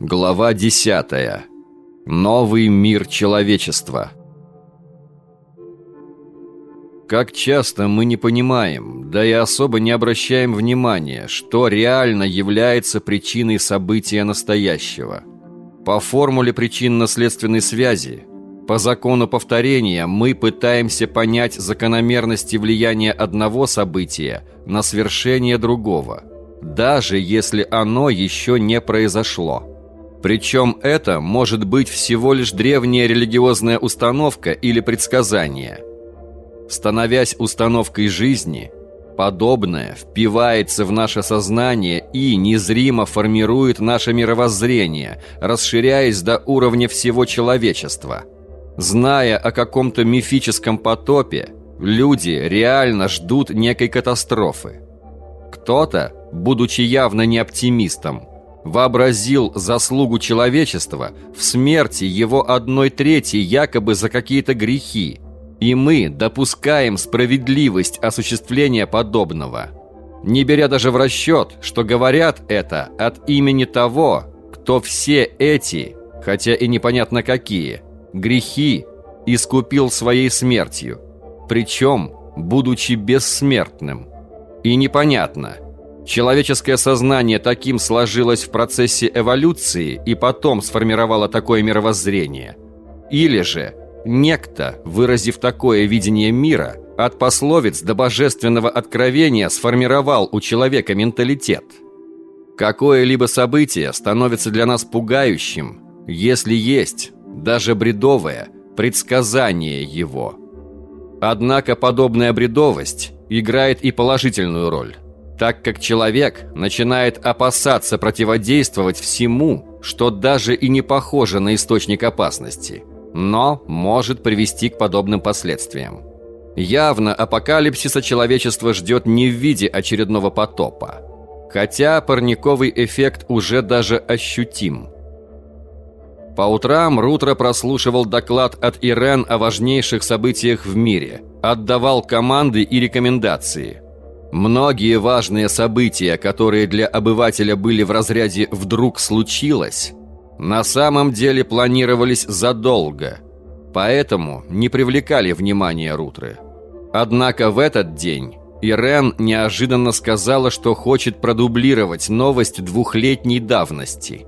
Глава 10. Новый мир человечества. Как часто мы не понимаем, да и особо не обращаем внимания, что реально является причиной события настоящего. По формуле причинно-следственной связи, по закону повторения мы пытаемся понять закономерности влияния одного события на свершение другого, даже если оно еще не произошло. Причем это может быть всего лишь древняя религиозная установка или предсказание. Становясь установкой жизни, подобное впивается в наше сознание и незримо формирует наше мировоззрение, расширяясь до уровня всего человечества. Зная о каком-то мифическом потопе, люди реально ждут некой катастрофы. Кто-то, будучи явно не оптимистом, вообразил заслугу человечества в смерти его одной трети якобы за какие-то грехи, и мы допускаем справедливость осуществления подобного, не беря даже в расчет, что говорят это от имени того, кто все эти, хотя и непонятно какие, грехи искупил своей смертью, причем будучи бессмертным. И непонятно – Человеческое сознание таким сложилось в процессе эволюции и потом сформировало такое мировоззрение. Или же некто, выразив такое видение мира, от пословиц до божественного откровения сформировал у человека менталитет. Какое-либо событие становится для нас пугающим, если есть, даже бредовое, предсказание его. Однако подобная бредовость играет и положительную роль – так как человек начинает опасаться противодействовать всему, что даже и не похоже на источник опасности, но может привести к подобным последствиям. Явно апокалипсиса человечество ждет не в виде очередного потопа, хотя парниковый эффект уже даже ощутим. По утрам Рутро прослушивал доклад от Ирен о важнейших событиях в мире, отдавал команды и рекомендации – Многие важные события, которые для обывателя были в разряде «вдруг случилось», на самом деле планировались задолго, поэтому не привлекали внимания Рутры. Однако в этот день Ирен неожиданно сказала, что хочет продублировать новость двухлетней давности.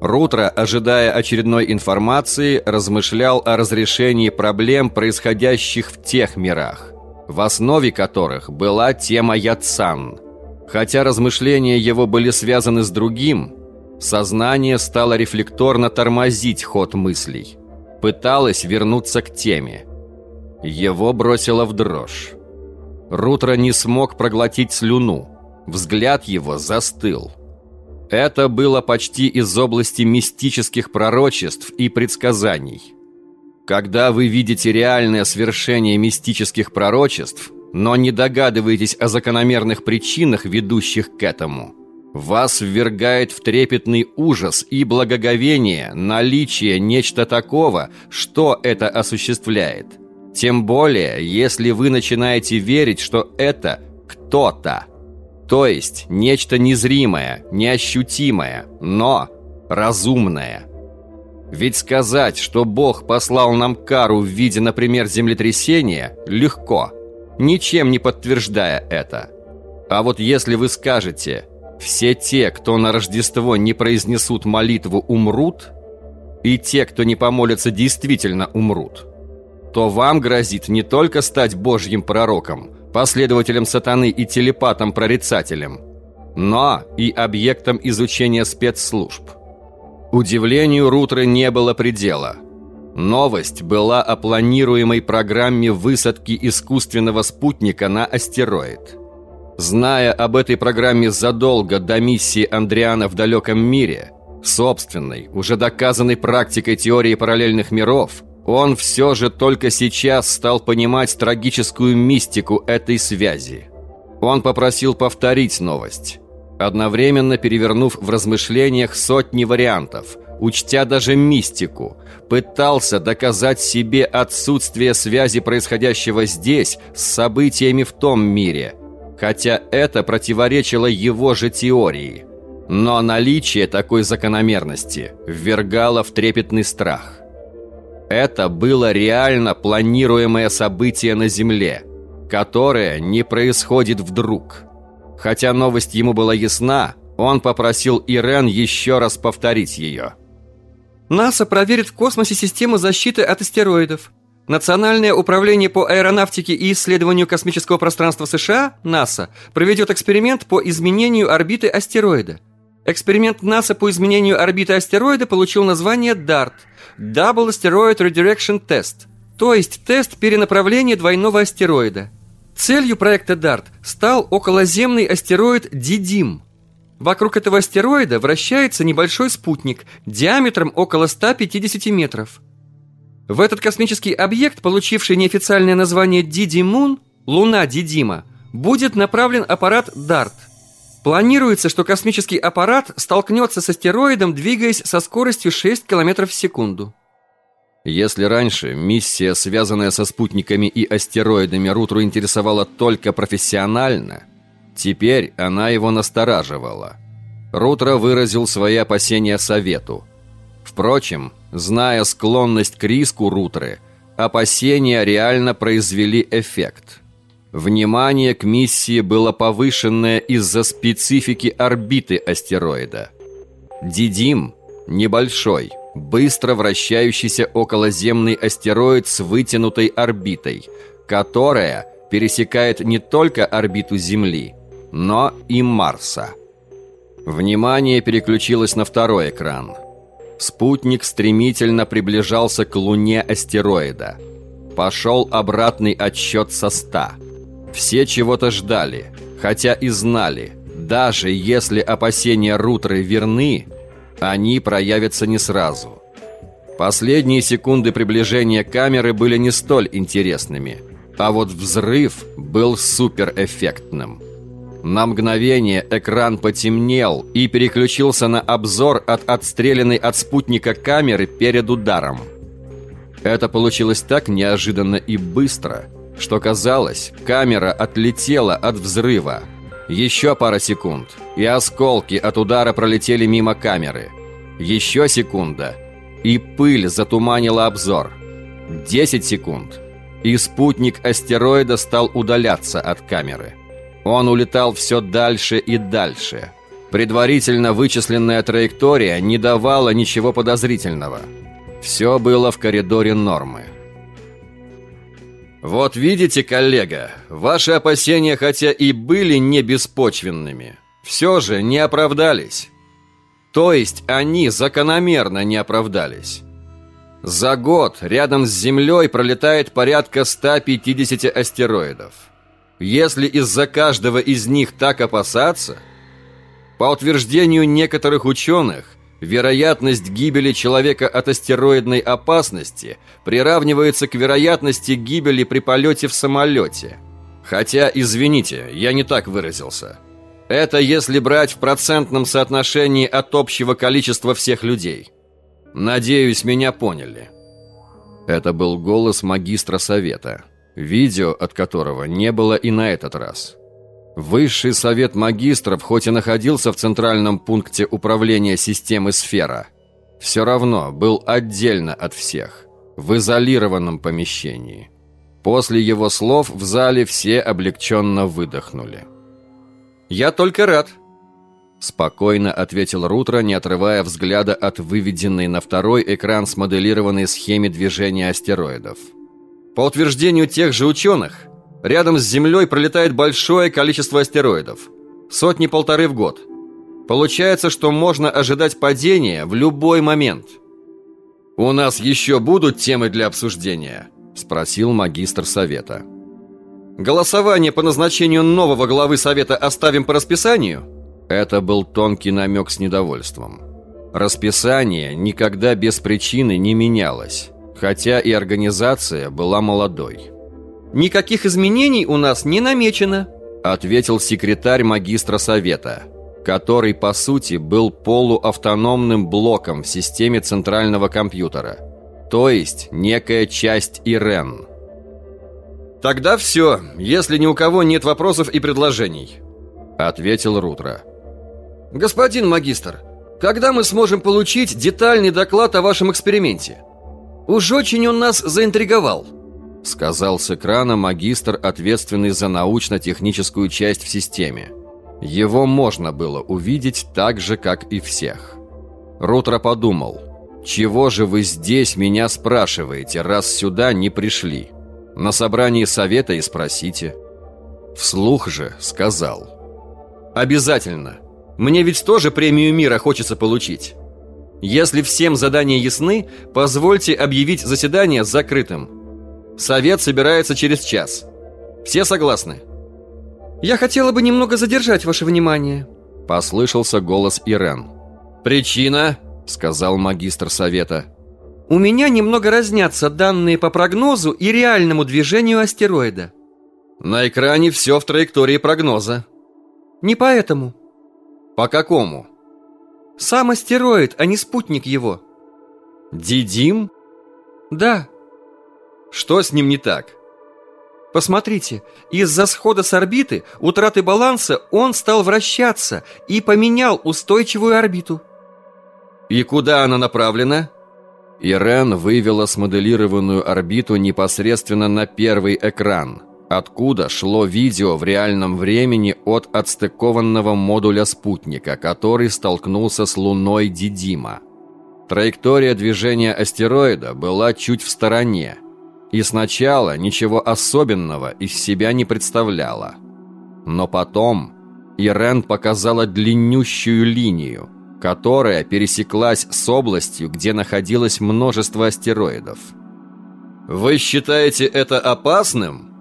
Рутро, ожидая очередной информации, размышлял о разрешении проблем, происходящих в тех мирах в основе которых была тема Яцан. Хотя размышления его были связаны с другим, сознание стало рефлекторно тормозить ход мыслей. Пыталось вернуться к теме. Его бросило в дрожь. Рутро не смог проглотить слюну. Взгляд его застыл. Это было почти из области мистических пророчеств и предсказаний. Когда вы видите реальное свершение мистических пророчеств, но не догадываетесь о закономерных причинах, ведущих к этому, вас ввергает в трепетный ужас и благоговение наличие нечто такого, что это осуществляет. Тем более, если вы начинаете верить, что это кто-то. То есть нечто незримое, неощутимое, но разумное – ведь сказать, что Бог послал нам кару в виде, например, землетрясения, легко, ничем не подтверждая это. А вот если вы скажете «все те, кто на Рождество не произнесут молитву, умрут», и те, кто не помолятся, действительно умрут, то вам грозит не только стать Божьим пророком, последователем сатаны и телепатом-прорицателем, но и объектом изучения спецслужб – Удивлению Рутры не было предела. Новость была о планируемой программе высадки искусственного спутника на астероид. Зная об этой программе задолго до миссии Андриана в далеком мире, собственной, уже доказанной практикой теории параллельных миров, он все же только сейчас стал понимать трагическую мистику этой связи. Он попросил повторить новость одновременно перевернув в размышлениях сотни вариантов, учтя даже мистику, пытался доказать себе отсутствие связи происходящего здесь с событиями в том мире, хотя это противоречило его же теории. Но наличие такой закономерности ввергало в трепетный страх. Это было реально планируемое событие на Земле, которое не происходит вдруг. Хотя новость ему была ясна, он попросил Ирен еще раз повторить ее. НАСА проверит в космосе систему защиты от астероидов. Национальное управление по аэронавтике и исследованию космического пространства США, НАСА, проведет эксперимент по изменению орбиты астероида. Эксперимент НАСА по изменению орбиты астероида получил название DART – Double Asteroid Redirection Test, то есть тест перенаправления двойного астероида. Целью проекта DART стал околоземный астероид Дидим. Вокруг этого астероида вращается небольшой спутник диаметром около 150 метров – в этот космический объект, получивший неофициальное название Диди Мун, Луна Дидима, будет направлен аппарат DART. Планируется, что космический аппарат столкнется с астероидом, двигаясь со скоростью 6 км в секунду. Если раньше миссия, связанная со спутниками и астероидами, Рутру интересовала только профессионально, теперь она его настораживала. Рутро выразил свои опасения Совету. Впрочем, Зная склонность к риску Рутры, опасения реально произвели эффект. Внимание к миссии было повышенное из-за специфики орбиты астероида. Дидим – небольшой, быстро вращающийся околоземный астероид с вытянутой орбитой, которая пересекает не только орбиту Земли, но и Марса. Внимание переключилось на второй экран – Спутник стремительно приближался к луне астероида. Пошел обратный отсчет со 100. Все чего-то ждали, хотя и знали, даже если опасения Рутры верны, они проявятся не сразу. Последние секунды приближения камеры были не столь интересными, а вот взрыв был суперэффектным. На мгновение экран потемнел и переключился на обзор от отстрелянной от спутника камеры перед ударом. Это получилось так неожиданно и быстро, что казалось, камера отлетела от взрыва. Еще пара секунд, и осколки от удара пролетели мимо камеры. Еще секунда, и пыль затуманила обзор. 10 секунд, и спутник астероида стал удаляться от камеры. Он улетал все дальше и дальше. Предварительно вычисленная траектория не давала ничего подозрительного. Все было в коридоре нормы. Вот видите, коллега, ваши опасения, хотя и были не беспочвенными, все же не оправдались. То есть они закономерно не оправдались. За год рядом с Землей пролетает порядка 150 астероидов. Если из-за каждого из них так опасаться, по утверждению некоторых ученых, вероятность гибели человека от астероидной опасности приравнивается к вероятности гибели при полете в самолете. Хотя, извините, я не так выразился. Это если брать в процентном соотношении от общего количества всех людей. Надеюсь, меня поняли. Это был голос магистра совета видео от которого не было и на этот раз. Высший совет магистров хоть и находился в центральном пункте управления системы «Сфера», все равно был отдельно от всех, в изолированном помещении. После его слов в зале все облегченно выдохнули. «Я только рад», – спокойно ответил Рутро, не отрывая взгляда от выведенной на второй экран смоделированной схеме движения астероидов – по утверждению тех же ученых, рядом с Землей пролетает большое количество астероидов. Сотни-полторы в год. Получается, что можно ожидать падения в любой момент. «У нас еще будут темы для обсуждения?» – спросил магистр совета. «Голосование по назначению нового главы совета оставим по расписанию?» Это был тонкий намек с недовольством. Расписание никогда без причины не менялось хотя и организация была молодой. «Никаких изменений у нас не намечено», ответил секретарь магистра совета, который, по сути, был полуавтономным блоком в системе центрального компьютера, то есть некая часть ИРЕН. «Тогда все, если ни у кого нет вопросов и предложений», ответил Рутро. Господин магистр, когда мы сможем получить детальный доклад о вашем эксперименте? Уж очень он нас заинтриговал Сказал с экрана магистр, ответственный за научно-техническую часть в системе Его можно было увидеть так же, как и всех Рутро подумал «Чего же вы здесь меня спрашиваете, раз сюда не пришли? На собрании совета и спросите». Вслух же сказал «Обязательно. Мне ведь тоже премию мира хочется получить. Если всем задания ясны, позвольте объявить заседание закрытым. Совет собирается через час. Все согласны?» «Я хотела бы немного задержать ваше внимание», — послышался голос Ирен. «Причина?» — сказал магистр совета. «У меня немного разнятся данные по прогнозу и реальному движению астероида». «На экране все в траектории прогноза». «Не поэтому». «По какому?» «Сам астероид, а не спутник его». «Дидим?» «Да». «Что с ним не так?» Посмотрите, из-за схода с орбиты, утраты баланса, он стал вращаться и поменял устойчивую орбиту. И куда она направлена? Ирен вывела смоделированную орбиту непосредственно на первый экран, откуда шло видео в реальном времени от отстыкованного модуля спутника, который столкнулся с луной Дидима. Траектория движения астероида была чуть в стороне, и сначала ничего особенного из себя не представляла. Но потом Ирен показала длиннющую линию, которая пересеклась с областью, где находилось множество астероидов. «Вы считаете это опасным?»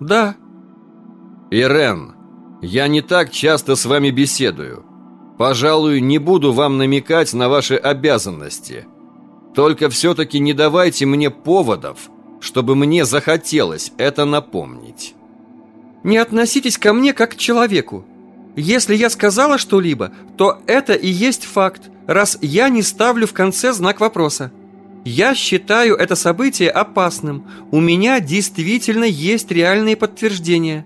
«Да». «Ирен, я не так часто с вами беседую. Пожалуй, не буду вам намекать на ваши обязанности. Только все-таки не давайте мне поводов, чтобы мне захотелось это напомнить». «Не относитесь ко мне как к человеку. Если я сказала что-либо, то это и есть факт, раз я не ставлю в конце знак вопроса. Я считаю это событие опасным. У меня действительно есть реальные подтверждения.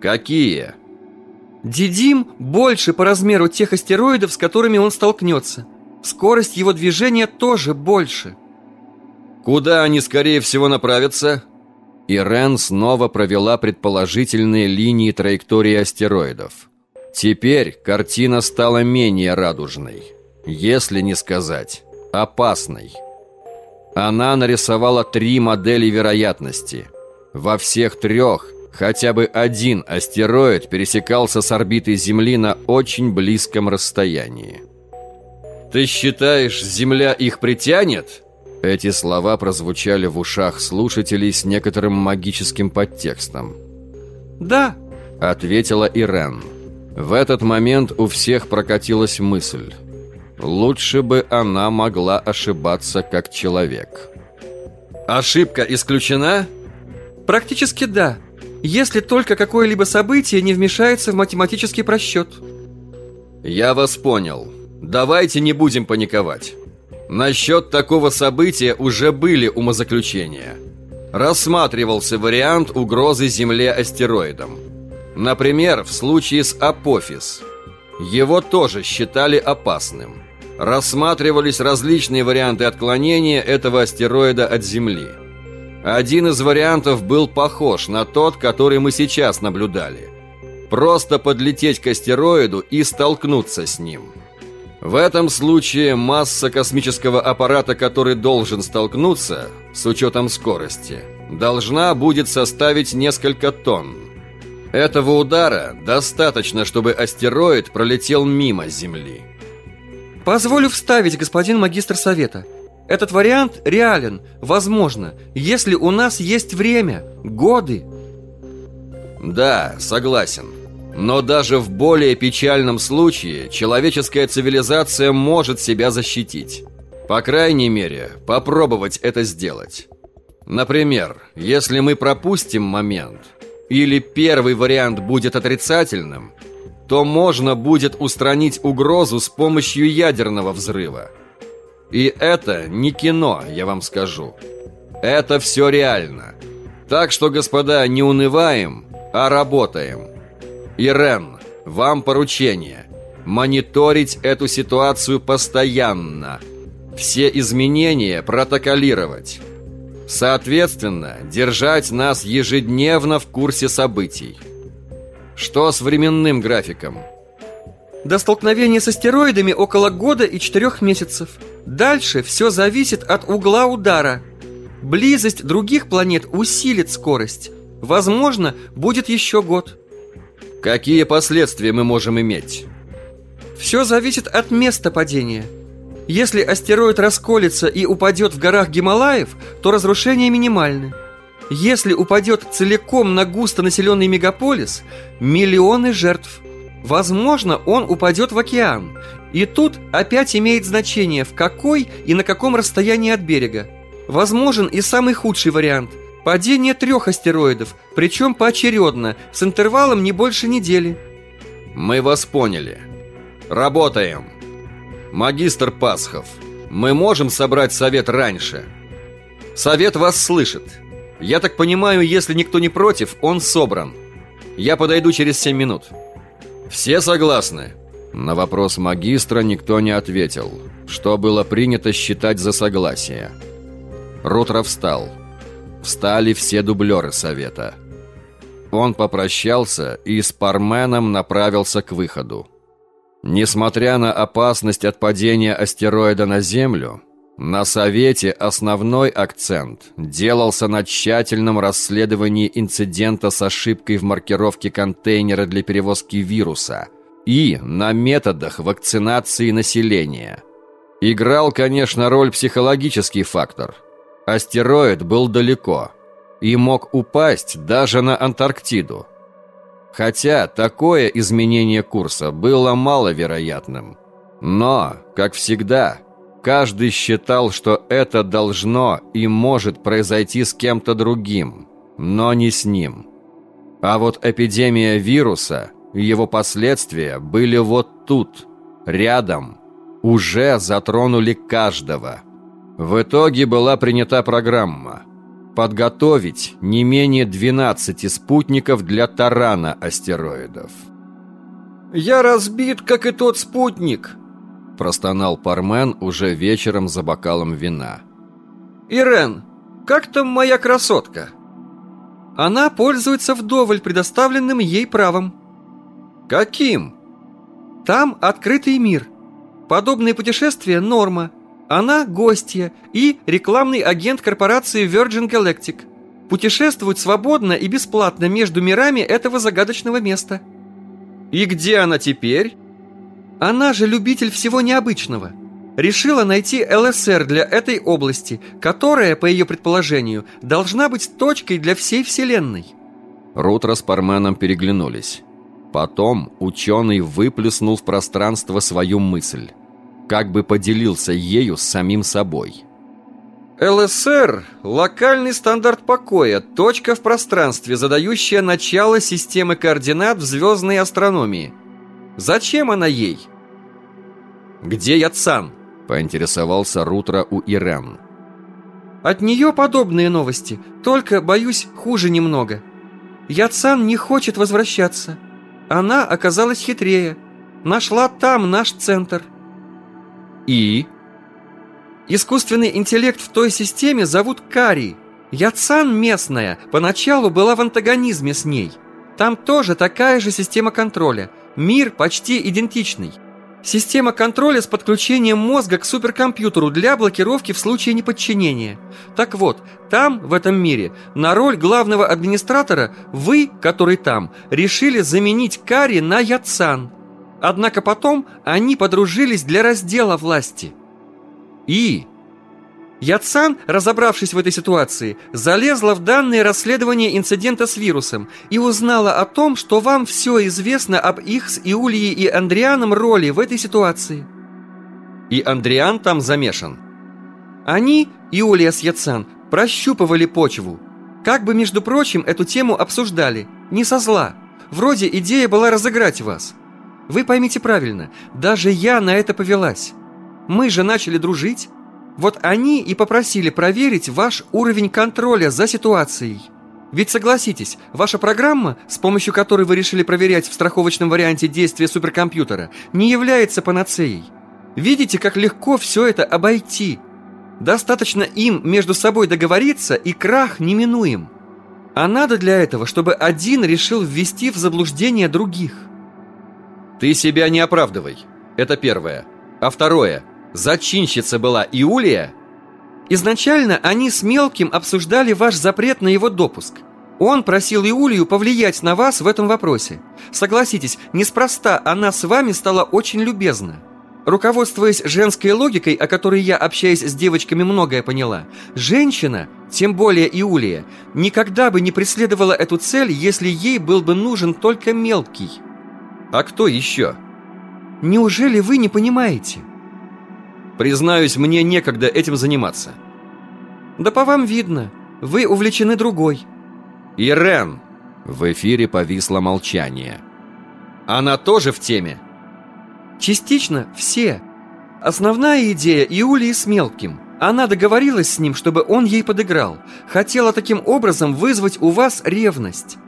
Какие? Дидим больше по размеру тех астероидов, с которыми он столкнется. Скорость его движения тоже больше. Куда они, скорее всего, направятся? Ирен снова провела предположительные линии траектории астероидов. Теперь картина стала менее радужной, если не сказать опасной. Она нарисовала три модели вероятности. Во всех трех хотя бы один астероид пересекался с орбитой Земли на очень близком расстоянии. «Ты считаешь, Земля их притянет?» Эти слова прозвучали в ушах слушателей с некоторым магическим подтекстом. «Да», — ответила Ирен. В этот момент у всех прокатилась мысль. Лучше бы она могла ошибаться как человек. «Ошибка исключена?» «Практически да, если только какое-либо событие не вмешается в математический просчет». «Я вас понял. Давайте не будем паниковать». Насчет такого события уже были умозаключения. Рассматривался вариант угрозы Земле астероидом. Например, в случае с Апофис. Его тоже считали опасным. Рассматривались различные варианты отклонения этого астероида от Земли. Один из вариантов был похож на тот, который мы сейчас наблюдали. Просто подлететь к астероиду и столкнуться с ним – в этом случае масса космического аппарата, который должен столкнуться, с учетом скорости, должна будет составить несколько тонн. Этого удара достаточно, чтобы астероид пролетел мимо Земли. Позволю вставить, господин магистр совета. Этот вариант реален, возможно, если у нас есть время, годы. Да, согласен. Но даже в более печальном случае человеческая цивилизация может себя защитить. По крайней мере, попробовать это сделать. Например, если мы пропустим момент, или первый вариант будет отрицательным, то можно будет устранить угрозу с помощью ядерного взрыва. И это не кино, я вам скажу. Это все реально. Так что, господа, не унываем, а работаем. Ирен, вам поручение. мониторить эту ситуацию постоянно. Все изменения протоколировать. Соответственно, держать нас ежедневно в курсе событий. Что с временным графиком? До столкновения с астероидами около года и четырех месяцев. Дальше все зависит от угла удара. Близость других планет усилит скорость. Возможно, будет еще год. Какие последствия мы можем иметь? Все зависит от места падения. Если астероид расколется и упадет в горах Гималаев, то разрушения минимальны. Если упадет целиком на густонаселенный мегаполис, миллионы жертв. Возможно, он упадет в океан. И тут опять имеет значение, в какой и на каком расстоянии от берега. Возможен и самый худший вариант – падение трех астероидов, причем поочередно, с интервалом не больше недели. Мы вас поняли. Работаем. Магистр Пасхов, мы можем собрать совет раньше. Совет вас слышит. Я так понимаю, если никто не против, он собран. Я подойду через семь минут. Все согласны? На вопрос магистра никто не ответил, что было принято считать за согласие. Рутро встал. Встали все дублеры совета. Он попрощался и с парменом направился к выходу. Несмотря на опасность от падения астероида на Землю, на Совете основной акцент делался на тщательном расследовании инцидента с ошибкой в маркировке контейнера для перевозки вируса и на методах вакцинации населения. Играл, конечно, роль психологический фактор. Астероид был далеко и мог упасть даже на Антарктиду. Хотя такое изменение курса было маловероятным. Но, как всегда, каждый считал, что это должно и может произойти с кем-то другим, но не с ним. А вот эпидемия вируса и его последствия были вот тут, рядом, уже затронули каждого. В итоге была принята программа – подготовить не менее 12 спутников для тарана астероидов. «Я разбит, как и тот спутник!» Простонал Пармен уже вечером за бокалом вина. «Ирен, как там моя красотка?» Она пользуется вдоволь предоставленным ей правом. «Каким?» «Там открытый мир. Подобные путешествия – норма. Она гостья и рекламный агент корпорации Virgin Galactic. Путешествует свободно и бесплатно между мирами этого загадочного места. И где она теперь? Она же любитель всего необычного. Решила найти ЛСР для этой области, которая, по ее предположению, должна быть точкой для всей Вселенной. Рутро с Парменом переглянулись. Потом ученый выплеснул в пространство свою мысль как бы поделился ею с самим собой. ЛСР – локальный стандарт покоя, точка в пространстве, задающая начало системы координат в звездной астрономии. Зачем она ей? «Где Яцан?» – поинтересовался Рутро у Ирен. «От нее подобные новости, только, боюсь, хуже немного. Яцан не хочет возвращаться. Она оказалась хитрее. Нашла там наш центр». И? Искусственный интеллект в той системе зовут Кари. Яцан местная, поначалу была в антагонизме с ней. Там тоже такая же система контроля. Мир почти идентичный. Система контроля с подключением мозга к суперкомпьютеру для блокировки в случае неподчинения. Так вот, там, в этом мире, на роль главного администратора вы, который там, решили заменить Кари на Яцан. Однако потом они подружились для раздела власти. И Яцан, разобравшись в этой ситуации, залезла в данные расследования инцидента с вирусом и узнала о том, что вам все известно об их с Иулией и Андрианом роли в этой ситуации. И Андриан там замешан. Они, Иулия с Яцан, прощупывали почву. Как бы, между прочим, эту тему обсуждали. Не со зла. Вроде идея была разыграть вас. Вы поймите правильно, даже я на это повелась. Мы же начали дружить. Вот они и попросили проверить ваш уровень контроля за ситуацией. Ведь согласитесь, ваша программа, с помощью которой вы решили проверять в страховочном варианте действия суперкомпьютера, не является панацеей. Видите, как легко все это обойти? Достаточно им между собой договориться, и крах неминуем. А надо для этого, чтобы один решил ввести в заблуждение других. Ты себя не оправдывай. Это первое. А второе. Зачинщица была Иулия? Изначально они с Мелким обсуждали ваш запрет на его допуск. Он просил Иулию повлиять на вас в этом вопросе. Согласитесь, неспроста она с вами стала очень любезна. Руководствуясь женской логикой, о которой я, общаясь с девочками, многое поняла, женщина, тем более Иулия, никогда бы не преследовала эту цель, если ей был бы нужен только мелкий. А кто еще? Неужели вы не понимаете? Признаюсь, мне некогда этим заниматься. Да по вам видно, вы увлечены другой. Ирен! В эфире повисло молчание. Она тоже в теме? Частично все. Основная идея Иулии с Мелким. Она договорилась с ним, чтобы он ей подыграл. Хотела таким образом вызвать у вас ревность.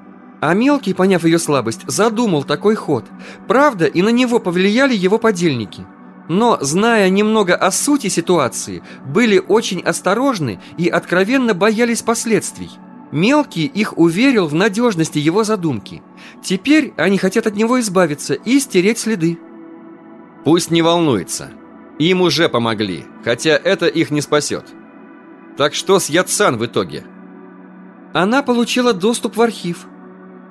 А Мелкий, поняв ее слабость, задумал такой ход. Правда, и на него повлияли его подельники – но, зная немного о сути ситуации, были очень осторожны и откровенно боялись последствий. Мелкий их уверил в надежности его задумки. Теперь они хотят от него избавиться и стереть следы. Пусть не волнуется. Им уже помогли, хотя это их не спасет. Так что с Яцан в итоге? Она получила доступ в архив.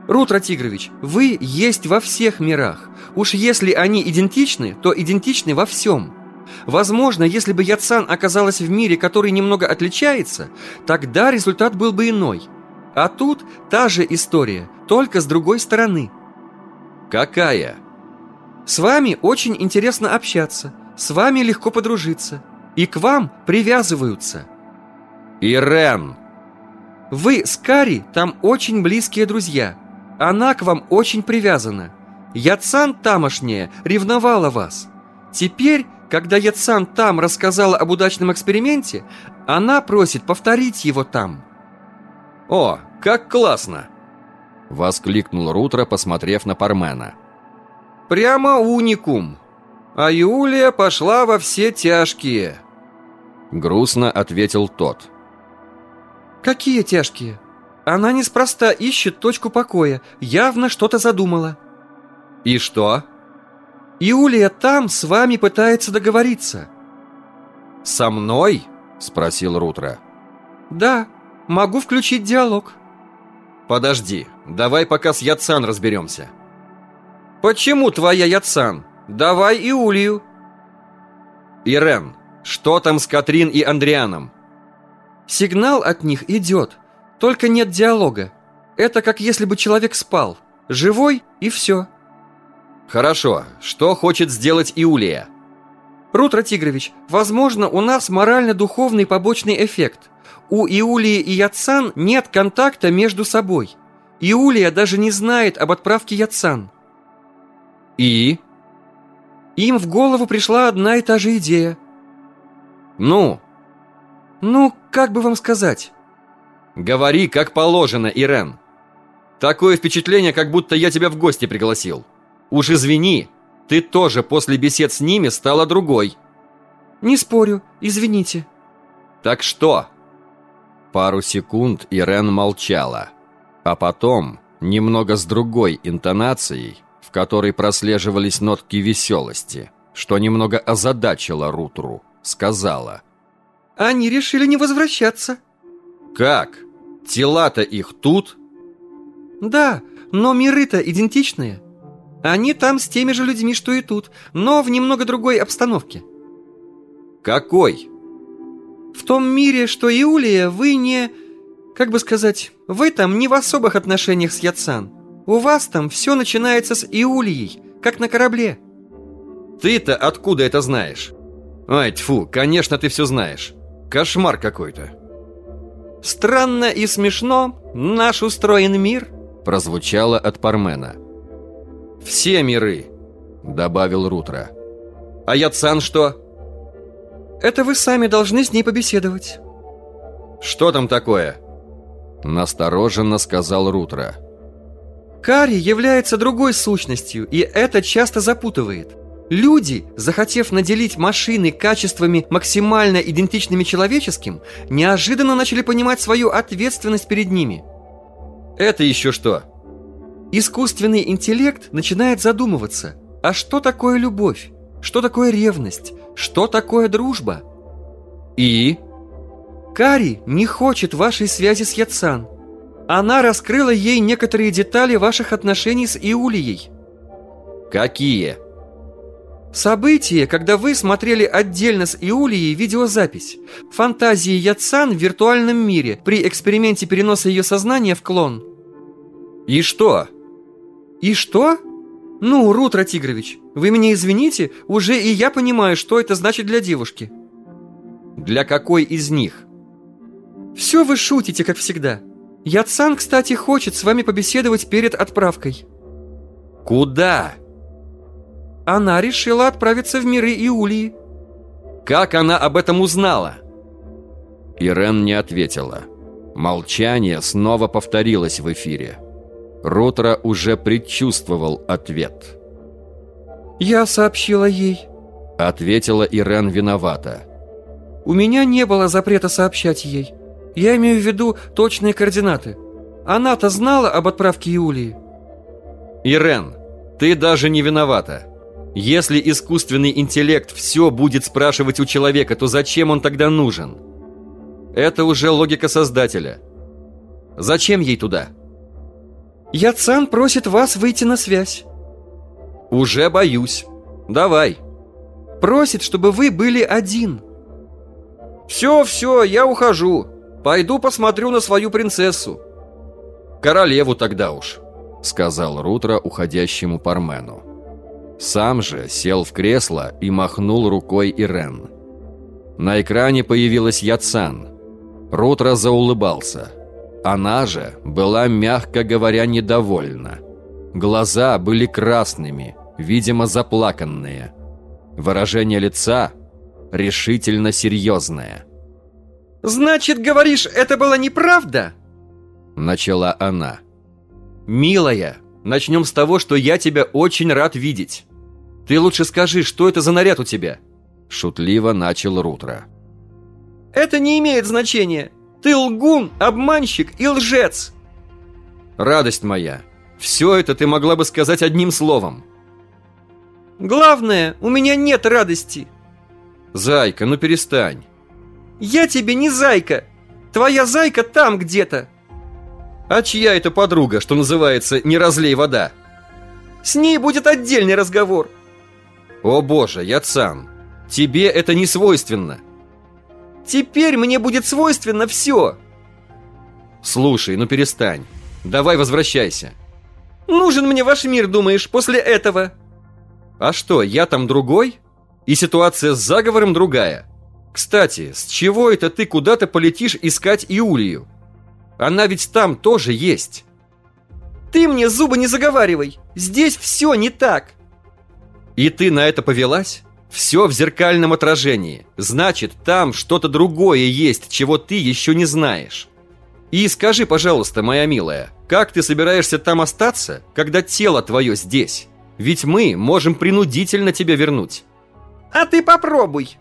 Рутро Тигрович, вы есть во всех мирах. Уж если они идентичны, то идентичны во всем. Возможно, если бы Яцан оказалась в мире, который немного отличается, тогда результат был бы иной. А тут та же история, только с другой стороны. Какая? С вами очень интересно общаться, с вами легко подружиться, и к вам привязываются. Ирен! Вы с Кари там очень близкие друзья – она к вам очень привязана. Яцан тамошняя ревновала вас. Теперь, когда Яцан там рассказала об удачном эксперименте, она просит повторить его там. «О, как классно!» Воскликнул Рутро, посмотрев на Пармена. «Прямо уникум! А Юлия пошла во все тяжкие!» Грустно ответил тот. «Какие тяжкие?» Она неспроста ищет точку покоя, явно что-то задумала. И что? Иулия там с вами пытается договориться. Со мной? Спросил Рутро. Да, могу включить диалог. Подожди, давай пока с Яцан разберемся. Почему твоя Яцан? Давай Иулию. Ирен, что там с Катрин и Андрианом? Сигнал от них идет. Только нет диалога. Это как если бы человек спал. Живой и все. Хорошо. Что хочет сделать Иулия? Рутро Тигрович, возможно, у нас морально-духовный побочный эффект. У Иулии и Яцан нет контакта между собой. Иулия даже не знает об отправке Яцан. И? Им в голову пришла одна и та же идея. Ну? Ну, как бы вам сказать? Говори, как положено, Ирен. Такое впечатление, как будто я тебя в гости пригласил. Уж извини, ты тоже после бесед с ними стала другой. Не спорю, извините. Так что? Пару секунд Ирен молчала, а потом, немного с другой интонацией, в которой прослеживались нотки веселости, что немного озадачило Рутру, сказала. Они решили не возвращаться. Как? Тела-то их тут? Да, но миры-то идентичные. Они там с теми же людьми, что и тут, но в немного другой обстановке. Какой? В том мире, что Иулия, вы не... Как бы сказать, вы там не в особых отношениях с Яцан. У вас там все начинается с Иулией, как на корабле. Ты-то откуда это знаешь? Ай, тьфу, конечно, ты все знаешь. Кошмар какой-то. Странно и смешно наш устроен мир Прозвучало от Пармена Все миры Добавил Рутро А Яцан что? Это вы сами должны с ней побеседовать Что там такое? Настороженно сказал Рутро. Кари является другой сущностью, и это часто запутывает. Люди, захотев наделить машины качествами максимально идентичными человеческим, неожиданно начали понимать свою ответственность перед ними. Это еще что? Искусственный интеллект начинает задумываться, а что такое любовь? Что такое ревность? Что такое дружба? И? Кари не хочет вашей связи с Яцан. Она раскрыла ей некоторые детали ваших отношений с Иулией. Какие? Событие, когда вы смотрели отдельно с Иулией видеозапись. Фантазии Яцан в виртуальном мире при эксперименте переноса ее сознания в клон. И что? И что? Ну, Рутро Тигрович, вы меня извините, уже и я понимаю, что это значит для девушки. Для какой из них? Все вы шутите, как всегда. Яцан, кстати, хочет с вами побеседовать перед отправкой. Куда? Она решила отправиться в миры Иулии. Как она об этом узнала? Ирен не ответила. Молчание снова повторилось в эфире. Рутро уже предчувствовал ответ. «Я сообщила ей», — ответила Ирен виновата. «У меня не было запрета сообщать ей. Я имею в виду точные координаты. Она-то знала об отправке Юлии». «Ирен, ты даже не виновата. Если искусственный интеллект все будет спрашивать у человека, то зачем он тогда нужен? Это уже логика создателя. Зачем ей туда?» Яцан просит вас выйти на связь. Уже боюсь. Давай. Просит, чтобы вы были один. Все, все, я ухожу. Пойду посмотрю на свою принцессу. Королеву тогда уж, сказал Рутро уходящему пармену. Сам же сел в кресло и махнул рукой Ирен. На экране появилась Яцан. Рутро заулыбался. Она же была, мягко говоря, недовольна. Глаза были красными, видимо, заплаканные. Выражение лица решительно серьезное. «Значит, говоришь, это была неправда?» Начала она. «Милая, начнем с того, что я тебя очень рад видеть. Ты лучше скажи, что это за наряд у тебя?» Шутливо начал Рутро. «Это не имеет значения. Ты лгун, обманщик и лжец!» «Радость моя, все это ты могла бы сказать одним словом». «Главное, у меня нет радости». «Зайка, ну перестань». «Я тебе не зайка. Твоя зайка там где-то». «А чья это подруга, что называется «не разлей вода»?» «С ней будет отдельный разговор». «О боже, Яцан, тебе это не свойственно». Теперь мне будет свойственно все. Слушай, ну перестань. Давай возвращайся. Нужен мне ваш мир, думаешь, после этого? А что, я там другой? И ситуация с заговором другая. Кстати, с чего это ты куда-то полетишь искать Иулию? Она ведь там тоже есть. Ты мне зубы не заговаривай. Здесь все не так. И ты на это повелась? Все в зеркальном отражении. Значит, там что-то другое есть, чего ты еще не знаешь. И скажи, пожалуйста, моя милая, как ты собираешься там остаться, когда тело твое здесь? Ведь мы можем принудительно тебя вернуть. А ты попробуй.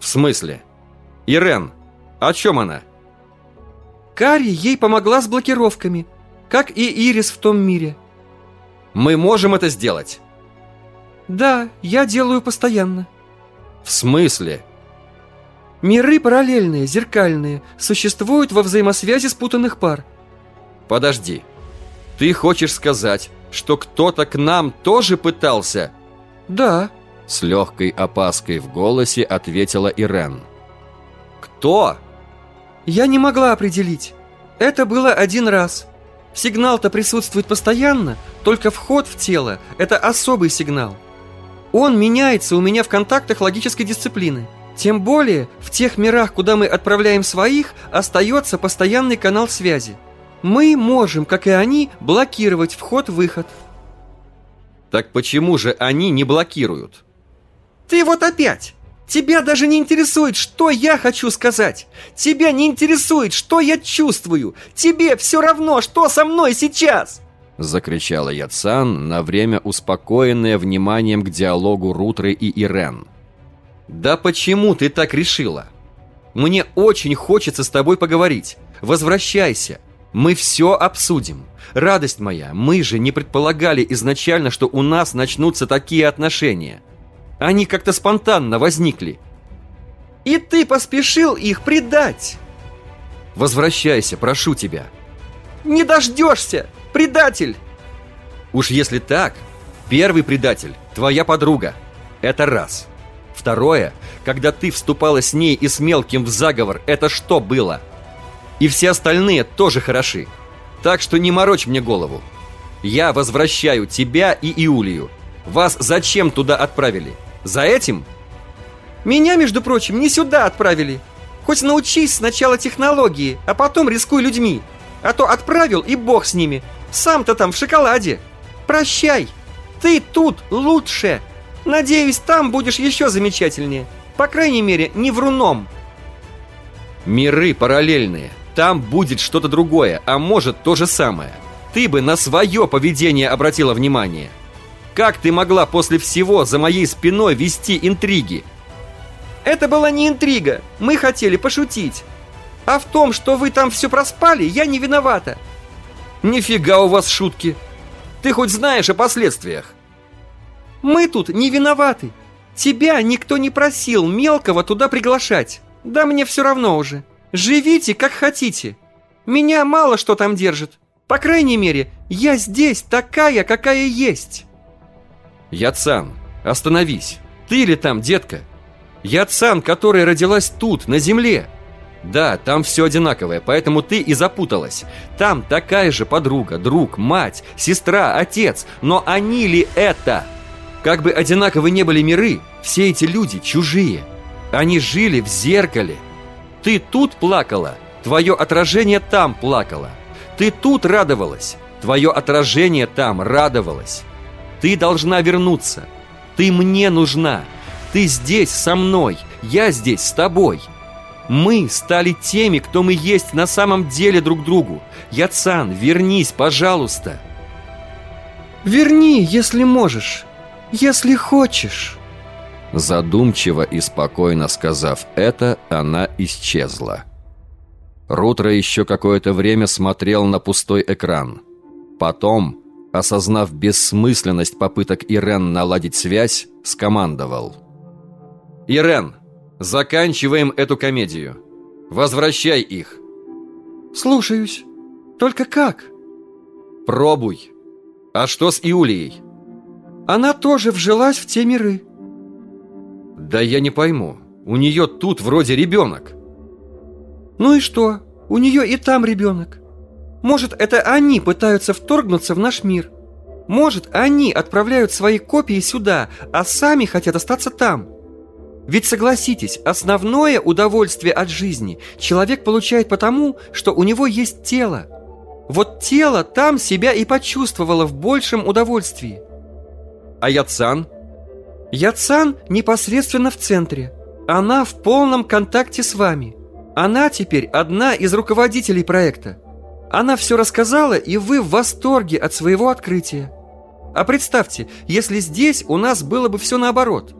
В смысле? Ирен, о чем она? Кари ей помогла с блокировками, как и Ирис в том мире. Мы можем это сделать. Да, я делаю постоянно. В смысле? Миры параллельные, зеркальные, существуют во взаимосвязи спутанных пар. Подожди. Ты хочешь сказать, что кто-то к нам тоже пытался? Да. С легкой опаской в голосе ответила Ирен. Кто? Я не могла определить. Это было один раз. Сигнал-то присутствует постоянно, только вход в тело – это особый сигнал. Он меняется у меня в контактах логической дисциплины. Тем более, в тех мирах, куда мы отправляем своих, остается постоянный канал связи. Мы можем, как и они, блокировать вход-выход. Так почему же они не блокируют? Ты вот опять! Тебя даже не интересует, что я хочу сказать. Тебя не интересует, что я чувствую. Тебе все равно, что со мной сейчас. Закричала Яцан, на время успокоенная вниманием к диалогу Рутры и Ирен. Да почему ты так решила? Мне очень хочется с тобой поговорить. Возвращайся. Мы все обсудим. Радость моя, мы же не предполагали изначально, что у нас начнутся такие отношения. Они как-то спонтанно возникли. И ты поспешил их предать. Возвращайся, прошу тебя. Не дождешься, предатель. Уж если так, первый предатель – твоя подруга. Это раз. Второе, когда ты вступала с ней и с мелким в заговор, это что было? И все остальные тоже хороши. Так что не морочь мне голову. Я возвращаю тебя и Иулию. Вас зачем туда отправили? За этим? Меня, между прочим, не сюда отправили. Хоть научись сначала технологии, а потом рискуй людьми. А то отправил и бог с ними. Сам-то там в шоколаде. Прощай. Ты тут лучше. Надеюсь, там будешь еще замечательнее. По крайней мере, не вруном. Миры параллельные. Там будет что-то другое, а может то же самое. Ты бы на свое поведение обратила внимание. Как ты могла после всего за моей спиной вести интриги? Это была не интрига. Мы хотели пошутить. А в том, что вы там все проспали, я не виновата. Нифига у вас шутки. Ты хоть знаешь о последствиях? Мы тут не виноваты. Тебя никто не просил мелкого туда приглашать. Да мне все равно уже. Живите как хотите. Меня мало что там держит. По крайней мере, я здесь такая, какая есть. Яцан, остановись. Ты ли там, детка? Яцан, которая родилась тут, на земле. Да, там все одинаковое, поэтому ты и запуталась. Там такая же подруга, друг, мать, сестра, отец. Но они ли это? Как бы одинаковы не были миры, все эти люди чужие. Они жили в зеркале. Ты тут плакала, твое отражение там плакало. Ты тут радовалась, твое отражение там радовалось. Ты должна вернуться. Ты мне нужна. Ты здесь со мной. Я здесь с тобой. Мы стали теми, кто мы есть на самом деле друг другу. Яцан, вернись, пожалуйста. Верни, если можешь. Если хочешь. Задумчиво и спокойно сказав это, она исчезла. Рутро еще какое-то время смотрел на пустой экран. Потом осознав бессмысленность попыток Ирен наладить связь, скомандовал. «Ирен, заканчиваем эту комедию. Возвращай их». «Слушаюсь. Только как?» «Пробуй. А что с Иулией?» «Она тоже вжилась в те миры». «Да я не пойму. У нее тут вроде ребенок». «Ну и что? У нее и там ребенок. Может, это они пытаются вторгнуться в наш мир. Может, они отправляют свои копии сюда, а сами хотят остаться там. Ведь согласитесь, основное удовольствие от жизни человек получает потому, что у него есть тело. Вот тело там себя и почувствовало в большем удовольствии. А Яцан? Яцан непосредственно в центре. Она в полном контакте с вами. Она теперь одна из руководителей проекта. Она все рассказала, и вы в восторге от своего открытия. А представьте, если здесь у нас было бы все наоборот.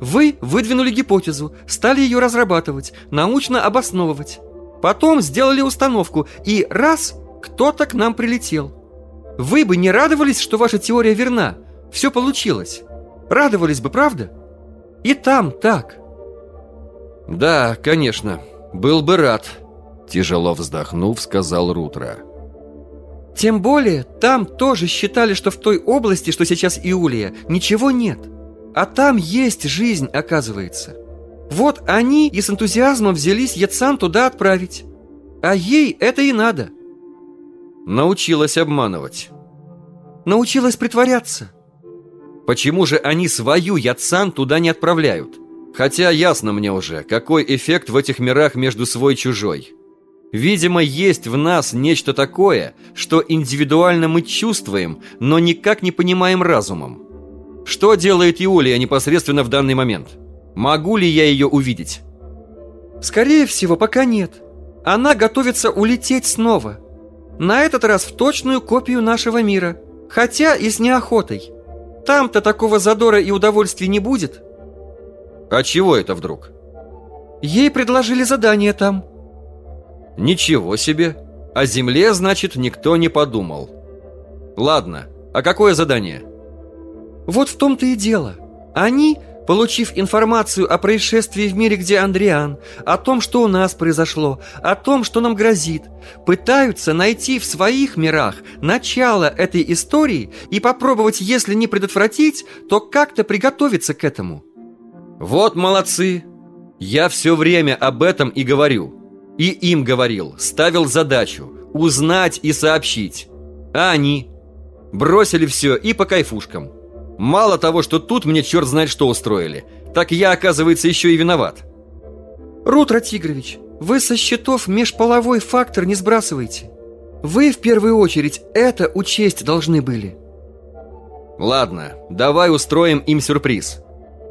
Вы выдвинули гипотезу, стали ее разрабатывать, научно обосновывать. Потом сделали установку, и раз, кто-то к нам прилетел. Вы бы не радовались, что ваша теория верна, все получилось. Радовались бы, правда? И там так. Да, конечно, был бы рад. Тяжело вздохнув, сказал Рутро. Тем более, там тоже считали, что в той области, что сейчас Иулия, ничего нет. А там есть жизнь, оказывается. Вот они и с энтузиазмом взялись Яцан туда отправить. А ей это и надо. Научилась обманывать. Научилась притворяться. Почему же они свою Яцан туда не отправляют? Хотя ясно мне уже, какой эффект в этих мирах между свой и чужой. Видимо, есть в нас нечто такое, что индивидуально мы чувствуем, но никак не понимаем разумом. Что делает Юлия непосредственно в данный момент? Могу ли я ее увидеть? Скорее всего, пока нет. Она готовится улететь снова. На этот раз в точную копию нашего мира. Хотя и с неохотой. Там-то такого задора и удовольствия не будет. А чего это вдруг? Ей предложили задание там. Ничего себе. О земле, значит, никто не подумал. Ладно, а какое задание? Вот в том-то и дело. Они Получив информацию о происшествии в мире, где Андриан, о том, что у нас произошло, о том, что нам грозит, пытаются найти в своих мирах начало этой истории и попробовать, если не предотвратить, то как-то приготовиться к этому. Вот молодцы! Я все время об этом и говорю. И им говорил, ставил задачу узнать и сообщить. А они бросили все и по кайфушкам. Мало того, что тут мне черт знает что устроили, так я, оказывается, еще и виноват. Рутро Тигрович, вы со счетов межполовой фактор не сбрасываете. Вы в первую очередь это учесть должны были. Ладно, давай устроим им сюрприз.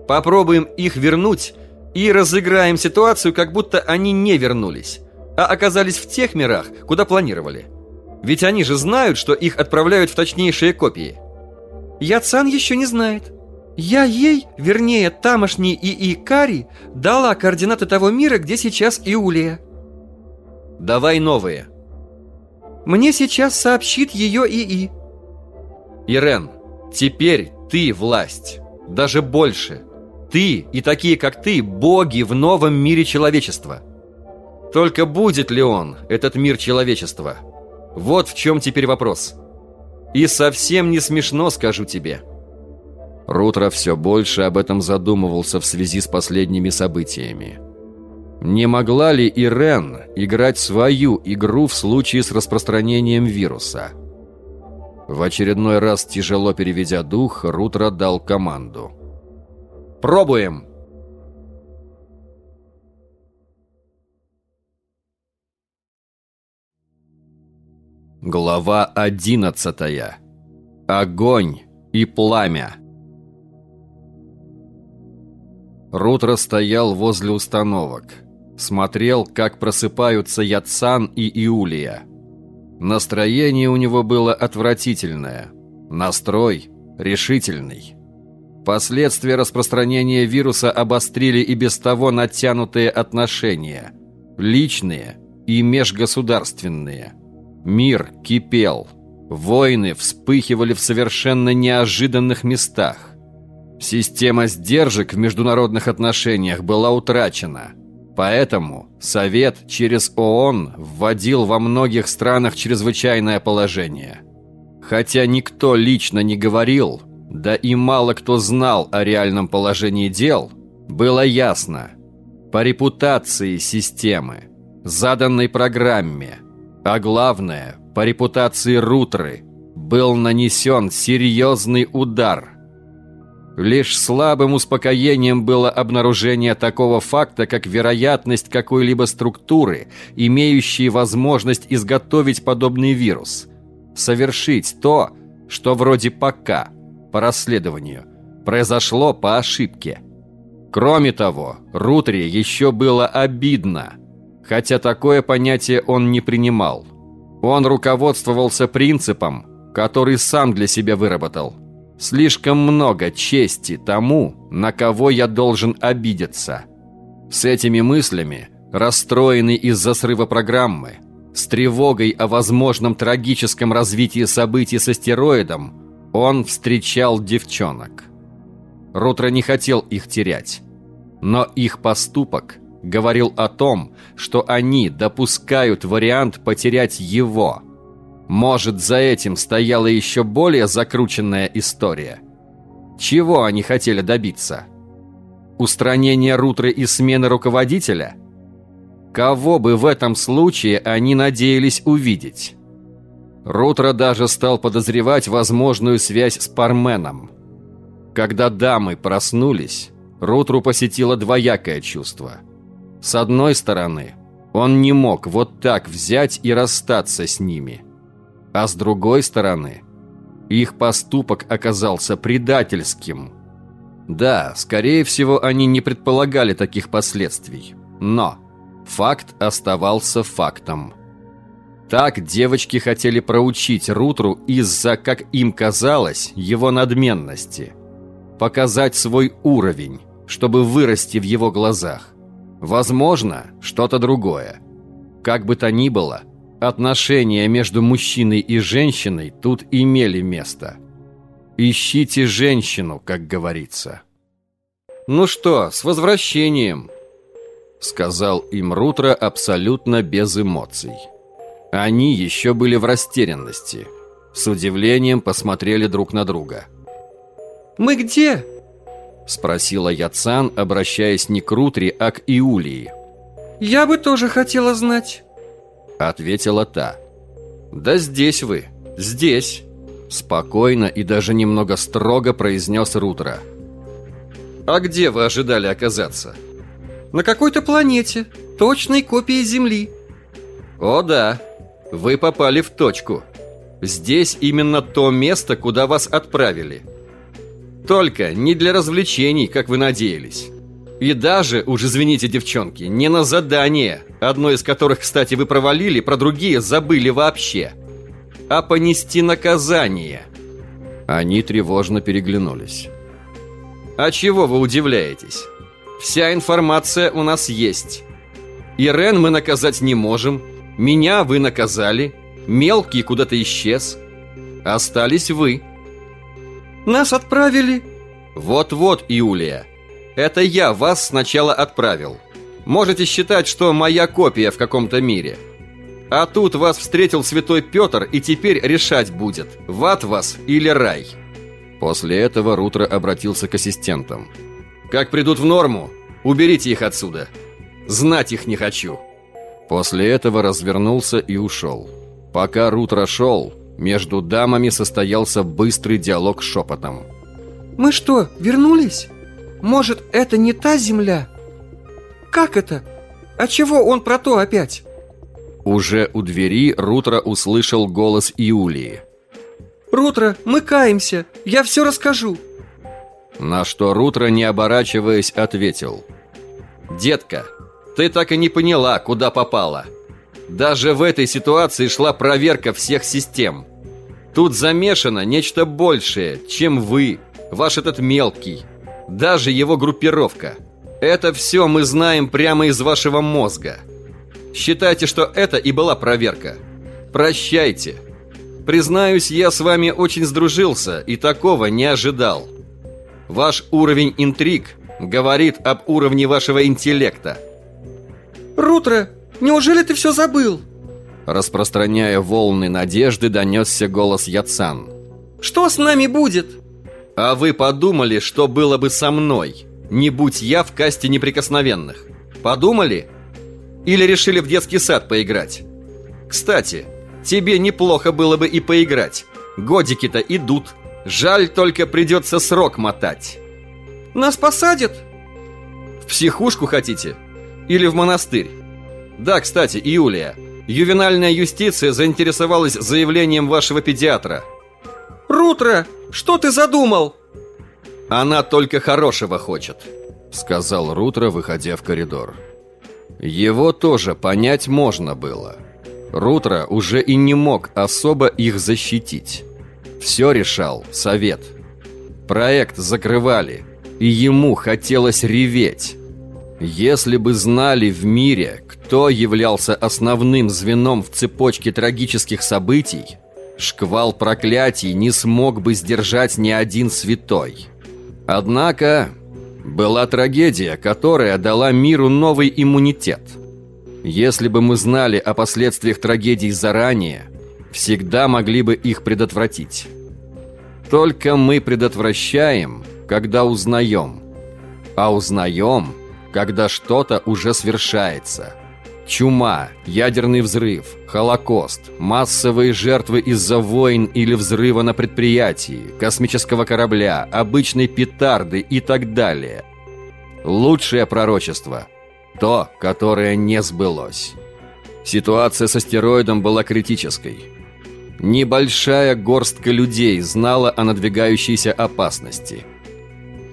Попробуем их вернуть и разыграем ситуацию, как будто они не вернулись, а оказались в тех мирах, куда планировали. Ведь они же знают, что их отправляют в точнейшие копии. Яцан еще не знает. Я ей, вернее, тамошней ИИ Кари, дала координаты того мира, где сейчас Иулия. Давай новые. Мне сейчас сообщит ее ИИ. Ирен, теперь ты власть. Даже больше. Ты и такие, как ты, боги в новом мире человечества. Только будет ли он, этот мир человечества? Вот в чем теперь вопрос. И совсем не смешно, скажу тебе. Рутро все больше об этом задумывался в связи с последними событиями. Не могла ли Ирен играть свою игру в случае с распространением вируса? В очередной раз, тяжело переведя дух, Рутро дал команду. «Пробуем!» Глава одиннадцатая. Огонь и пламя. Рутро стоял возле установок. Смотрел, как просыпаются Яцан и Иулия. Настроение у него было отвратительное. Настрой решительный. Последствия распространения вируса обострили и без того натянутые отношения. Личные и межгосударственные – Мир кипел. Войны вспыхивали в совершенно неожиданных местах. Система сдержек в международных отношениях была утрачена. Поэтому Совет через ООН вводил во многих странах чрезвычайное положение. Хотя никто лично не говорил, да и мало кто знал о реальном положении дел, было ясно. По репутации системы, заданной программе – а главное, по репутации Рутры был нанесен серьезный удар. Лишь слабым успокоением было обнаружение такого факта, как вероятность какой-либо структуры, имеющей возможность изготовить подобный вирус, совершить то, что вроде пока, по расследованию, произошло по ошибке. Кроме того, Рутре еще было обидно – хотя такое понятие он не принимал. Он руководствовался принципом, который сам для себя выработал. Слишком много чести тому, на кого я должен обидеться. С этими мыслями, расстроенный из-за срыва программы, с тревогой о возможном трагическом развитии событий с астероидом, он встречал девчонок. Рутро не хотел их терять. Но их поступок говорил о том, что они допускают вариант потерять его. Может, за этим стояла еще более закрученная история? Чего они хотели добиться? Устранение Рутры и смены руководителя? Кого бы в этом случае они надеялись увидеть? Рутро даже стал подозревать возможную связь с Парменом. Когда дамы проснулись, Рутру посетило двоякое чувство – с одной стороны, он не мог вот так взять и расстаться с ними. А с другой стороны, их поступок оказался предательским. Да, скорее всего, они не предполагали таких последствий. Но факт оставался фактом. Так девочки хотели проучить Рутру из-за, как им казалось, его надменности. Показать свой уровень, чтобы вырасти в его глазах. Возможно, что-то другое. Как бы то ни было, отношения между мужчиной и женщиной тут имели место. Ищите женщину, как говорится. «Ну что, с возвращением!» Сказал им Рутро абсолютно без эмоций. Они еще были в растерянности. С удивлением посмотрели друг на друга. «Мы где?» Спросила Яцан, обращаясь не к Рутре, а к Иулии. «Я бы тоже хотела знать». Ответила та. «Да здесь вы, здесь». Спокойно и даже немного строго произнес Рутро. «А где вы ожидали оказаться?» «На какой-то планете, точной копии Земли». «О да, вы попали в точку. Здесь именно то место, куда вас отправили. Только не для развлечений, как вы надеялись. И даже, уж извините, девчонки, не на задание, одно из которых, кстати, вы провалили, про другие забыли вообще, а понести наказание». Они тревожно переглянулись. «А чего вы удивляетесь? Вся информация у нас есть. Ирен мы наказать не можем, меня вы наказали, мелкий куда-то исчез. Остались вы». «Нас отправили...» «Вот-вот, Иулия, это я вас сначала отправил. Можете считать, что моя копия в каком-то мире. А тут вас встретил святой Петр и теперь решать будет, в ад вас или рай». После этого Рутро обратился к ассистентам. «Как придут в норму, уберите их отсюда. Знать их не хочу». После этого развернулся и ушел. Пока Рутро шел, между дамами состоялся быстрый диалог шепотом. «Мы что, вернулись? Может, это не та земля? Как это? А чего он про то опять?» Уже у двери Рутро услышал голос Иулии. «Рутро, мы каемся, я все расскажу». На что Рутро, не оборачиваясь, ответил. «Детка, ты так и не поняла, куда попала. Даже в этой ситуации шла проверка всех систем. Тут замешано нечто большее, чем вы, ваш этот мелкий, даже его группировка. Это все мы знаем прямо из вашего мозга. Считайте, что это и была проверка. Прощайте. Признаюсь, я с вами очень сдружился и такого не ожидал. Ваш уровень интриг говорит об уровне вашего интеллекта. «Рутро, неужели ты все забыл?» Распространяя волны надежды, донесся голос Яцан. «Что с нами будет?» «А вы подумали, что было бы со мной, не будь я в касте неприкосновенных? Подумали? Или решили в детский сад поиграть? Кстати, тебе неплохо было бы и поиграть. Годики-то идут. Жаль, только придется срок мотать». «Нас посадят?» «В психушку хотите?» Или в монастырь. Да, кстати, Юлия, ювенальная юстиция заинтересовалась заявлением вашего педиатра. Рутро, что ты задумал? Она только хорошего хочет, сказал Рутро, выходя в коридор. Его тоже понять можно было. Рутро уже и не мог особо их защитить. Все решал совет. Проект закрывали, и ему хотелось реветь. Если бы знали в мире, кто являлся основным звеном в цепочке трагических событий, шквал проклятий не смог бы сдержать ни один святой. Однако была трагедия, которая дала миру новый иммунитет. Если бы мы знали о последствиях трагедий заранее, всегда могли бы их предотвратить. Только мы предотвращаем, когда узнаем. А узнаем – когда что-то уже свершается. Чума, ядерный взрыв, холокост, массовые жертвы из-за войн или взрыва на предприятии, космического корабля, обычной петарды и так далее. Лучшее пророчество – то, которое не сбылось. Ситуация с астероидом была критической. Небольшая горстка людей знала о надвигающейся опасности –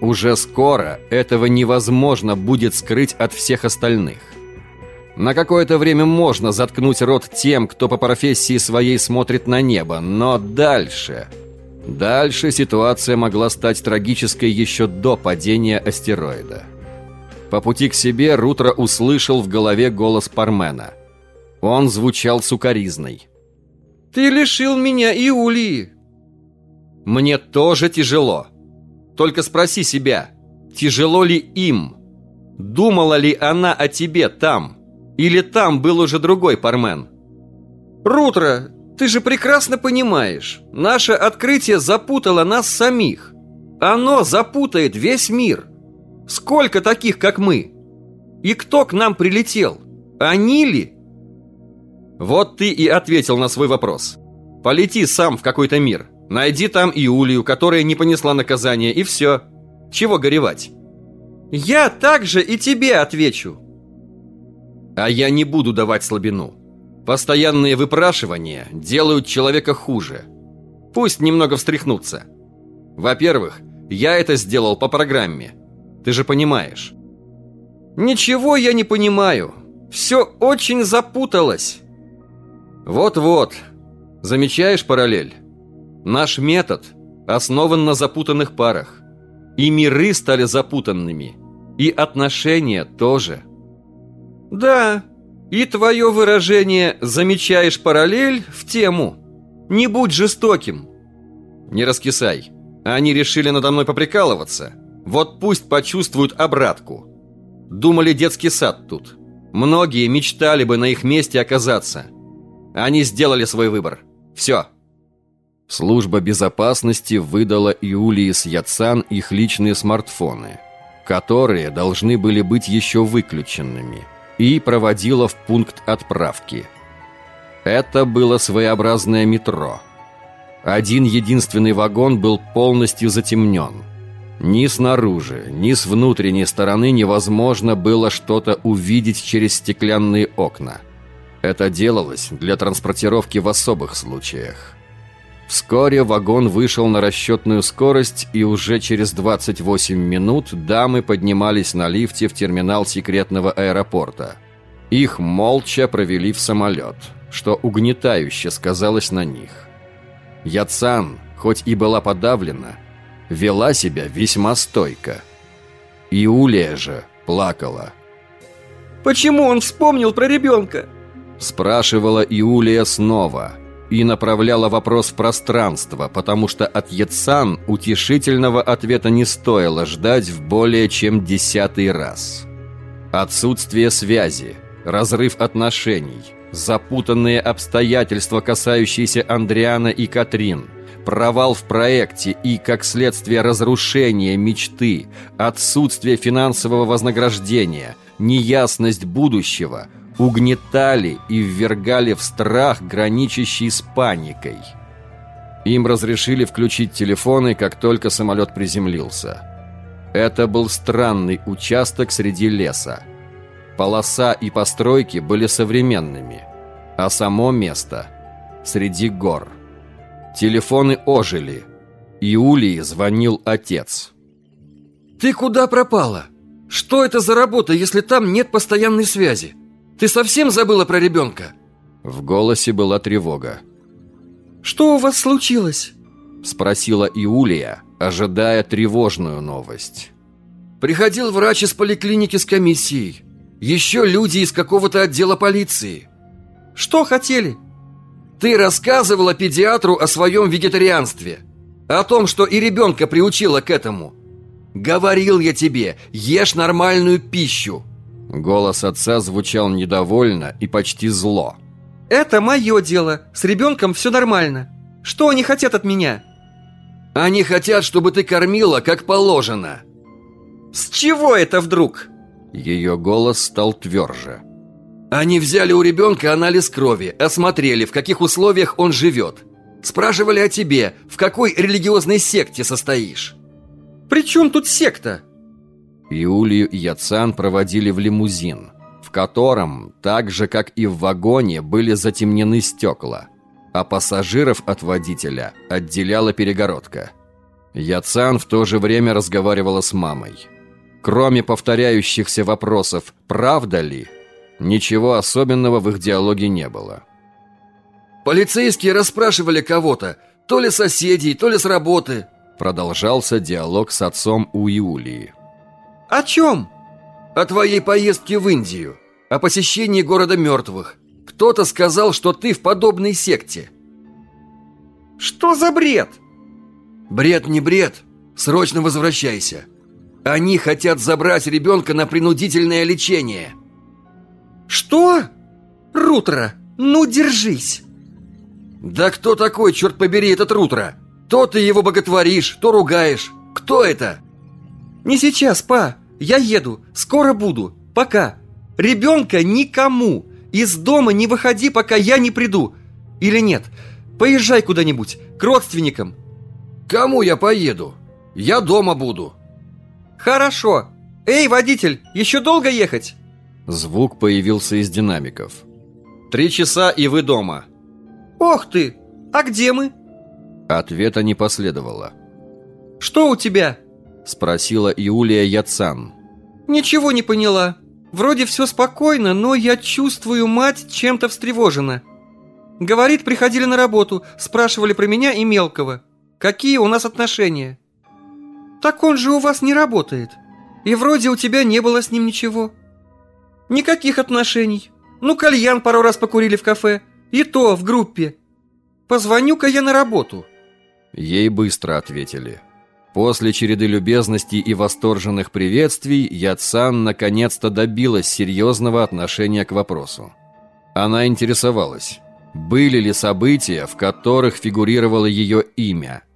Уже скоро этого невозможно будет скрыть от всех остальных. На какое-то время можно заткнуть рот тем, кто по профессии своей смотрит на небо, но дальше... Дальше ситуация могла стать трагической еще до падения астероида. По пути к себе Рутро услышал в голове голос Пармена. Он звучал сукоризной. «Ты лишил меня Иулии!» «Мне тоже тяжело. Только спроси себя, тяжело ли им? Думала ли она о тебе там?» Или там был уже другой пармен? Рутро, ты же прекрасно понимаешь, наше открытие запутало нас самих. Оно запутает весь мир. Сколько таких, как мы? И кто к нам прилетел? Они ли? Вот ты и ответил на свой вопрос. Полети сам в какой-то мир. Найди там Иулию, которая не понесла наказание, и все. Чего горевать? Я также и тебе отвечу. А я не буду давать слабину. Постоянные выпрашивания делают человека хуже. Пусть немного встряхнутся. Во-первых, я это сделал по программе. Ты же понимаешь. Ничего я не понимаю. Все очень запуталось. Вот-вот. Замечаешь параллель? Наш метод основан на запутанных парах. И миры стали запутанными. И отношения тоже. Да, и твое выражение «замечаешь параллель» в тему. Не будь жестоким. Не раскисай. Они решили надо мной поприкалываться. Вот пусть почувствуют обратку. Думали детский сад тут. Многие мечтали бы на их месте оказаться. Они сделали свой выбор. Все. Служба безопасности выдала Иулии с Яцан их личные смартфоны, которые должны были быть еще выключенными – и проводила в пункт отправки. Это было своеобразное метро. Один единственный вагон был полностью затемнен. Ни снаружи, ни с внутренней стороны невозможно было что-то увидеть через стеклянные окна. Это делалось для транспортировки в особых случаях. Вскоре вагон вышел на расчетную скорость, и уже через 28 минут дамы поднимались на лифте в терминал секретного аэропорта. Их молча провели в самолет, что угнетающе сказалось на них. Яцан, хоть и была подавлена, вела себя весьма стойко. Иулия же плакала. «Почему он вспомнил про ребенка?» Спрашивала Иулия снова – и направляла вопрос в пространство, потому что от Яцан утешительного ответа не стоило ждать в более чем десятый раз. Отсутствие связи, разрыв отношений, запутанные обстоятельства, касающиеся Андриана и Катрин, провал в проекте и, как следствие, разрушение мечты, отсутствие финансового вознаграждения, неясность будущего – угнетали и ввергали в страх, граничащий с паникой. Им разрешили включить телефоны, как только самолет приземлился. Это был странный участок среди леса. Полоса и постройки были современными, а само место – среди гор. Телефоны ожили. Иулии звонил отец. «Ты куда пропала? Что это за работа, если там нет постоянной связи?» Ты совсем забыла про ребенка?» В голосе была тревога. «Что у вас случилось?» Спросила Иулия, ожидая тревожную новость. «Приходил врач из поликлиники с комиссией. Еще люди из какого-то отдела полиции. Что хотели?» «Ты рассказывала педиатру о своем вегетарианстве. О том, что и ребенка приучила к этому. Говорил я тебе, ешь нормальную пищу. Голос отца звучал недовольно и почти зло. «Это мое дело. С ребенком все нормально. Что они хотят от меня?» «Они хотят, чтобы ты кормила, как положено». «С чего это вдруг?» Ее голос стал тверже. «Они взяли у ребенка анализ крови, осмотрели, в каких условиях он живет. Спрашивали о тебе, в какой религиозной секте состоишь». «При чем тут секта?» Юлию и Яцан проводили в лимузин, в котором, так же как и в вагоне, были затемнены стекла, а пассажиров от водителя отделяла перегородка. Яцан в то же время разговаривала с мамой. Кроме повторяющихся вопросов «правда ли?», ничего особенного в их диалоге не было. «Полицейские расспрашивали кого-то, то ли соседей, то ли с работы», продолжался диалог с отцом у Юлии. «О чем?» «О твоей поездке в Индию, о посещении города мертвых. Кто-то сказал, что ты в подобной секте». «Что за бред?» «Бред не бред. Срочно возвращайся. Они хотят забрать ребенка на принудительное лечение». «Что? Рутро, ну держись!» «Да кто такой, черт побери, этот Рутро? То ты его боготворишь, то ругаешь. Кто это?» «Не сейчас, па. Я еду. Скоро буду. Пока. Ребенка никому. Из дома не выходи, пока я не приду. Или нет. Поезжай куда-нибудь. К родственникам. Кому я поеду? Я дома буду. Хорошо. Эй, водитель, еще долго ехать? Звук появился из динамиков. Три часа, и вы дома. Ох ты! А где мы? Ответа не последовало. Что у тебя? Спросила Иулия Яцан. Ничего не поняла. Вроде все спокойно, но я чувствую, мать чем-то встревожена. Говорит, приходили на работу, спрашивали про меня и мелкого. Какие у нас отношения? Так он же у вас не работает. И вроде у тебя не было с ним ничего. Никаких отношений. Ну, кальян пару раз покурили в кафе. И то в группе. Позвоню-ка я на работу. Ей быстро ответили. После череды любезностей и восторженных приветствий Яцан наконец-то добилась серьезного отношения к вопросу. Она интересовалась, были ли события, в которых фигурировало ее имя –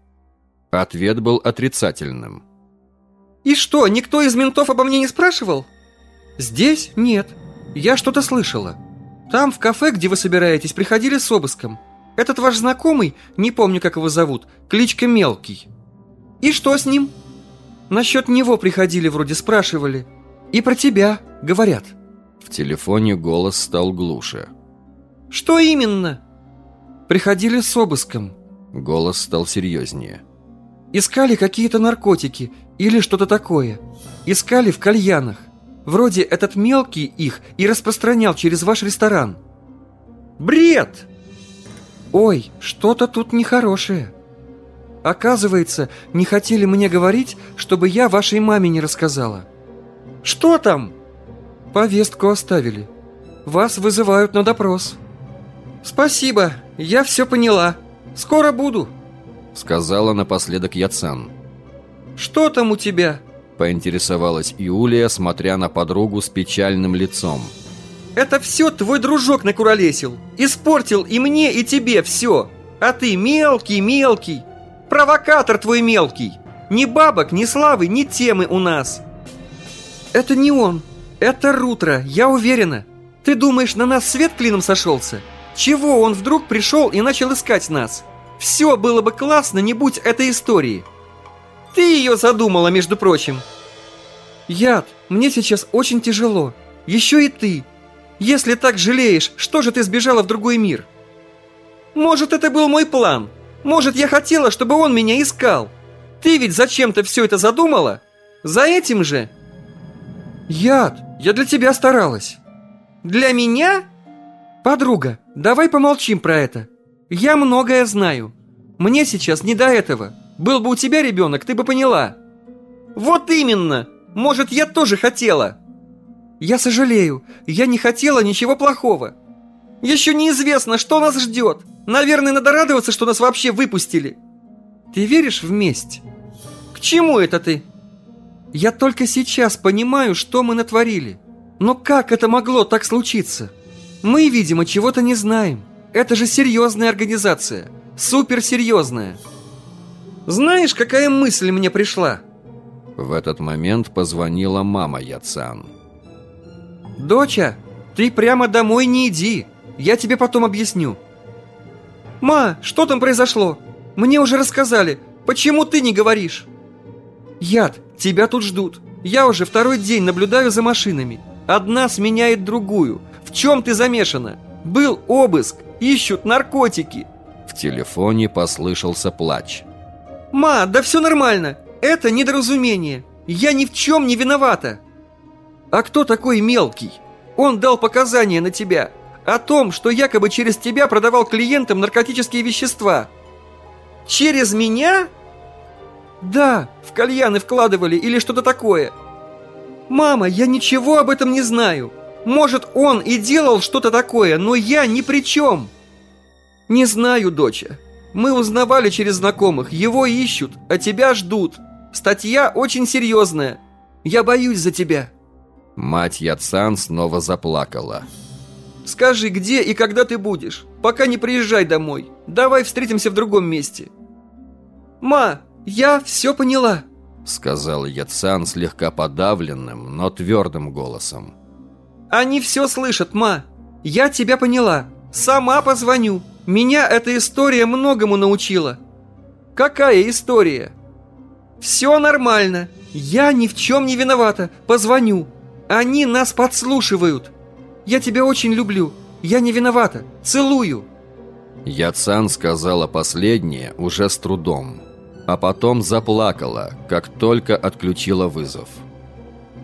Ответ был отрицательным. «И что, никто из ментов обо мне не спрашивал?» «Здесь нет. Я что-то слышала. Там, в кафе, где вы собираетесь, приходили с обыском. Этот ваш знакомый, не помню, как его зовут, кличка Мелкий. И что с ним?» «Насчет него приходили, вроде спрашивали. И про тебя, говорят». В телефоне голос стал глуше. «Что именно?» «Приходили с обыском». Голос стал серьезнее. Искали какие-то наркотики или что-то такое. Искали в кальянах. Вроде этот мелкий их и распространял через ваш ресторан. Бред! Ой, что-то тут нехорошее. Оказывается, не хотели мне говорить, чтобы я вашей маме не рассказала. Что там? Повестку оставили. Вас вызывают на допрос. Спасибо, я все поняла. Скоро буду сказала напоследок Яцан. «Что там у тебя?» поинтересовалась Иулия, смотря на подругу с печальным лицом. «Это все твой дружок накуролесил. Испортил и мне, и тебе все. А ты мелкий, мелкий. Провокатор твой мелкий. Ни бабок, ни славы, ни темы у нас». «Это не он. Это Рутро, я уверена. Ты думаешь, на нас свет клином сошелся? Чего он вдруг пришел и начал искать нас?» Все было бы классно, не будь этой истории. Ты ее задумала, между прочим. Яд, мне сейчас очень тяжело. Еще и ты. Если так жалеешь, что же ты сбежала в другой мир? Может, это был мой план? Может, я хотела, чтобы он меня искал? Ты ведь зачем-то все это задумала? За этим же? Яд, я для тебя старалась. Для меня? Подруга, давай помолчим про это. Я многое знаю. Мне сейчас не до этого. Был бы у тебя ребенок, ты бы поняла. Вот именно. Может, я тоже хотела. Я сожалею. Я не хотела ничего плохого. Еще неизвестно, что нас ждет. Наверное, надо радоваться, что нас вообще выпустили. Ты веришь в месть? К чему это ты? Я только сейчас понимаю, что мы натворили. Но как это могло так случиться? Мы, видимо, чего-то не знаем. Это же серьезная организация. Суперсерьезная. Знаешь, какая мысль мне пришла? В этот момент позвонила мама Яцан. «Доча, ты прямо домой не иди. Я тебе потом объясню». «Ма, что там произошло? Мне уже рассказали. Почему ты не говоришь?» «Яд, тебя тут ждут. Я уже второй день наблюдаю за машинами. Одна сменяет другую. В чем ты замешана? Был обыск. Ищут наркотики!» В телефоне послышался плач. Ма, да все нормально. Это недоразумение. Я ни в чем не виновата. А кто такой мелкий? Он дал показания на тебя. О том, что якобы через тебя продавал клиентам наркотические вещества. Через меня? Да, в кальяны вкладывали или что-то такое. Мама, я ничего об этом не знаю. Может, он и делал что-то такое, но я ни при чем. Не знаю, доча. Мы узнавали через знакомых, его ищут, а тебя ждут. Статья очень серьезная. Я боюсь за тебя. Мать Яцан снова заплакала. Скажи, где и когда ты будешь? Пока не приезжай домой. Давай встретимся в другом месте. Ма, я все поняла. Сказал Яцан слегка подавленным, но твердым голосом. Они все слышат, ма. Я тебя поняла. Сама позвоню. Меня эта история многому научила. Какая история? Все нормально. Я ни в чем не виновата. Позвоню. Они нас подслушивают. Я тебя очень люблю. Я не виновата. Целую. Яцан сказала последнее уже с трудом, а потом заплакала, как только отключила вызов.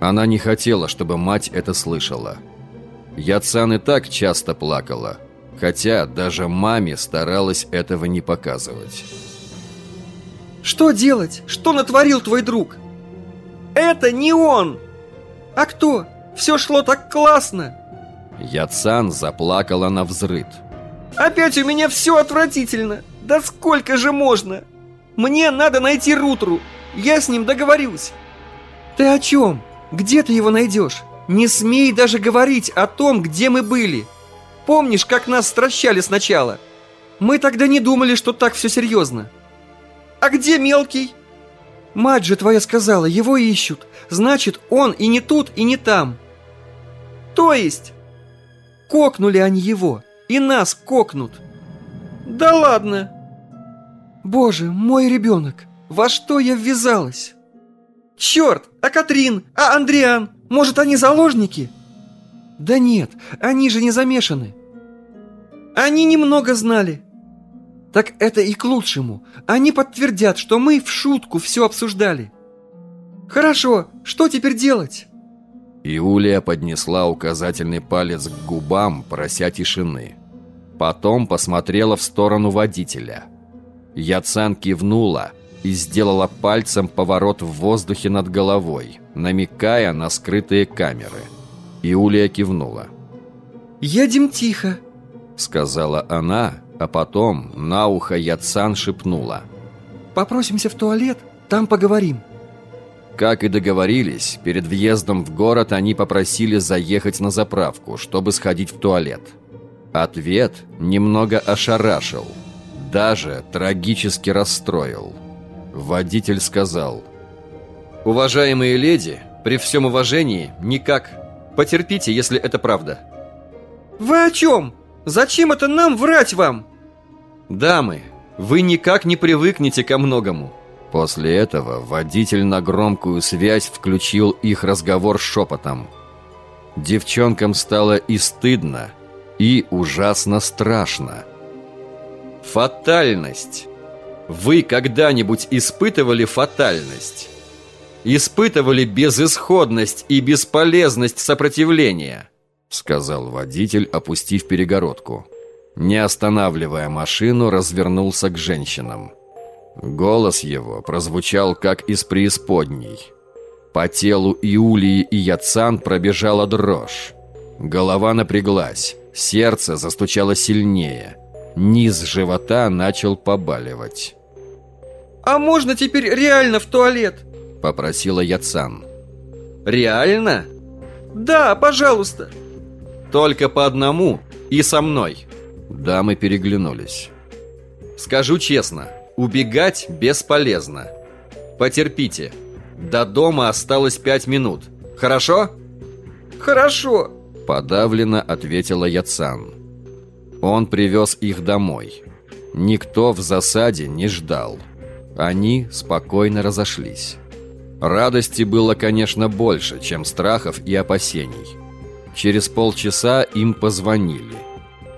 Она не хотела, чтобы мать это слышала. Яцан и так часто плакала, хотя даже маме старалась этого не показывать. Что делать? Что натворил твой друг? Это не он! А кто? Все шло так классно! Яцан заплакала на взрыд. Опять у меня все отвратительно! Да сколько же можно? Мне надо найти Рутру. Я с ним договорюсь. Ты о чем? Где ты его найдешь? Не смей даже говорить о том, где мы были. Помнишь, как нас стращали сначала? Мы тогда не думали, что так все серьезно. А где мелкий? Мать же твоя сказала, его ищут. Значит, он и не тут, и не там. То есть... Кокнули они его, и нас кокнут. Да ладно. Боже, мой ребенок, во что я ввязалась? Черт, а Катрин, а Андриан, может, они заложники? Да нет, они же не замешаны. Они немного знали. Так это и к лучшему. Они подтвердят, что мы в шутку все обсуждали. Хорошо, что теперь делать? Иулия поднесла указательный палец к губам, прося тишины. Потом посмотрела в сторону водителя. Яцан кивнула и сделала пальцем поворот в воздухе над головой, намекая на скрытые камеры. Иулия кивнула. «Едем тихо», — сказала она, а потом на ухо Яцан шепнула. «Попросимся в туалет, там поговорим». Как и договорились, перед въездом в город они попросили заехать на заправку, чтобы сходить в туалет. Ответ немного ошарашил, даже трагически расстроил. Водитель сказал, «Уважаемые леди, при всем уважении, никак. Потерпите, если это правда». «Вы о чем? Зачем это нам врать вам?» «Дамы, вы никак не привыкнете ко многому». После этого водитель на громкую связь включил их разговор шепотом. Девчонкам стало и стыдно, и ужасно страшно. Фатальность. Вы когда-нибудь испытывали фатальность? Испытывали безысходность и бесполезность сопротивления? Сказал водитель, опустив перегородку. Не останавливая машину, развернулся к женщинам. Голос его прозвучал как из преисподней. По телу Иулии и Яцан пробежала дрожь. Голова напряглась, сердце застучало сильнее. Низ живота начал побаливать. «А можно теперь реально в туалет?» – попросила Яцан. «Реально?» «Да, пожалуйста». «Только по одному и со мной». Дамы переглянулись. «Скажу честно, Убегать бесполезно. Потерпите. До дома осталось пять минут. Хорошо? Хорошо. Подавленно ответила Яцан. Он привез их домой. Никто в засаде не ждал. Они спокойно разошлись. Радости было, конечно, больше, чем страхов и опасений. Через полчаса им позвонили.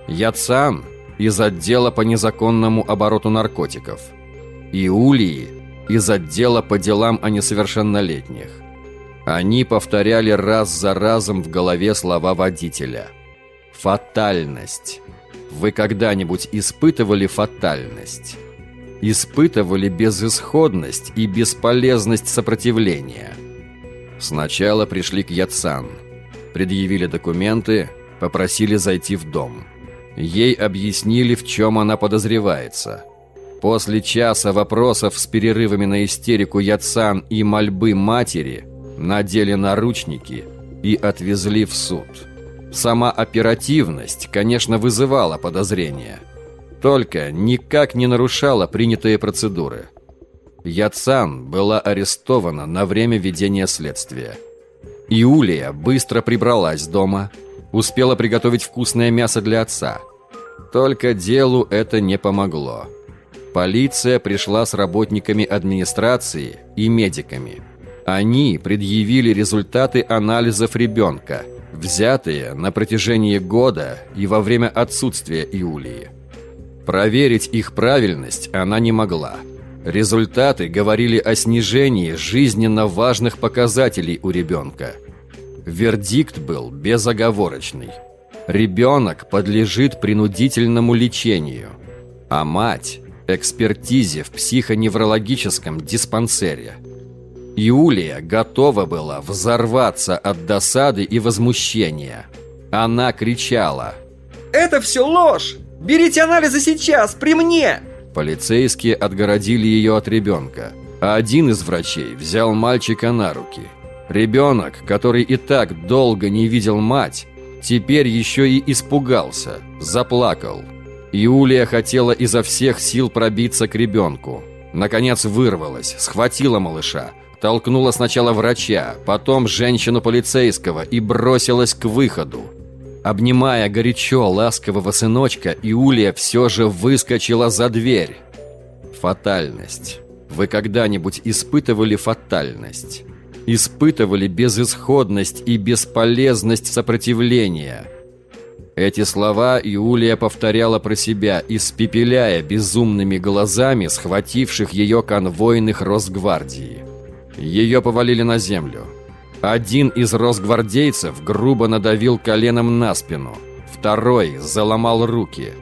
Яцан из отдела по незаконному обороту наркотиков. И Улии из отдела по делам о несовершеннолетних. Они повторяли раз за разом в голове слова водителя. «Фатальность». Вы когда-нибудь испытывали фатальность? Испытывали безысходность и бесполезность сопротивления? Сначала пришли к Яцан. Предъявили документы, попросили зайти в дом. Ей объяснили, в чем она подозревается. После часа вопросов с перерывами на истерику Яцан и мольбы матери надели наручники и отвезли в суд. Сама оперативность, конечно, вызывала подозрения. Только никак не нарушала принятые процедуры. Яцан была арестована на время ведения следствия. Иулия быстро прибралась дома, успела приготовить вкусное мясо для отца. Только делу это не помогло. Полиция пришла с работниками администрации и медиками. Они предъявили результаты анализов ребенка – взятые на протяжении года и во время отсутствия Иулии. Проверить их правильность она не могла. Результаты говорили о снижении жизненно важных показателей у ребенка. Вердикт был безоговорочный. Ребенок подлежит принудительному лечению, а мать – экспертизе в психоневрологическом диспансере – Юлия готова была взорваться от досады и возмущения. Она кричала. «Это все ложь! Берите анализы сейчас, при мне!» Полицейские отгородили ее от ребенка, а один из врачей взял мальчика на руки. Ребенок, который и так долго не видел мать, теперь еще и испугался, заплакал. Юлия хотела изо всех сил пробиться к ребенку. Наконец вырвалась, схватила малыша, толкнула сначала врача, потом женщину полицейского и бросилась к выходу. Обнимая горячо ласкового сыночка, Иулия все же выскочила за дверь. Фатальность. Вы когда-нибудь испытывали фатальность? Испытывали безысходность и бесполезность сопротивления? Эти слова Иулия повторяла про себя, испепеляя безумными глазами схвативших ее конвойных Росгвардии. Ее повалили на землю. Один из росгвардейцев грубо надавил коленом на спину. Второй заломал руки.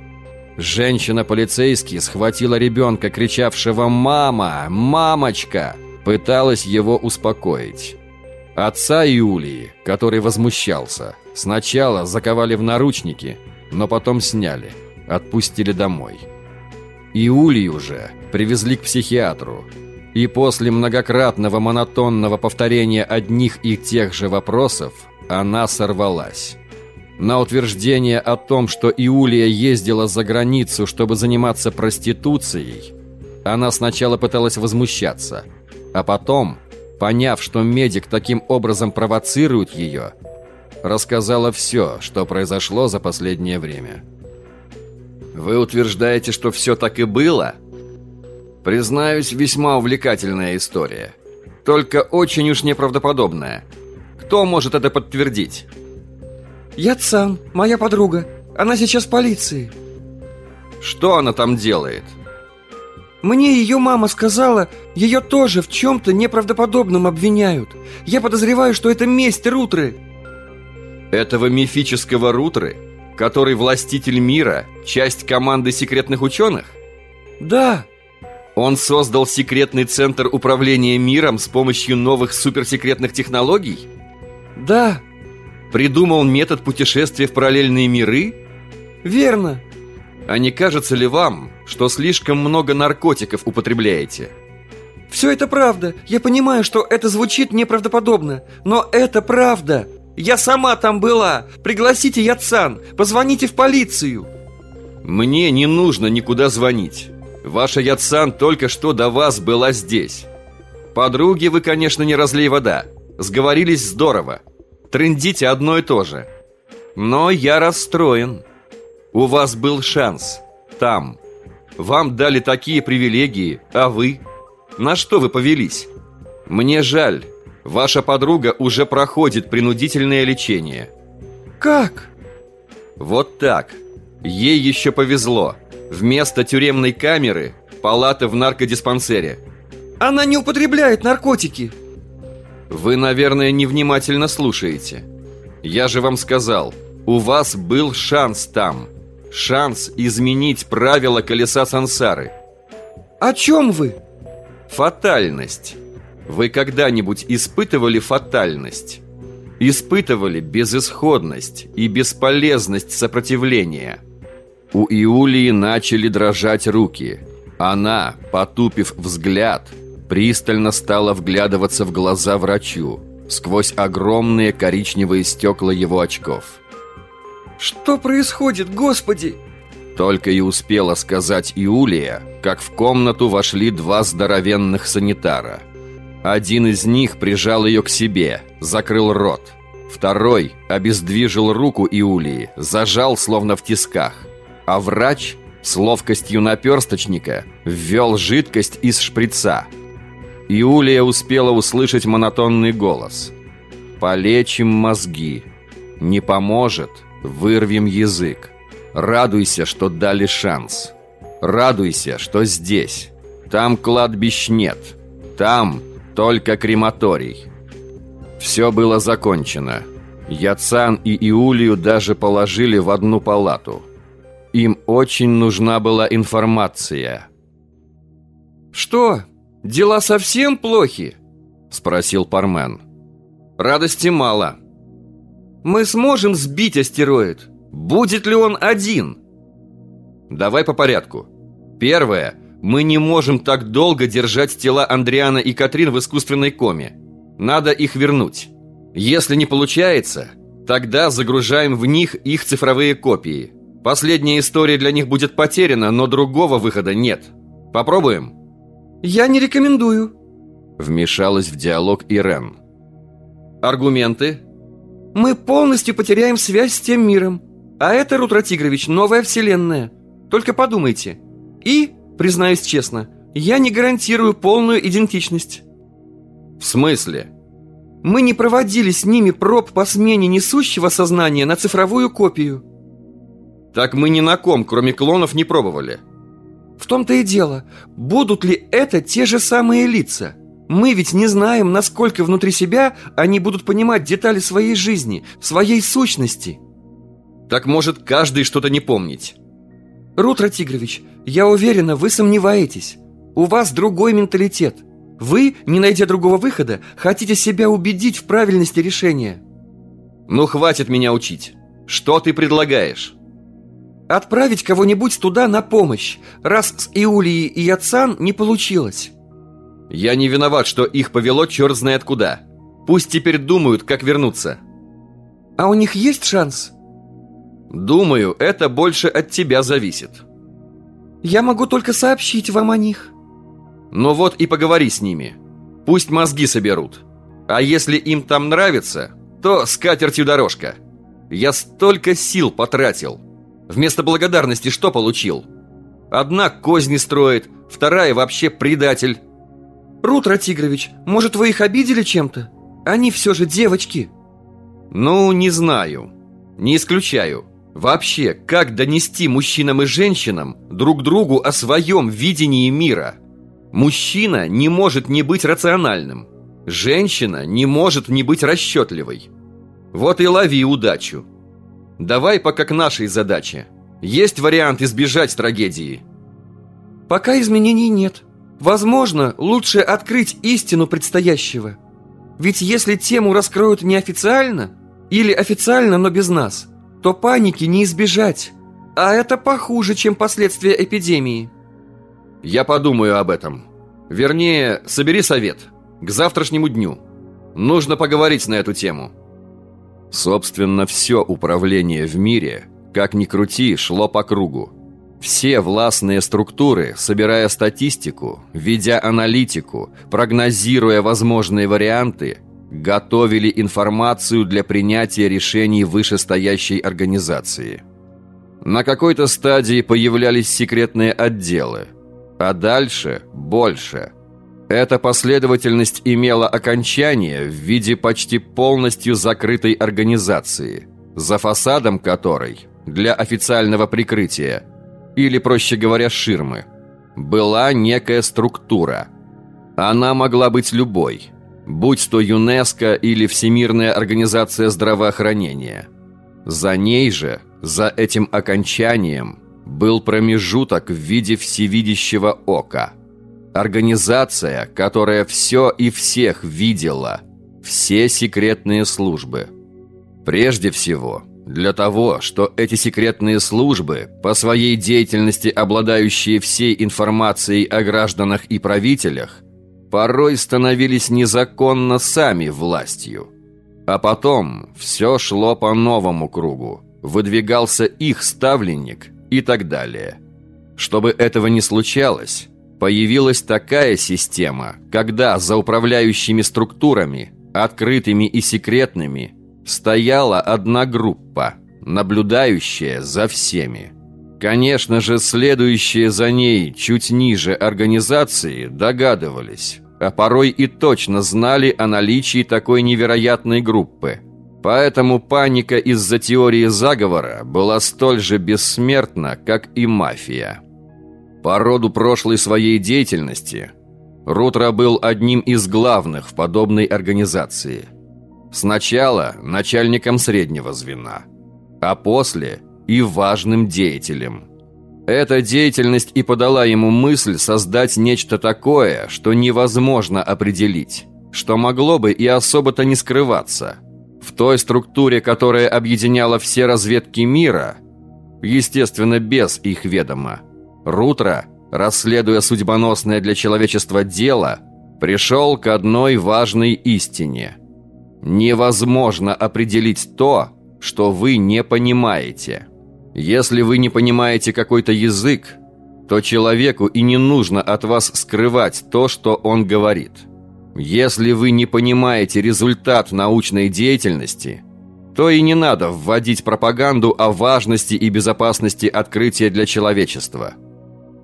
Женщина-полицейский схватила ребенка, кричавшего «Мама! Мамочка!» Пыталась его успокоить. Отца Юлии, который возмущался, сначала заковали в наручники, но потом сняли, отпустили домой. Иулию же привезли к психиатру, и после многократного монотонного повторения одних и тех же вопросов она сорвалась. На утверждение о том, что Иулия ездила за границу, чтобы заниматься проституцией, она сначала пыталась возмущаться, а потом, поняв, что медик таким образом провоцирует ее, рассказала все, что произошло за последнее время. «Вы утверждаете, что все так и было?» Признаюсь, весьма увлекательная история. Только очень уж неправдоподобная. Кто может это подтвердить? Яцан, моя подруга. Она сейчас в полиции. Что она там делает? Мне ее мама сказала, ее тоже в чем-то неправдоподобном обвиняют. Я подозреваю, что это месть Рутры. Этого мифического Рутры, который властитель мира, часть команды секретных ученых? Да, он создал секретный центр управления миром с помощью новых суперсекретных технологий? Да. Придумал метод путешествия в параллельные миры? Верно. А не кажется ли вам, что слишком много наркотиков употребляете? Все это правда. Я понимаю, что это звучит неправдоподобно, но это правда. Я сама там была. Пригласите Яцан, позвоните в полицию. Мне не нужно никуда звонить. Ваша Яцан только что до вас была здесь. Подруги вы, конечно, не разлей вода. Сговорились здорово. Трындите одно и то же. Но я расстроен. У вас был шанс. Там. Вам дали такие привилегии, а вы? На что вы повелись? Мне жаль. Ваша подруга уже проходит принудительное лечение. Как? Вот так. Ей еще повезло. Вместо тюремной камеры – палата в наркодиспансере. Она не употребляет наркотики. Вы, наверное, невнимательно слушаете. Я же вам сказал, у вас был шанс там. Шанс изменить правила колеса сансары. О чем вы? Фатальность. Вы когда-нибудь испытывали фатальность? Испытывали безысходность и бесполезность сопротивления. У Иулии начали дрожать руки. Она, потупив взгляд, пристально стала вглядываться в глаза врачу сквозь огромные коричневые стекла его очков. «Что происходит, Господи?» Только и успела сказать Иулия, как в комнату вошли два здоровенных санитара. Один из них прижал ее к себе, закрыл рот. Второй обездвижил руку Иулии, зажал словно в тисках. А врач с ловкостью наперсточника ввел жидкость из шприца – Иулия успела услышать монотонный голос. «Полечим мозги. Не поможет, вырвем язык. Радуйся, что дали шанс. Радуйся, что здесь. Там кладбищ нет. Там только крематорий». Все было закончено. Яцан и Иулию даже положили в одну палату. Им очень нужна была информация. «Что?» «Дела совсем плохи?» – спросил Пармен. «Радости мало. Мы сможем сбить астероид. Будет ли он один?» «Давай по порядку. Первое. Мы не можем так долго держать тела Андриана и Катрин в искусственной коме. Надо их вернуть. Если не получается, тогда загружаем в них их цифровые копии. Последняя история для них будет потеряна, но другого выхода нет. Попробуем?» «Я не рекомендую», — вмешалась в диалог Ирен. «Аргументы?» «Мы полностью потеряем связь с тем миром. А это, Рутро Тигрович, новая вселенная. Только подумайте. И, признаюсь честно, я не гарантирую полную идентичность». «В смысле?» «Мы не проводили с ними проб по смене несущего сознания на цифровую копию». «Так мы ни на ком, кроме клонов, не пробовали». В том-то и дело, будут ли это те же самые лица? Мы ведь не знаем, насколько внутри себя они будут понимать детали своей жизни, своей сущности. Так может каждый что-то не помнить? Рутро Тигрович, я уверена, вы сомневаетесь. У вас другой менталитет. Вы, не найдя другого выхода, хотите себя убедить в правильности решения. Ну, хватит меня учить. Что ты предлагаешь? Отправить кого-нибудь туда на помощь, раз с Иулией и Яцан не получилось. Я не виноват, что их повело черт знает куда. Пусть теперь думают, как вернуться. А у них есть шанс? Думаю, это больше от тебя зависит. Я могу только сообщить вам о них. Ну вот и поговори с ними. Пусть мозги соберут. А если им там нравится, то с катертью дорожка. Я столько сил потратил. Вместо благодарности что получил? Одна козни строит, вторая вообще предатель. Рутро Тигрович, может вы их обидели чем-то? Они все же девочки. Ну, не знаю. Не исключаю. Вообще, как донести мужчинам и женщинам друг другу о своем видении мира? Мужчина не может не быть рациональным. Женщина не может не быть расчетливой. Вот и лови удачу. Давай пока к нашей задаче. Есть вариант избежать трагедии? Пока изменений нет. Возможно, лучше открыть истину предстоящего. Ведь если тему раскроют неофициально, или официально, но без нас, то паники не избежать. А это похуже, чем последствия эпидемии. Я подумаю об этом. Вернее, собери совет. К завтрашнему дню. Нужно поговорить на эту тему. Собственно, все управление в мире, как ни крути, шло по кругу. Все властные структуры, собирая статистику, ведя аналитику, прогнозируя возможные варианты, готовили информацию для принятия решений вышестоящей организации. На какой-то стадии появлялись секретные отделы, а дальше – больше – эта последовательность имела окончание в виде почти полностью закрытой организации, за фасадом которой, для официального прикрытия, или, проще говоря, ширмы, была некая структура. Она могла быть любой, будь то ЮНЕСКО или Всемирная организация здравоохранения. За ней же, за этим окончанием, был промежуток в виде всевидящего ока. Организация, которая все и всех видела, все секретные службы. Прежде всего, для того, что эти секретные службы, по своей деятельности обладающие всей информацией о гражданах и правителях, порой становились незаконно сами властью. А потом все шло по новому кругу, выдвигался их ставленник и так далее. Чтобы этого не случалось, появилась такая система, когда за управляющими структурами, открытыми и секретными – стояла одна группа, наблюдающая за всеми. Конечно же, следующие за ней чуть ниже организации догадывались, а порой и точно знали о наличии такой невероятной группы. Поэтому паника из-за теории заговора была столь же бессмертна, как и мафия. По роду прошлой своей деятельности Рутро был одним из главных в подобной организации – Сначала начальником среднего звена, а после и важным деятелем. Эта деятельность и подала ему мысль создать нечто такое, что невозможно определить, что могло бы и особо-то не скрываться. В той структуре, которая объединяла все разведки мира, естественно, без их ведома, Рутро, расследуя судьбоносное для человечества дело, пришел к одной важной истине – Невозможно определить то, что вы не понимаете. Если вы не понимаете какой-то язык, то человеку и не нужно от вас скрывать то, что он говорит. Если вы не понимаете результат научной деятельности, то и не надо вводить пропаганду о важности и безопасности открытия для человечества.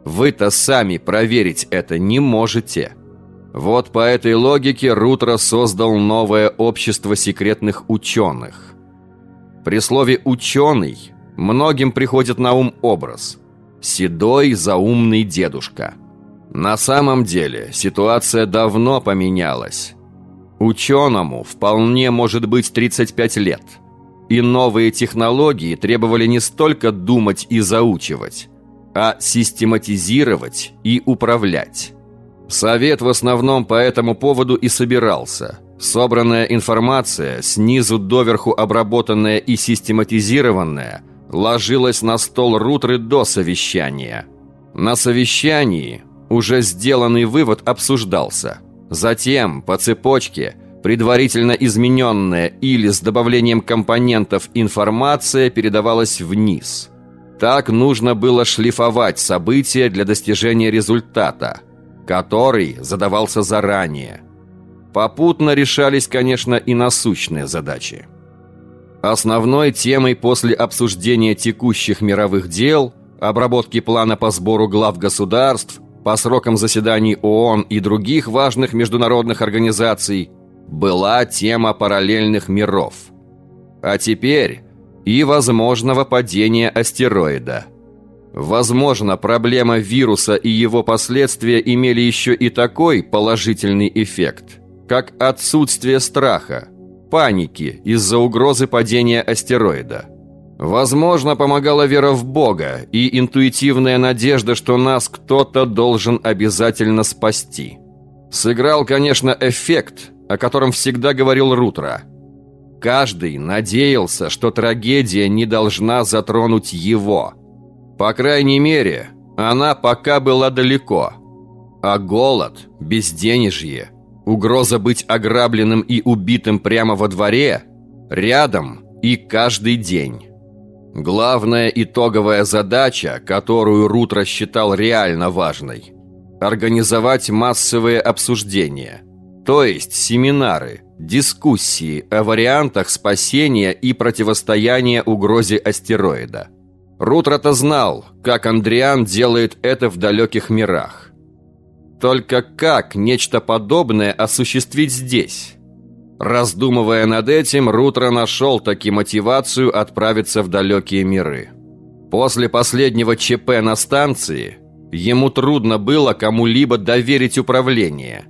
Вы-то сами проверить это не можете. Вот по этой логике Рутро создал новое общество секретных ученых. При слове «ученый» многим приходит на ум образ «седой заумный дедушка». На самом деле ситуация давно поменялась. Ученому вполне может быть 35 лет. И новые технологии требовали не столько думать и заучивать, а систематизировать и управлять. Совет в основном по этому поводу и собирался. Собранная информация, снизу доверху обработанная и систематизированная, ложилась на стол Рутры до совещания. На совещании уже сделанный вывод обсуждался. Затем, по цепочке, предварительно измененная или с добавлением компонентов информация передавалась вниз. Так нужно было шлифовать события для достижения результата – который задавался заранее. Попутно решались, конечно, и насущные задачи. Основной темой после обсуждения текущих мировых дел, обработки плана по сбору глав государств, по срокам заседаний ООН и других важных международных организаций была тема параллельных миров. А теперь и возможного падения астероида – Возможно, проблема вируса и его последствия имели еще и такой положительный эффект, как отсутствие страха, паники из-за угрозы падения астероида. Возможно, помогала вера в Бога и интуитивная надежда, что нас кто-то должен обязательно спасти. Сыграл, конечно, эффект, о котором всегда говорил Рутро. Каждый надеялся, что трагедия не должна затронуть его – по крайней мере, она пока была далеко. А голод, безденежье, угроза быть ограбленным и убитым прямо во дворе, рядом и каждый день. Главная итоговая задача, которую Рут рассчитал реально важной – организовать массовые обсуждения, то есть семинары, дискуссии о вариантах спасения и противостояния угрозе астероида – Рутрата знал, как Андриан делает это в далеких мирах. Только как нечто подобное осуществить здесь? Раздумывая над этим, Рутро нашел таки мотивацию отправиться в далекие миры. После последнего ЧП на станции ему трудно было кому-либо доверить управление.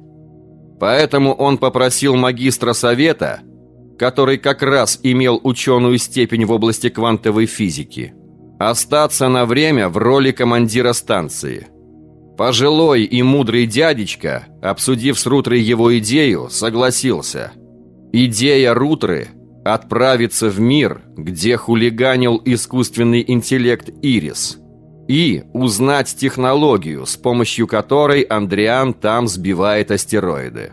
Поэтому он попросил магистра совета, который как раз имел ученую степень в области квантовой физики, остаться на время в роли командира станции. Пожилой и мудрый дядечка, обсудив с Рутрой его идею, согласился. Идея Рутры – отправиться в мир, где хулиганил искусственный интеллект Ирис, и узнать технологию, с помощью которой Андриан там сбивает астероиды.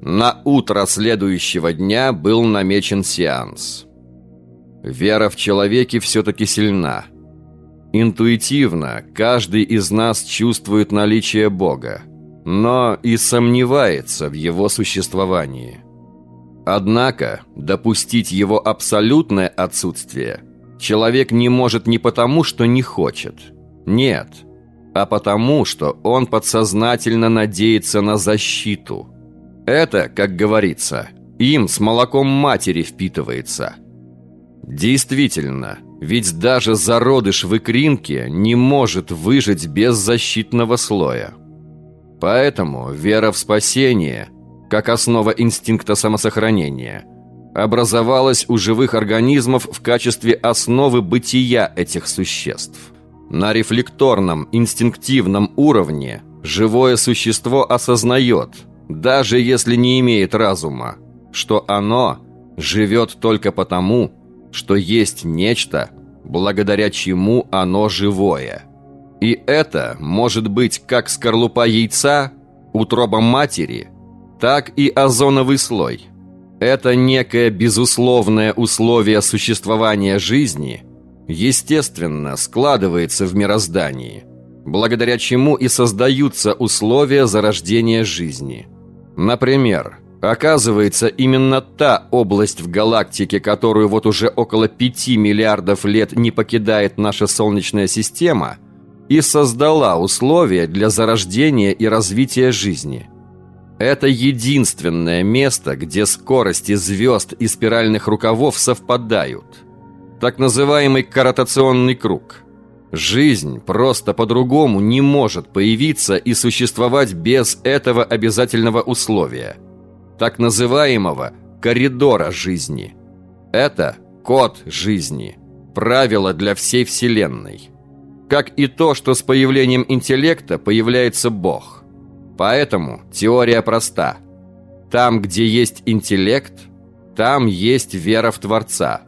На утро следующего дня был намечен сеанс. Вера в человеке все-таки сильна. Интуитивно каждый из нас чувствует наличие Бога, но и сомневается в его существовании. Однако допустить его абсолютное отсутствие человек не может не потому, что не хочет. Нет, а потому, что он подсознательно надеется на защиту – это, как говорится, им с молоком матери впитывается. Действительно, ведь даже зародыш в икринке не может выжить без защитного слоя. Поэтому вера в спасение, как основа инстинкта самосохранения, образовалась у живых организмов в качестве основы бытия этих существ. На рефлекторном, инстинктивном уровне живое существо осознает – даже если не имеет разума, что оно живет только потому, что есть нечто, благодаря чему оно живое. И это может быть как скорлупа яйца, утроба матери, так и озоновый слой. Это некое безусловное условие существования жизни, естественно, складывается в мироздании, благодаря чему и создаются условия зарождения жизни – Например, оказывается, именно та область в галактике, которую вот уже около 5 миллиардов лет не покидает наша Солнечная система, и создала условия для зарождения и развития жизни. Это единственное место, где скорости звезд и спиральных рукавов совпадают. Так называемый каротационный круг – Жизнь просто по-другому не может появиться и существовать без этого обязательного условия, так называемого коридора жизни. Это код жизни, правило для всей Вселенной. Как и то, что с появлением интеллекта появляется Бог. Поэтому теория проста. Там, где есть интеллект, там есть вера в Творца.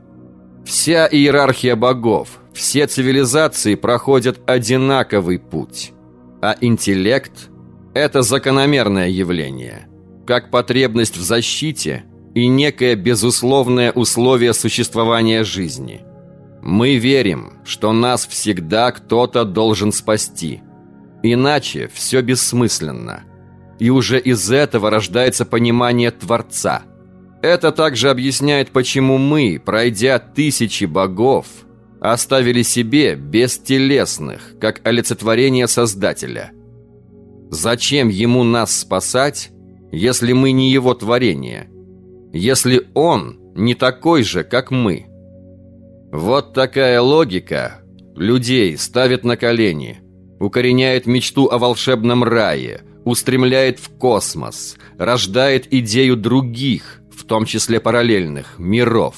Вся иерархия богов, все цивилизации проходят одинаковый путь, а интеллект – это закономерное явление, как потребность в защите и некое безусловное условие существования жизни. Мы верим, что нас всегда кто-то должен спасти, иначе все бессмысленно. И уже из этого рождается понимание Творца. Это также объясняет, почему мы, пройдя тысячи богов – оставили себе бестелесных, как олицетворение Создателя. Зачем ему нас спасать, если мы не его творение? Если он не такой же, как мы? Вот такая логика людей ставит на колени, укореняет мечту о волшебном рае, устремляет в космос, рождает идею других, в том числе параллельных, миров.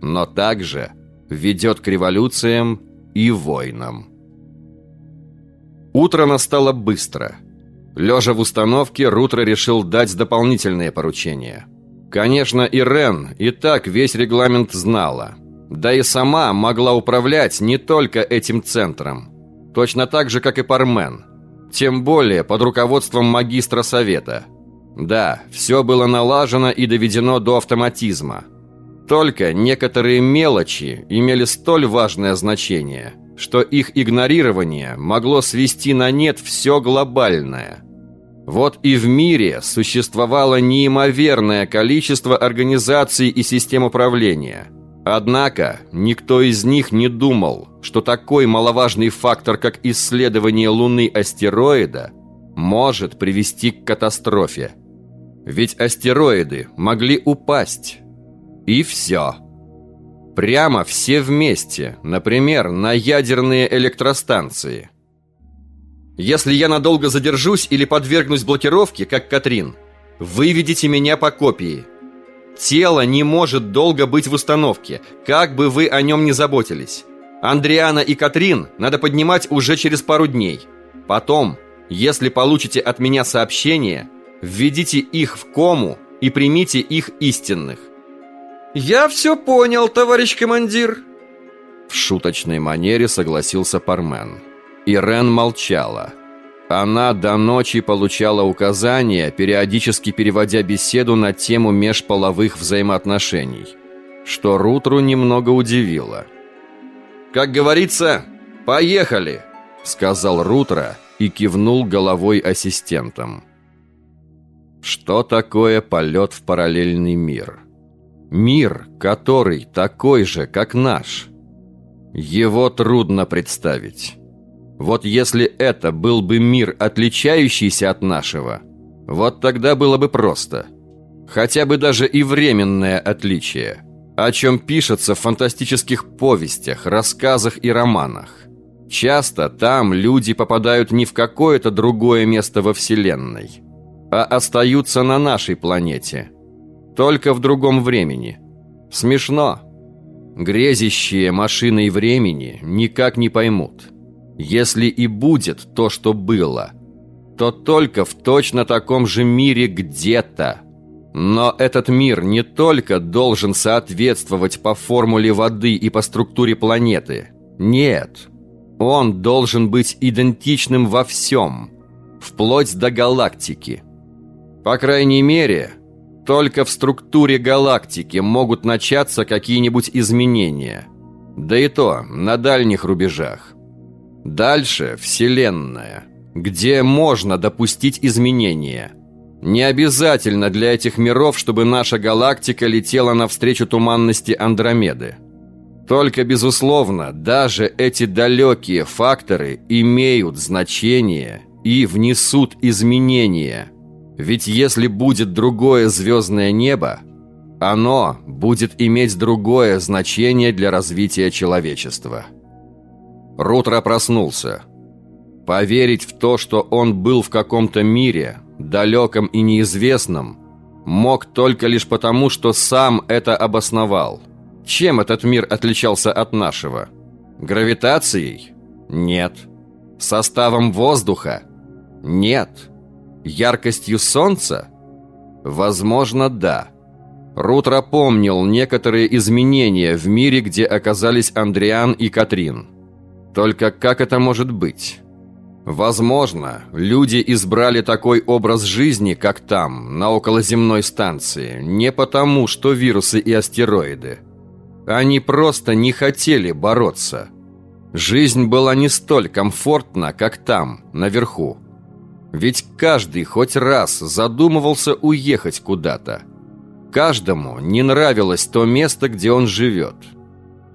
Но также – ведет к революциям и войнам. Утро настало быстро. Лежа в установке, Рутро решил дать дополнительные поручения. Конечно, Ирен и так весь регламент знала. Да и сама могла управлять не только этим центром. Точно так же, как и Пармен. Тем более под руководством магистра совета. Да, все было налажено и доведено до автоматизма – только некоторые мелочи имели столь важное значение, что их игнорирование могло свести на нет все глобальное. Вот и в мире существовало неимоверное количество организаций и систем управления. Однако никто из них не думал, что такой маловажный фактор, как исследование Луны астероида, может привести к катастрофе. Ведь астероиды могли упасть, и все. Прямо все вместе, например, на ядерные электростанции. Если я надолго задержусь или подвергнусь блокировке, как Катрин, Выведите меня по копии. Тело не может долго быть в установке, как бы вы о нем не заботились. Андриана и Катрин надо поднимать уже через пару дней. Потом, если получите от меня сообщение, введите их в кому и примите их истинных. «Я все понял, товарищ командир!» В шуточной манере согласился Пармен. Ирен молчала. Она до ночи получала указания, периодически переводя беседу на тему межполовых взаимоотношений, что Рутру немного удивило. «Как говорится, поехали!» сказал Рутра и кивнул головой ассистентам. Что такое полет в параллельный мир? Мир, который такой же, как наш. Его трудно представить. Вот если это был бы мир, отличающийся от нашего, вот тогда было бы просто. Хотя бы даже и временное отличие, о чем пишется в фантастических повестях, рассказах и романах. Часто там люди попадают не в какое-то другое место во Вселенной, а остаются на нашей планете. Только в другом времени. Смешно. Грезящие машиной времени никак не поймут. Если и будет то, что было, то только в точно таком же мире где-то. Но этот мир не только должен соответствовать по формуле воды и по структуре планеты. Нет. Он должен быть идентичным во всем, вплоть до галактики. По крайней мере, только в структуре галактики могут начаться какие-нибудь изменения. Да и то на дальних рубежах. Дальше Вселенная, где можно допустить изменения. Не обязательно для этих миров, чтобы наша галактика летела навстречу туманности Андромеды. Только, безусловно, даже эти далекие факторы имеют значение и внесут изменения. Ведь если будет другое звездное небо, оно будет иметь другое значение для развития человечества. Рутро проснулся. Поверить в то, что он был в каком-то мире, далеком и неизвестном, мог только лишь потому, что сам это обосновал. Чем этот мир отличался от нашего? Гравитацией? Нет. Составом воздуха? Нет. Яркостью солнца? Возможно, да. Рутро помнил некоторые изменения в мире, где оказались Андриан и Катрин. Только как это может быть? Возможно, люди избрали такой образ жизни, как там, на околоземной станции, не потому, что вирусы и астероиды. Они просто не хотели бороться. Жизнь была не столь комфортна, как там, наверху. Ведь каждый хоть раз задумывался уехать куда-то. Каждому не нравилось то место, где он живет –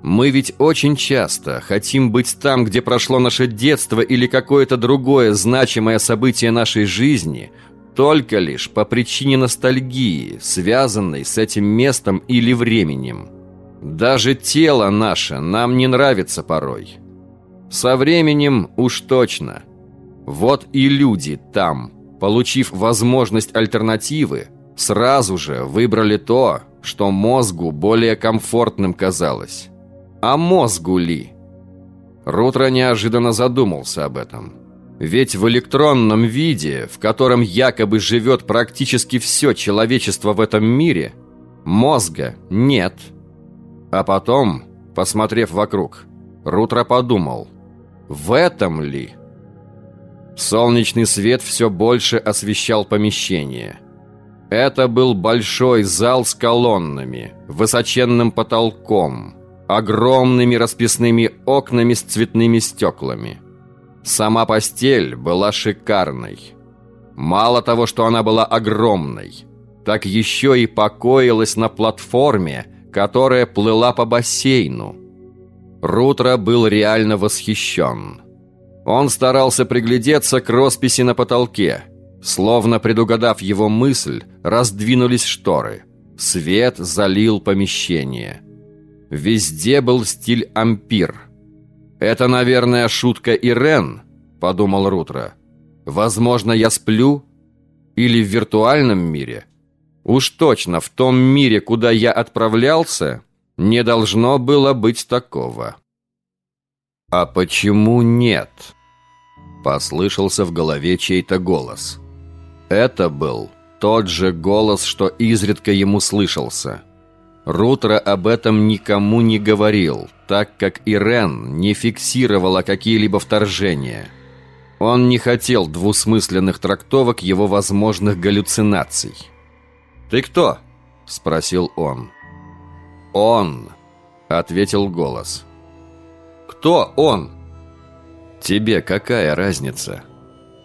мы ведь очень часто хотим быть там, где прошло наше детство или какое-то другое значимое событие нашей жизни, только лишь по причине ностальгии, связанной с этим местом или временем. Даже тело наше нам не нравится порой. Со временем уж точно. Вот и люди там, получив возможность альтернативы, сразу же выбрали то, что мозгу более комфортным казалось. А мозгу ли? Рутро неожиданно задумался об этом. Ведь в электронном виде, в котором якобы живет практически все человечество в этом мире, мозга нет. А потом, посмотрев вокруг, Рутро подумал, в этом ли? Солнечный свет все больше освещал помещение. Это был большой зал с колоннами, высоченным потолком, огромными расписными окнами с цветными стеклами. Сама постель была шикарной. Мало того, что она была огромной, так еще и покоилась на платформе, которая плыла по бассейну. Рутро был реально восхищен. Он старался приглядеться к росписи на потолке. Словно предугадав его мысль, раздвинулись шторы. Свет залил помещение. Везде был стиль ампир. «Это, наверное, шутка Ирен», — подумал Рутро. «Возможно, я сплю?» Или в виртуальном мире? Уж точно в том мире, куда я отправлялся, не должно было быть такого. «А почему нет?» Послышался в голове чей-то голос. Это был тот же голос, что изредка ему слышался. Рутро об этом никому не говорил, так как Ирен не фиксировала какие-либо вторжения. Он не хотел двусмысленных трактовок его возможных галлюцинаций. «Ты кто?» – спросил он. «Он», – ответил голос. «Кто он?» «Тебе какая разница?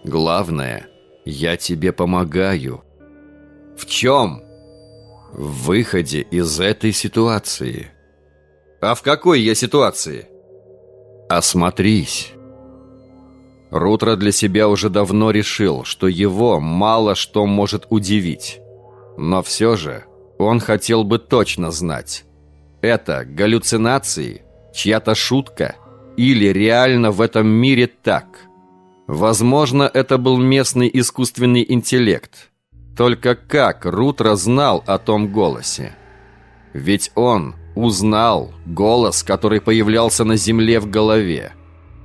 Главное, я тебе помогаю». «В чем?» в выходе из этой ситуации. А в какой я ситуации? Осмотрись. Рутро для себя уже давно решил, что его мало что может удивить. Но все же он хотел бы точно знать. Это галлюцинации, чья-то шутка или реально в этом мире так? Возможно, это был местный искусственный интеллект – только как Рутро знал о том голосе? Ведь он узнал голос, который появлялся на земле в голове.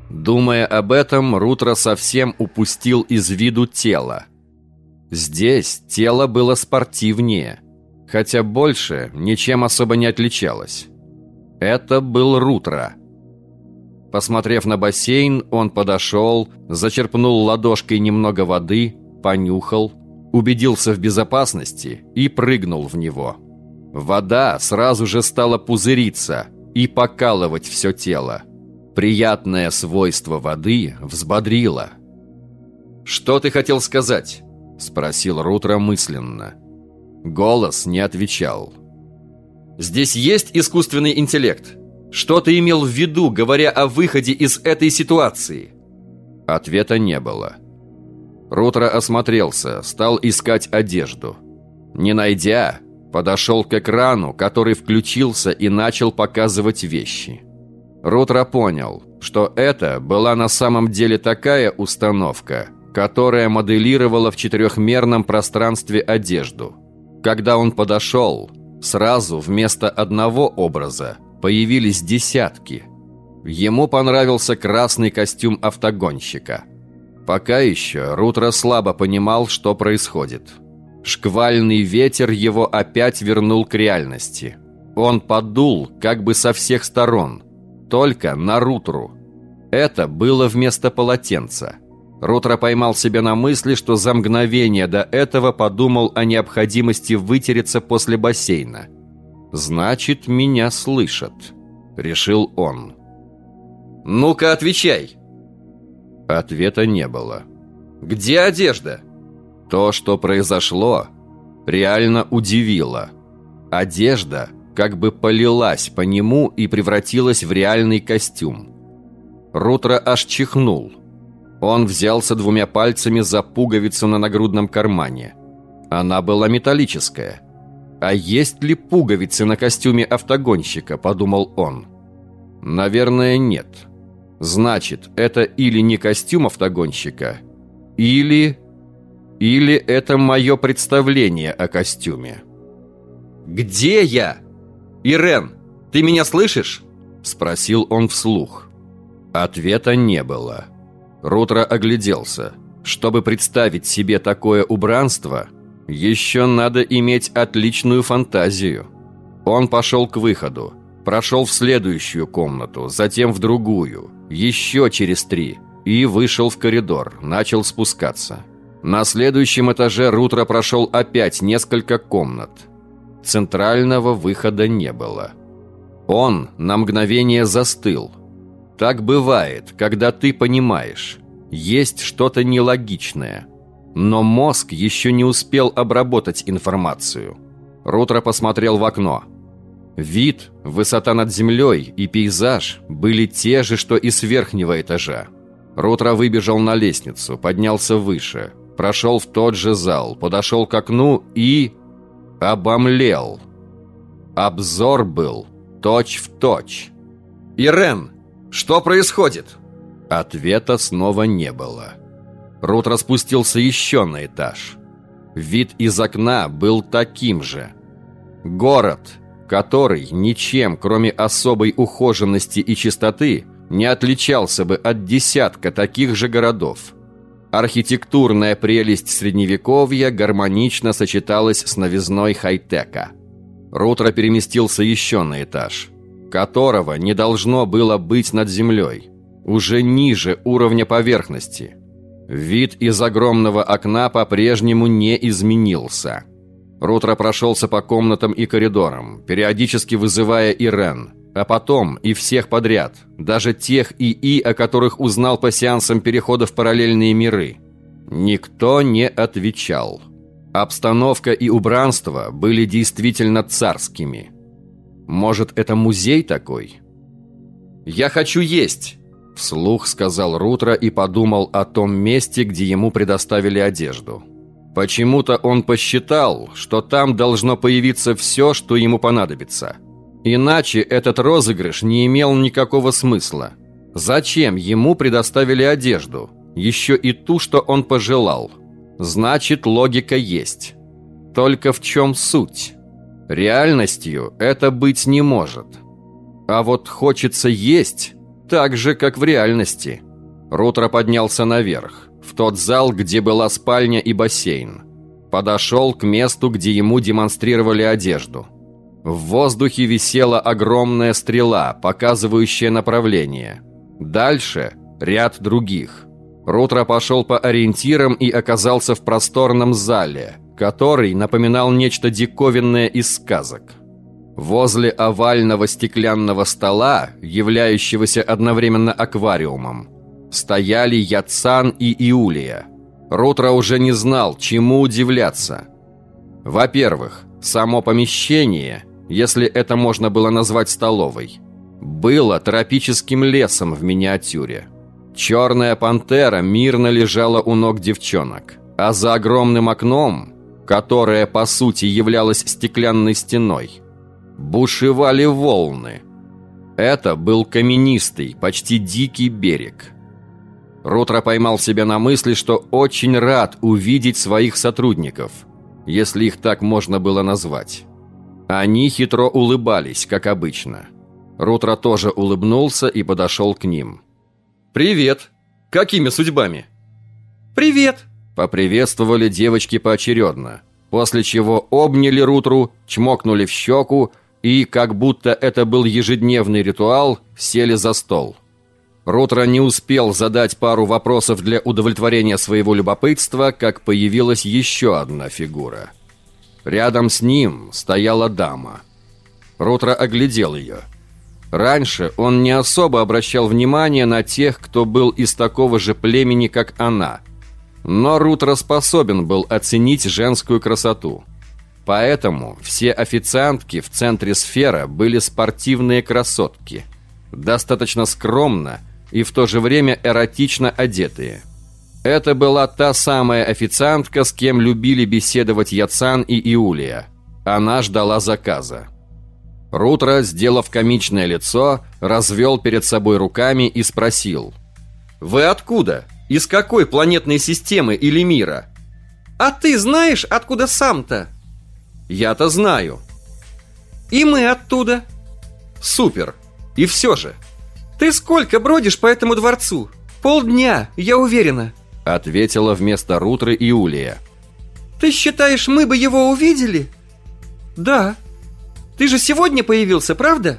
Думая об этом, Рутро совсем упустил из виду тело. Здесь тело было спортивнее, хотя больше ничем особо не отличалось. Это был Рутро. Посмотрев на бассейн, он подошел, зачерпнул ладошкой немного воды, понюхал – убедился в безопасности и прыгнул в него. Вода сразу же стала пузыриться и покалывать все тело. Приятное свойство воды взбодрило. «Что ты хотел сказать?» – спросил Рутро мысленно. Голос не отвечал. «Здесь есть искусственный интеллект? Что ты имел в виду, говоря о выходе из этой ситуации?» Ответа не было. Рутро осмотрелся, стал искать одежду. Не найдя, подошел к экрану, который включился и начал показывать вещи. Рутро понял, что это была на самом деле такая установка, которая моделировала в четырехмерном пространстве одежду. Когда он подошел, сразу вместо одного образа появились десятки. Ему понравился красный костюм автогонщика – Пока еще Рутро слабо понимал, что происходит. Шквальный ветер его опять вернул к реальности. Он подул как бы со всех сторон, только на Рутру. Это было вместо полотенца. Рутро поймал себя на мысли, что за мгновение до этого подумал о необходимости вытереться после бассейна. «Значит, меня слышат», — решил он. «Ну-ка, отвечай!» Ответа не было. «Где одежда?» То, что произошло, реально удивило. Одежда как бы полилась по нему и превратилась в реальный костюм. Рутро аж чихнул. Он взялся двумя пальцами за пуговицу на нагрудном кармане. Она была металлическая. «А есть ли пуговицы на костюме автогонщика?» – подумал он. «Наверное, нет». Значит, это или не костюм автогонщика, или... Или это мое представление о костюме. «Где я? Ирен, ты меня слышишь?» Спросил он вслух. Ответа не было. Рутро огляделся. Чтобы представить себе такое убранство, еще надо иметь отличную фантазию. Он пошел к выходу, прошел в следующую комнату, затем в другую – еще через три, и вышел в коридор, начал спускаться. На следующем этаже Рутро прошел опять несколько комнат. Центрального выхода не было. Он на мгновение застыл. Так бывает, когда ты понимаешь, есть что-то нелогичное, но мозг еще не успел обработать информацию. Рутро посмотрел в окно – Вид, высота над землей и пейзаж были те же, что и с верхнего этажа. Рутро выбежал на лестницу, поднялся выше, прошел в тот же зал, подошел к окну и... обомлел. Обзор был точь в точь. «Ирен, что происходит?» Ответа снова не было. Рут распустился еще на этаж. Вид из окна был таким же. Город, который ничем, кроме особой ухоженности и чистоты, не отличался бы от десятка таких же городов. Архитектурная прелесть Средневековья гармонично сочеталась с новизной хай-тека. Рутро переместился еще на этаж, которого не должно было быть над землей, уже ниже уровня поверхности. Вид из огромного окна по-прежнему не изменился. Рутро прошелся по комнатам и коридорам, периодически вызывая Ирен, а потом и всех подряд, даже тех ИИ, о которых узнал по сеансам перехода в параллельные миры. Никто не отвечал. Обстановка и убранство были действительно царскими. Может, это музей такой? «Я хочу есть!» Вслух сказал Рутро и подумал о том месте, где ему предоставили одежду. Почему-то он посчитал, что там должно появиться все, что ему понадобится. Иначе этот розыгрыш не имел никакого смысла. Зачем ему предоставили одежду? Еще и ту, что он пожелал – Значит, логика есть. Только в чем суть? Реальностью это быть не может. А вот хочется есть так же, как в реальности. Рутро поднялся наверх, в тот зал, где была спальня и бассейн. Подошел к месту, где ему демонстрировали одежду. В воздухе висела огромная стрела, показывающая направление. Дальше ряд других. Рутро пошел по ориентирам и оказался в просторном зале, который напоминал нечто диковинное из сказок. Возле овального стеклянного стола, являющегося одновременно аквариумом, стояли Яцан и Иулия. Рутро уже не знал, чему удивляться. Во-первых, само помещение, если это можно было назвать столовой, было тропическим лесом в миниатюре – Черная пантера мирно лежала у ног девчонок, а за огромным окном, которое по сути являлось стеклянной стеной, бушевали волны. Это был каменистый, почти дикий берег. Рутро поймал себя на мысли, что очень рад увидеть своих сотрудников, если их так можно было назвать. Они хитро улыбались, как обычно. Рутро тоже улыбнулся и подошел к ним. «Привет! Какими судьбами?» «Привет!» Поприветствовали девочки поочередно, после чего обняли Рутру, чмокнули в щеку и, как будто это был ежедневный ритуал, сели за стол. Рутра не успел задать пару вопросов для удовлетворения своего любопытства, как появилась еще одна фигура. Рядом с ним стояла дама. Рутра оглядел ее – Раньше он не особо обращал внимание на тех, кто был из такого же племени, как она. Но Рутро способен был оценить женскую красоту. Поэтому все официантки в центре сфера были спортивные красотки. Достаточно скромно и в то же время эротично одетые. Это была та самая официантка, с кем любили беседовать Яцан и Иулия. Она ждала заказа. Рутро, сделав комичное лицо, развел перед собой руками и спросил. «Вы откуда? Из какой планетной системы или мира?» «А ты знаешь, откуда сам-то?» «Я-то знаю». «И мы оттуда». «Супер! И все же». «Ты сколько бродишь по этому дворцу? Полдня, я уверена», — ответила вместо Рутры Иулия. «Ты считаешь, мы бы его увидели?» «Да», ты же сегодня появился, правда?»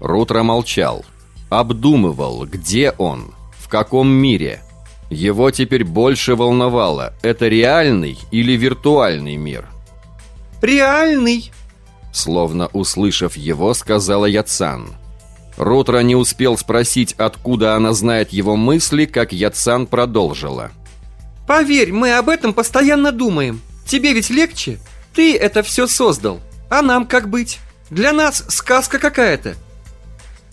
Рутро молчал. Обдумывал, где он, в каком мире. Его теперь больше волновало, это реальный или виртуальный мир. «Реальный!» Словно услышав его, сказала Яцан. Рутро не успел спросить, откуда она знает его мысли, как Яцан продолжила. «Поверь, мы об этом постоянно думаем. Тебе ведь легче? Ты это все создал. А нам как быть? Для нас сказка какая-то.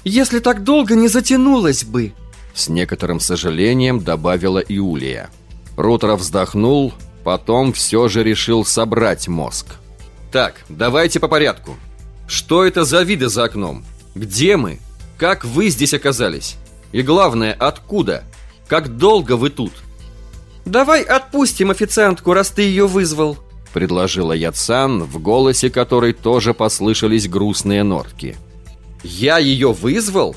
Если так долго не затянулось бы. С некоторым сожалением добавила Иулия. Рутро вздохнул, потом все же решил собрать мозг. Так, давайте по порядку. Что это за виды за окном? Где мы? Как вы здесь оказались? И главное, откуда? Как долго вы тут? Давай отпустим официантку, раз ты ее вызвал. — предложила Яцан, в голосе которой тоже послышались грустные нотки. «Я ее вызвал?»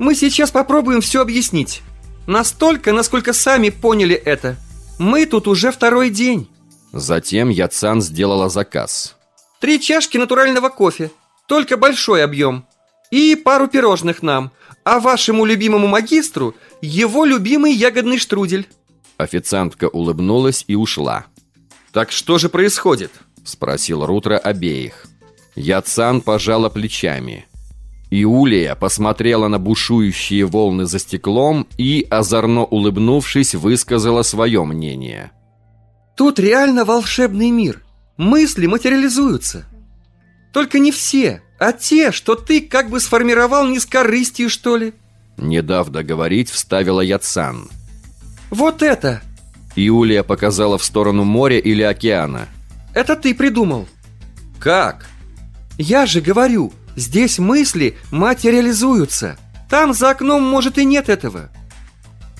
«Мы сейчас попробуем все объяснить. Настолько, насколько сами поняли это. Мы тут уже второй день». Затем Яцан сделала заказ. «Три чашки натурального кофе, только большой объем. И пару пирожных нам, а вашему любимому магистру его любимый ягодный штрудель». Официантка улыбнулась и ушла. «Так что же происходит?» – спросил Рутро обеих. Яцан пожала плечами. Иулия посмотрела на бушующие волны за стеклом и, озорно улыбнувшись, высказала свое мнение. «Тут реально волшебный мир. Мысли материализуются. Только не все, а те, что ты как бы сформировал не с корыстью, что ли». Не дав договорить, вставила Яцан. «Вот это!» Иулия показала в сторону моря или океана. «Это ты придумал». «Как?» «Я же говорю, здесь мысли материализуются. Там за окном, может, и нет этого».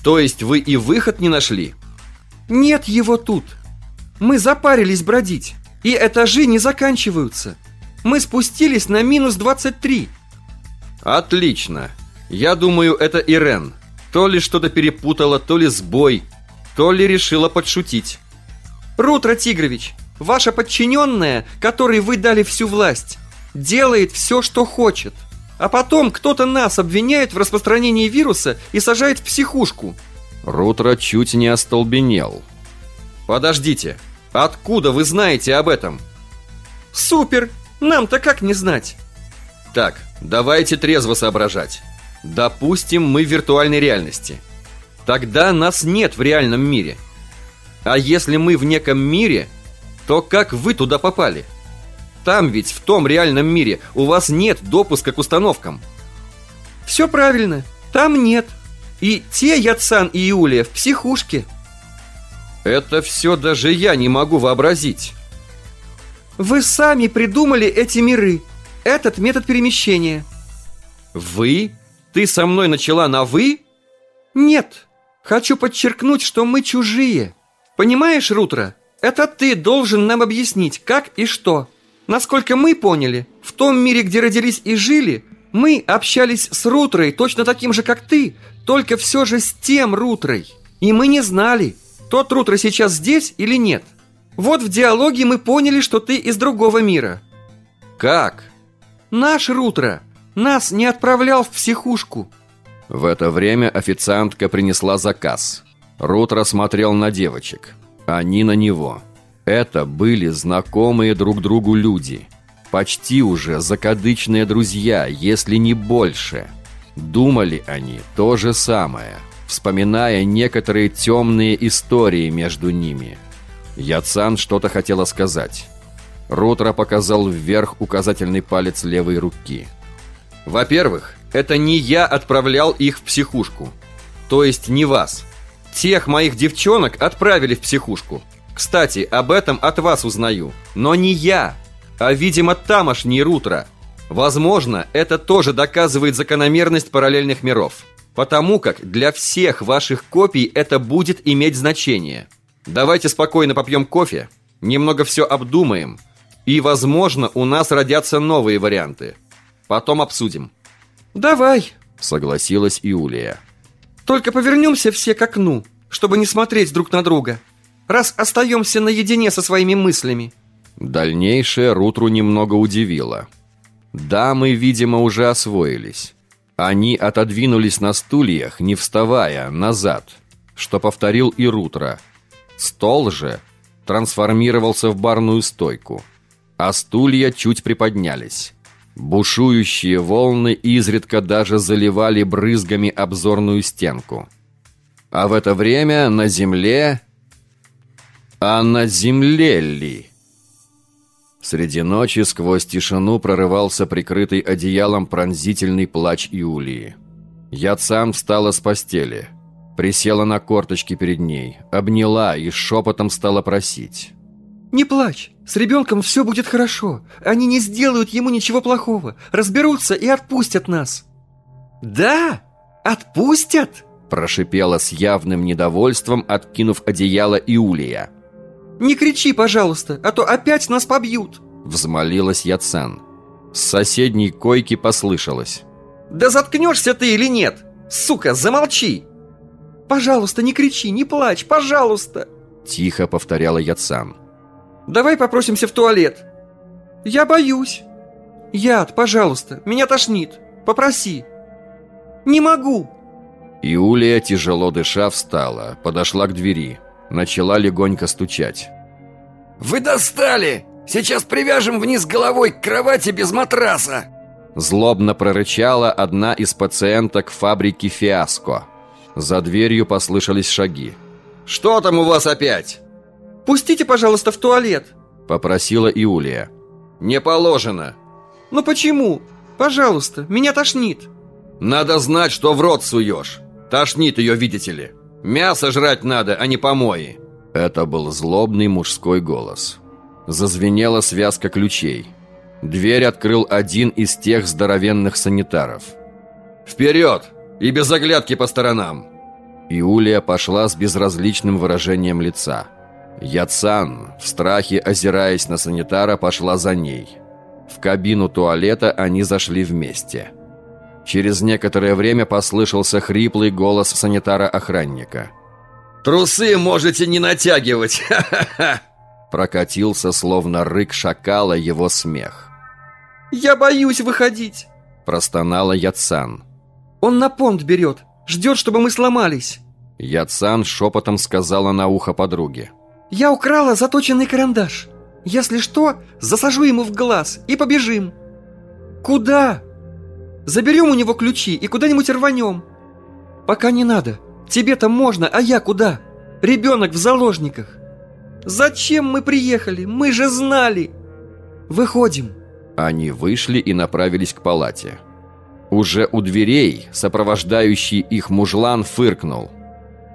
«То есть вы и выход не нашли?» «Нет его тут. Мы запарились бродить, и этажи не заканчиваются. Мы спустились на минус 23». «Отлично. Я думаю, это Ирен. То ли что-то перепутала, то ли сбой, то ли решила подшутить. Рутро Тигрович, ваша подчиненная, которой вы дали всю власть, делает все, что хочет. А потом кто-то нас обвиняет в распространении вируса и сажает в психушку. Рутро чуть не остолбенел. Подождите, откуда вы знаете об этом? Супер! Нам-то как не знать? Так, давайте трезво соображать. Допустим, мы в виртуальной реальности – Тогда нас нет в реальном мире. А если мы в неком мире, то как вы туда попали? Там ведь, в том реальном мире, у вас нет допуска к установкам. Все правильно, там нет. И те Яцан и Юлия в психушке. Это все даже я не могу вообразить. Вы сами придумали эти миры. Этот метод перемещения. Вы? Ты со мной начала на «вы»? Нет, Хочу подчеркнуть, что мы чужие. Понимаешь, Рутро? Это ты должен нам объяснить, как и что. Насколько мы поняли, в том мире, где родились и жили, мы общались с Рутрой точно таким же, как ты, только все же с тем Рутрой. И мы не знали, тот Рутро сейчас здесь или нет. Вот в диалоге мы поняли, что ты из другого мира. Как? Наш Рутро нас не отправлял в психушку. В это время официантка принесла заказ. Рут рассмотрел на девочек. Они на него. Это были знакомые друг другу люди. Почти уже закадычные друзья, если не больше. Думали они то же самое, вспоминая некоторые темные истории между ними. Яцан что-то хотела сказать. Рутро показал вверх указательный палец левой руки. «Во-первых, это не я отправлял их в психушку. То есть не вас. Тех моих девчонок отправили в психушку. Кстати, об этом от вас узнаю. Но не я, а, видимо, тамошний Рутро. Возможно, это тоже доказывает закономерность параллельных миров. Потому как для всех ваших копий это будет иметь значение. Давайте спокойно попьем кофе, немного все обдумаем, и, возможно, у нас родятся новые варианты. Потом обсудим. «Давай», — согласилась Юлия. «Только повернемся все к окну, чтобы не смотреть друг на друга, раз остаемся наедине со своими мыслями». Дальнейшее Рутру немного удивило. Дамы, видимо, уже освоились. Они отодвинулись на стульях, не вставая, назад, что повторил и Рутро. Стол же трансформировался в барную стойку, а стулья чуть приподнялись. Бушующие волны изредка даже заливали брызгами обзорную стенку. А в это время на земле... А на земле ли? Среди ночи сквозь тишину прорывался прикрытый одеялом пронзительный плач Юлии. Яцан встала с постели, присела на корточки перед ней, обняла и шепотом стала просить. «Не плачь! С ребенком все будет хорошо. Они не сделают ему ничего плохого. Разберутся и отпустят нас». «Да? Отпустят?» Прошипела с явным недовольством, откинув одеяло Иулия. Не кричи, пожалуйста, а то опять нас побьют. Взмолилась Яцан С соседней койки послышалось. Да заткнешься ты или нет? Сука, замолчи! Пожалуйста, не кричи, не плачь, пожалуйста. Тихо повторяла Яцан Давай попросимся в туалет. Я боюсь. Яд, пожалуйста, меня тошнит. Попроси. Не могу. Иулия, тяжело дыша, встала, подошла к двери. Начала легонько стучать «Вы достали! Сейчас привяжем вниз головой к кровати без матраса!» Злобно прорычала одна из пациенток фабрики «Фиаско». За дверью послышались шаги. «Что там у вас опять?» Пустите, пожалуйста, в туалет Попросила Иулия. «Не положено. Ну почему? Пожалуйста, меня тошнит Надо знать, что в рот суешь. Тошнит ее, видите ли. Мясо жрать надо, а не помои». Это был злобный мужской голос. Зазвенела связка ключей. Дверь открыл один из тех здоровенных санитаров. «Вперед! И без оглядки по сторонам!» Иулия пошла с безразличным выражением лица. Яцан, в страхе озираясь на санитара, пошла за ней. В кабину туалета они зашли вместе. Через некоторое время послышался хриплый голос санитара-охранника. «Трусы можете не натягивать! Ха-ха-ха!» Прокатился, словно рык шакала, его смех. Я боюсь выходить Простонала Яцан. Он на понт берет Ждет, чтобы мы сломались Яцан шепотом сказала на ухо подруге. Я украла заточенный карандаш Если что, засажу ему в глаз и побежим Куда? Заберем у него ключи и куда-нибудь рванем Пока не надо Тебе-то можно, а я куда? Ребенок в заложниках Зачем мы приехали? Мы же знали Выходим Они вышли и направились к палате. Уже у дверей сопровождающий их мужлан фыркнул.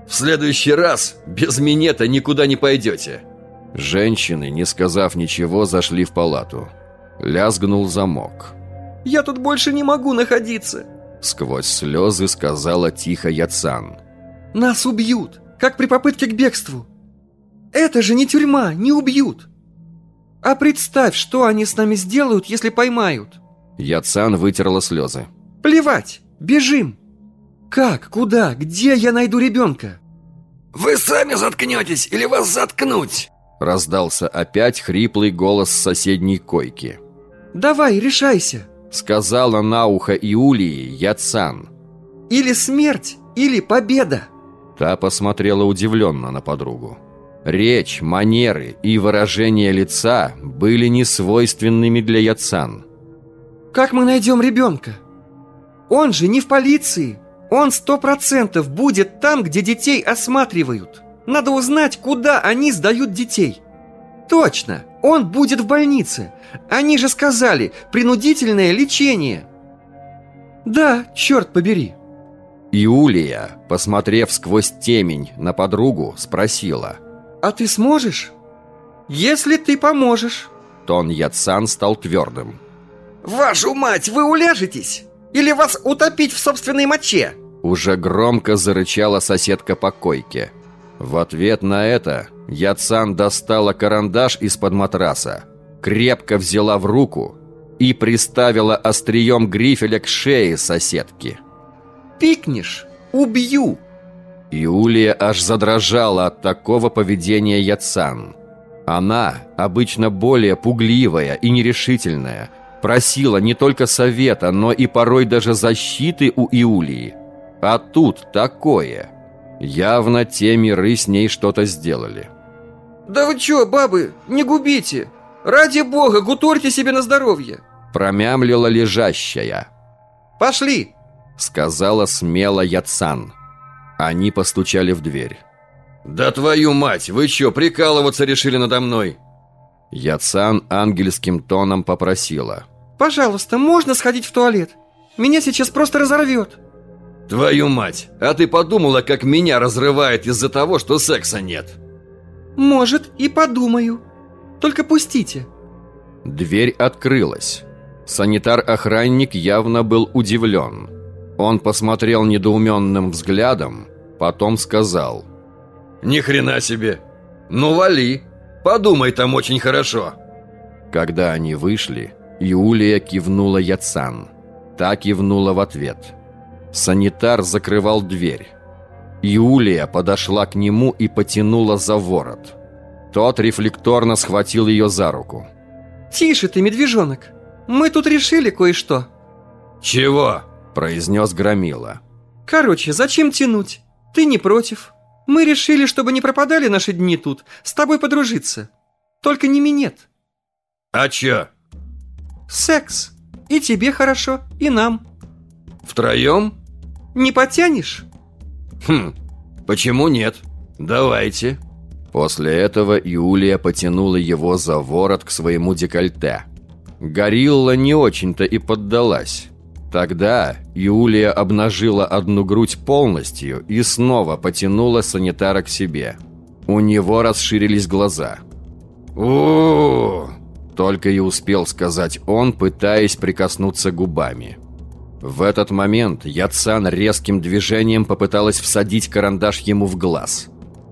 «В следующий раз без минета никуда не пойдете!» Женщины, не сказав ничего, зашли в палату. Лязгнул замок. Я тут больше не могу находиться Сквозь слезы сказала тихо Яцан. Нас убьют, как при попытке к бегству. Это же не тюрьма, не убьют. А представь, что они с нами сделают, если поймают. Яцан вытерла слезы. Плевать, бежим. Как, куда, где я найду ребенка? «Вы сами заткнетесь или вас заткнуть?» Раздался опять хриплый голос с соседней койки. Давай, решайся. Сказала на ухо Иулии Яцан. Или смерть, или победа. Та посмотрела удивленно на подругу. Речь, манеры и выражение лица были не свойственными для Яцан. Как мы найдем ребенка? Он же не в полиции. Он сто процентов будет там, где детей осматривают. Надо узнать, куда они сдают детей. Точно, он будет в больнице. Они же сказали, принудительное лечение. Да, черт побери. Иулия, посмотрев сквозь темень на подругу, спросила. А ты сможешь? Если ты поможешь. Тон Яцан стал твердым. Вашу мать, вы уляжетесь? Или вас утопить в собственной моче? Уже громко зарычала соседка по койке. В ответ на это Яцан достала карандаш из-под матраса, крепко взяла в руку и приставила острием грифеля к шее соседки. Пикнешь, убью. Иулия аж задрожала от такого поведения Яцан. Она, обычно более пугливая и нерешительная, просила не только совета, но и порой даже защиты у Иулии. А тут такое. Явно те миры с ней что-то сделали. Да вы чё, бабы, не губите. Ради бога, гуторьте себе на здоровье. Промямлила лежащая. Пошли. Сказала смело Яцан. Они постучали в дверь. «Да твою мать, вы чё, прикалываться решили надо мной?» Яцан ангельским тоном попросила. Пожалуйста, можно сходить в туалет? Меня сейчас просто разорвет. «Твою мать, а ты подумала, как меня разрывает из-за того, что секса нет?» Может, и подумаю. Только пустите. Дверь открылась. Санитар-охранник явно был удивлен. Он посмотрел недоуменным взглядом, потом сказал. «Ни хрена себе! Ну вали! Подумай там очень хорошо. Когда они вышли, Юлия кивнула Яцан. Та кивнула в ответ. Санитар закрывал дверь. Юлия подошла к нему и потянула за ворот. Тот рефлекторно схватил ее за руку. «Тише ты, медвежонок! Мы тут решили кое-что!» «Чего?» – произнес Громила. «Короче, зачем тянуть? Ты не против. Мы решили, чтобы не пропадали наши дни тут, с тобой подружиться. Только не минет». «А чё?» «Секс. И тебе хорошо, и нам». «Втроем?» «Не потянешь?» «Хм, почему нет? Давайте». После этого Юлия потянула его за ворот к своему декольте. Горилла не очень-то и поддалась. Тогда Юлия обнажила одну грудь полностью и снова потянула санитара к себе. У него расширились глаза. о Только и успел сказать он, пытаясь прикоснуться губами. В этот момент Яцан резким движением попыталась всадить карандаш ему в глаз.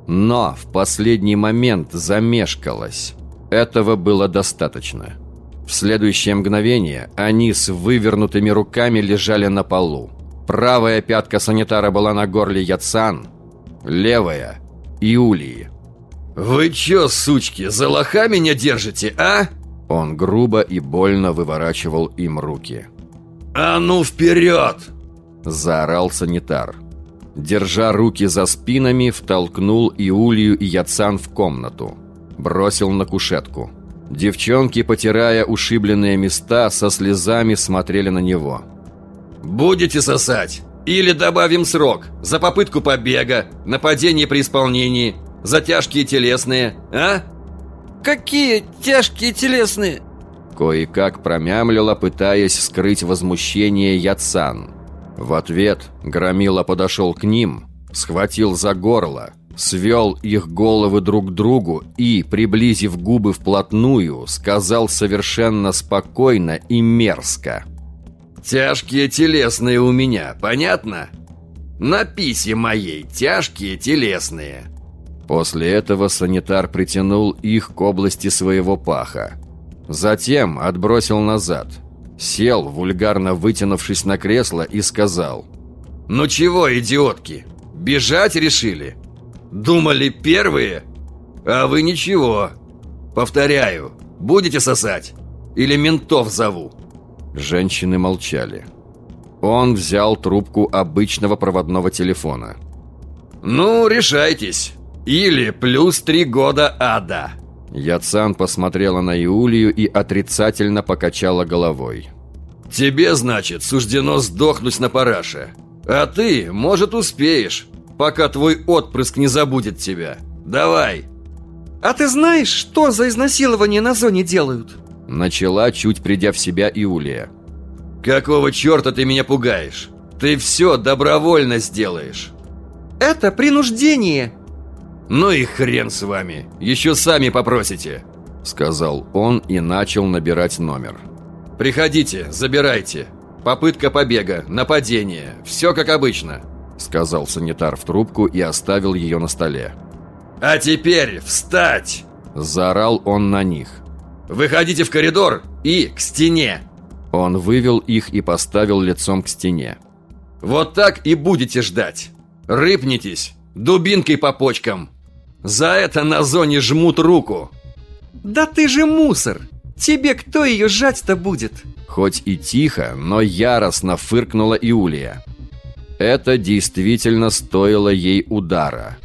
Но в последний момент замешкалась. Этого было достаточно. В следующее мгновение они с вывернутыми руками лежали на полу. Правая пятка санитара была на горле Яцан, левая – Иулии. «Вы чё, сучки, за лоха меня держите, а?» Он грубо и больно выворачивал им руки. «А ну вперед!» – заорал санитар. Держа руки за спинами, втолкнул Иулию и Яцан в комнату. Бросил на кушетку. Девчонки, потирая ушибленные места, со слезами смотрели на него. «Будете сосать? Или добавим срок? За попытку побега, нападение при исполнении, за тяжкие телесные, а?» «Какие тяжкие телесные?» Кое-как промямлила, пытаясь скрыть возмущение Яцан. В ответ Громила подошел к ним, схватил за горло, свел их головы друг к другу и, приблизив губы вплотную, сказал совершенно спокойно и мерзко. «Тяжкие телесные у меня, понятно? На писе моей тяжкие телесные». После этого санитар притянул их к области своего паха. Затем отбросил назад. Сел, вульгарно вытянувшись на кресло, и сказал. «Ну чего, идиотки, бежать решили? Думали первые? А вы ничего. Повторяю, будете сосать? Или ментов зову?» Женщины молчали. Он взял трубку обычного проводного телефона. «Ну, решайтесь. Или плюс три года ада». Яцан посмотрела на Иулию и отрицательно покачала головой. «Тебе, значит, суждено сдохнуть на параше. А ты, может, успеешь, пока твой отпрыск не забудет тебя. Давай!» «А ты знаешь, что за изнасилование на зоне делают?» Начала, чуть придя в себя Иулия. «Какого черта ты меня пугаешь? Ты все добровольно сделаешь!» «Это принуждение!» «Ну и хрен с вами! Еще сами попросите!» Сказал он и начал набирать номер. «Приходите, забирайте. Попытка побега, нападение. Все как обычно», сказал санитар в трубку и оставил ее на столе. «А теперь встать!» Заорал он на них. «Выходите в коридор и к стене!» Он вывел их и поставил лицом к стене. «Вот так и будете ждать. Рыпнитесь, дубинкой по почкам. За это на зоне жмут руку». «Да ты же мусор! Тебе кто ее сжать-то будет?» Хоть и тихо, но яростно фыркнула Иулия. Это действительно стоило ей удара.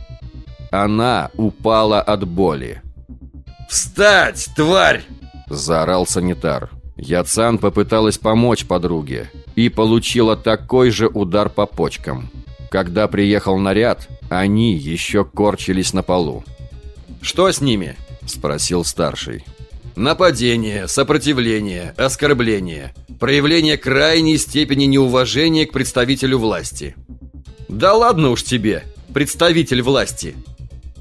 Она упала от боли. «Встать, тварь!» – заорал санитар. Яцан попыталась помочь подруге и получила такой же удар по почкам. Когда приехал наряд, они еще корчились на полу. «Что с ними?» – спросил старший. Нападение, сопротивление, оскорбление, проявление крайней степени неуважения к представителю власти. Да ладно уж тебе, представитель власти.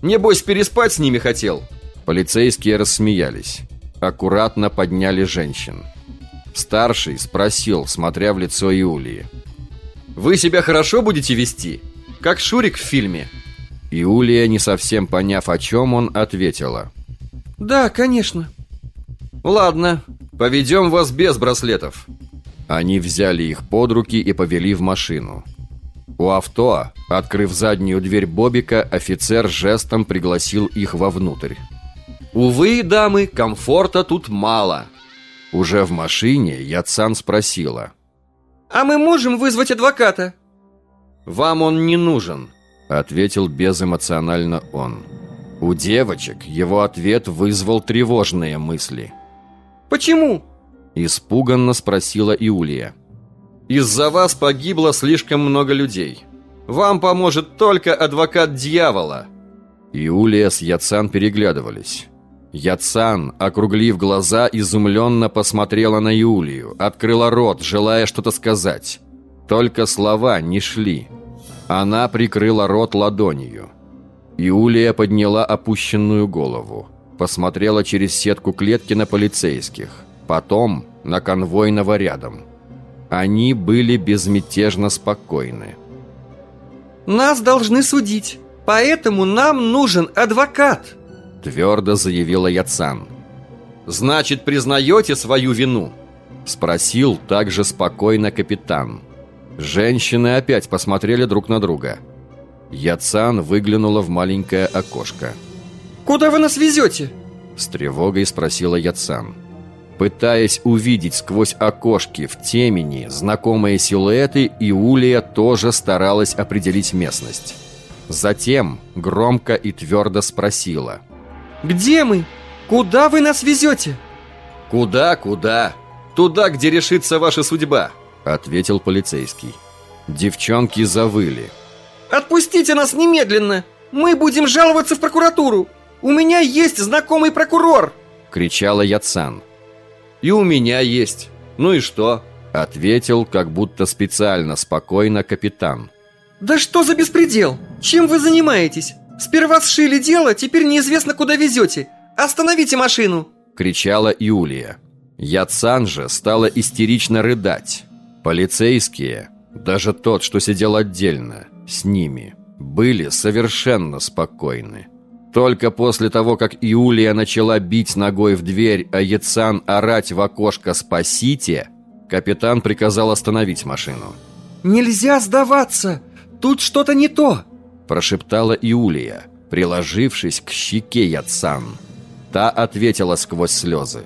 Небось, переспать с ними хотел. Полицейские рассмеялись. Аккуратно подняли женщин. Старший спросил, смотря в лицо Юлии. «Вы себя хорошо будете вести? Как Шурик в фильме?» Юлия, не совсем поняв, о чем он, ответила. Да, конечно. Ладно, поведем вас без браслетов. Они взяли их под руки и повели в машину. У авто, открыв заднюю дверь Бобика, офицер жестом пригласил их вовнутрь. Увы, дамы, комфорта тут мало. Уже в машине Яцан спросила. А мы можем вызвать адвоката? Вам он не нужен, ответил безэмоционально он. У девочек его ответ вызвал тревожные мысли. Почему? Испуганно спросила Иулия. Из-за вас погибло слишком много людей. Вам поможет только адвокат дьявола. Иулия с Яцан переглядывались. Яцан, округлив глаза, изумленно посмотрела на Юлию, открыла рот, желая что-то сказать. Только слова не шли. Она прикрыла рот ладонью. Юлия подняла опущенную голову, посмотрела через сетку клетки на полицейских, потом на конвойного рядом. Они были безмятежно спокойны. «Нас должны судить, поэтому нам нужен адвокат!» Твердо заявила Яцан. «Значит, признаете свою вину?» Спросил также спокойно капитан. Женщины опять посмотрели друг на друга. Яцан выглянула в маленькое окошко. «Куда вы нас везете?» С тревогой спросила Яцан. Пытаясь увидеть сквозь окошки в темени знакомые силуэты, Иулия тоже старалась определить местность. Затем громко и твердо спросила. «Где мы? Куда вы нас везете?» «Куда, куда? Туда, где решится ваша судьба», — ответил полицейский. Девчонки завыли. «Отпустите нас немедленно! Мы будем жаловаться в прокуратуру! У меня есть знакомый прокурор!» — кричала Яцан. «И у меня есть. Ну и что?» — ответил, как будто специально спокойно капитан. «Да что за беспредел? Чем вы занимаетесь? Сперва сшили дело, теперь неизвестно, куда везете. Остановите машину!» — кричала Юлия. Яцан же стала истерично рыдать. Полицейские, даже тот, что сидел отдельно, с ними, были совершенно спокойны. Только после того, как Иулия начала бить ногой в дверь, а Яцан орать в окошко «Спасите!», капитан приказал остановить машину. «Нельзя сдаваться! Тут что-то не то!» прошептала Иулия, приложившись к щеке Яцан. Та ответила сквозь слезы.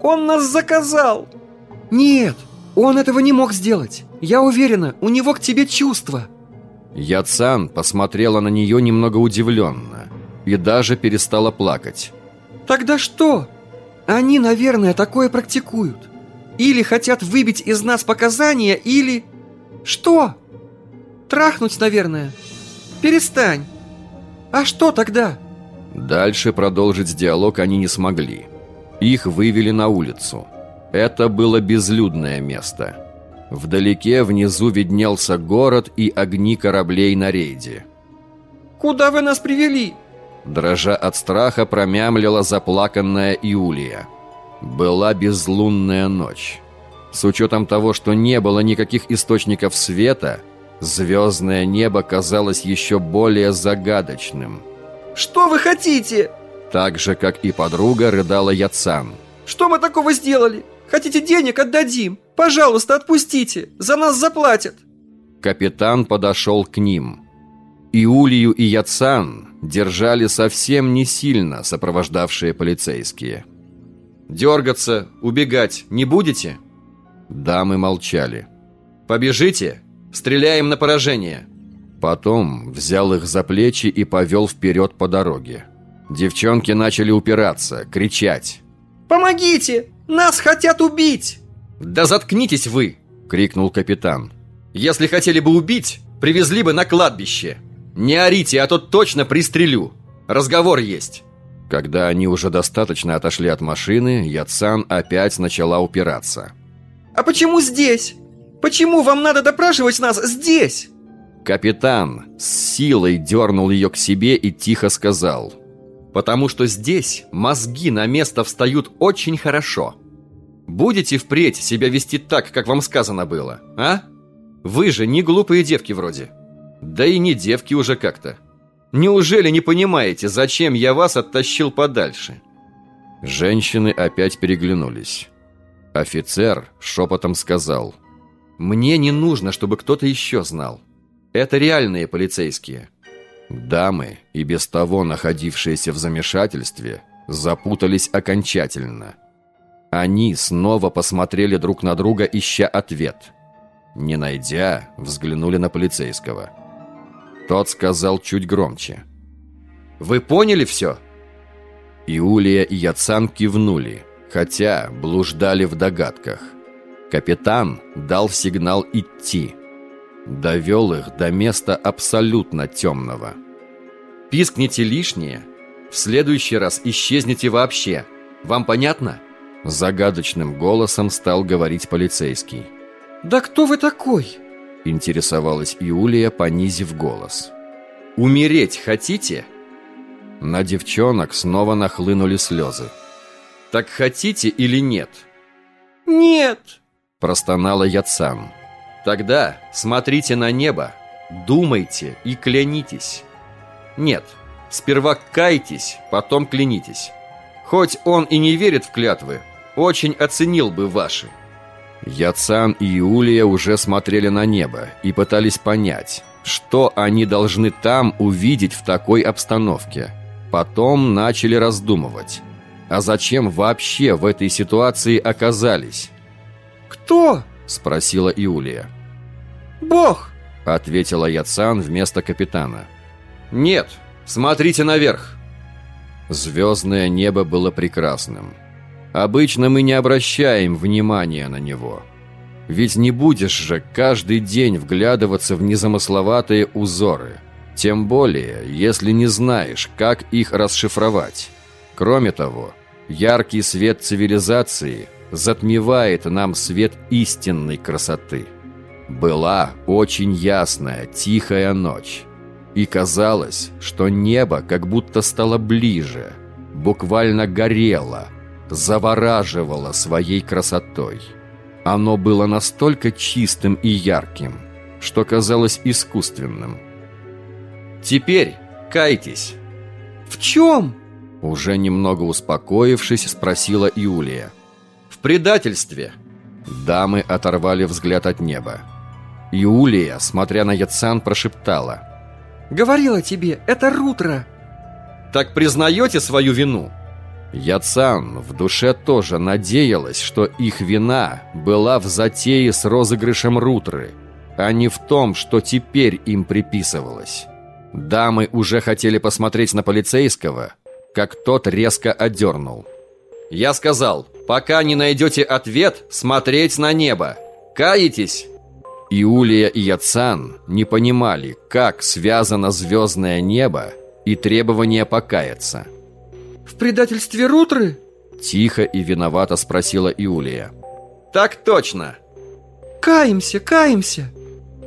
«Он нас заказал!» «Нет, он этого не мог сделать. Я уверена, у него к тебе чувства!» Яцан посмотрела на нее немного удивленно и даже перестала плакать. «Тогда что? Они, наверное, такое практикуют. Или хотят выбить из нас показания, или... Что? Трахнуть, наверное. Перестань. А что тогда?» Дальше продолжить диалог они не смогли. Их вывели на улицу. Это было безлюдное место. Вдалеке внизу виднелся город и огни кораблей на рейде. «Куда вы нас привели?» Дрожа от страха, промямлила заплаканная Иулия. Была безлунная ночь. С учетом того, что не было никаких источников света, звездное небо казалось еще более загадочным. «Что вы хотите?» Так же, как и подруга, рыдала Яцан. «Что мы такого сделали? Хотите денег? Отдадим! Пожалуйста, отпустите! За нас заплатят!» Капитан подошел к ним. Иулию и Яцан держали совсем не сильно сопровождавшие полицейские. «Дергаться, убегать не будете?» Дамы молчали. «Побежите? Стреляем на поражение!» Потом взял их за плечи и повел вперед по дороге. Девчонки начали упираться, кричать. «Помогите! Нас хотят убить!» «Да заткнитесь вы!» — крикнул капитан. «Если хотели бы убить, привезли бы на кладбище!» «Не орите, а то точно пристрелю. Разговор есть». Когда они уже достаточно отошли от машины, Яцан опять начала упираться. «А почему здесь? Почему вам надо допрашивать нас здесь?» Капитан с силой дернул ее к себе и тихо сказал. «Потому что здесь мозги на место встают очень хорошо. Будете впредь себя вести так, как вам сказано было, а? Вы же не глупые девки вроде». Да и не девки уже как-то. Неужели не понимаете, зачем я вас оттащил подальше? Женщины опять переглянулись. Офицер шепотом сказал. «Мне не нужно, чтобы кто-то еще знал. Это реальные полицейские». Дамы, и без того находившиеся в замешательстве, запутались окончательно. Они снова посмотрели друг на друга, ища ответ. Не найдя, взглянули на полицейского. Тот сказал чуть громче. «Вы поняли все?» Иулия и Яцан кивнули, хотя блуждали в догадках. Капитан дал сигнал идти. Довел их до места абсолютно темного. «Пискните лишнее, в следующий раз исчезните вообще. Вам понятно?» Загадочным голосом стал говорить полицейский. «Да кто вы такой?» Интересовалась Иулия, понизив голос. «Умереть хотите?» На девчонок снова нахлынули слезы. «Так хотите или нет?» «Нет!» Простонала Яцан. «Тогда смотрите на небо, думайте и клянитесь». «Нет, сперва кайтесь, потом клянитесь. Хоть он и не верит в клятвы, очень оценил бы ваши». Яцан и Иулия уже смотрели на небо и пытались понять, что они должны там увидеть в такой обстановке. Потом начали раздумывать. А зачем вообще в этой ситуации оказались? «Кто?» – спросила Иулия. «Бог!» – ответила Яцан вместо капитана. «Нет, смотрите наверх!» Звездное небо было прекрасным. Обычно мы не обращаем внимания на него. Ведь не будешь же каждый день вглядываться в незамысловатые узоры. Тем более, если не знаешь, как их расшифровать. Кроме того, яркий свет цивилизации затмевает нам свет истинной красоты. Была очень ясная, тихая ночь. И казалось, что небо как будто стало ближе, буквально горело – завораживало своей красотой. Оно было настолько чистым и ярким, что казалось искусственным. «Теперь кайтесь!» «В чем?» Уже немного успокоившись, спросила Юлия. «В предательстве!» Дамы оторвали взгляд от неба. Юлия, смотря на Яцан, прошептала. «Говорила тебе, это Рутро!» «Так признаете свою вину?» Яцан в душе тоже надеялась, что их вина была в затее с розыгрышем Рутры, а не в том, что теперь им приписывалось. Дамы уже хотели посмотреть на полицейского, как тот резко одернул. «Я сказал, пока не найдете ответ, смотреть на небо. Каетесь?» Иулия и Яцан не понимали, как связано звездное небо и требование покаяться – в предательстве Рутры?» Тихо и виновато спросила Иулия. «Так точно!» «Каемся, каемся!»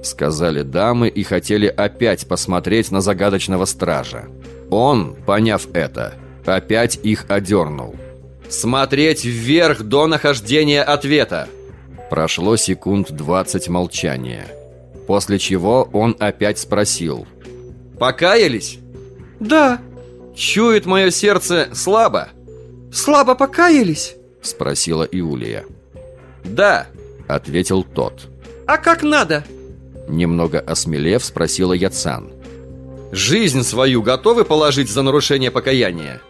Сказали дамы и хотели опять посмотреть на загадочного стража. Он, поняв это, опять их одернул. «Смотреть вверх до нахождения ответа!» Прошло секунд двадцать молчания. После чего он опять спросил. «Покаялись?» «Да», Чует мое сердце слабо. Слабо покаялись? Спросила Иулия. Да, ответил тот. А как надо? Немного осмелев, спросила Яцан. Жизнь свою готовы положить за нарушение покаяния?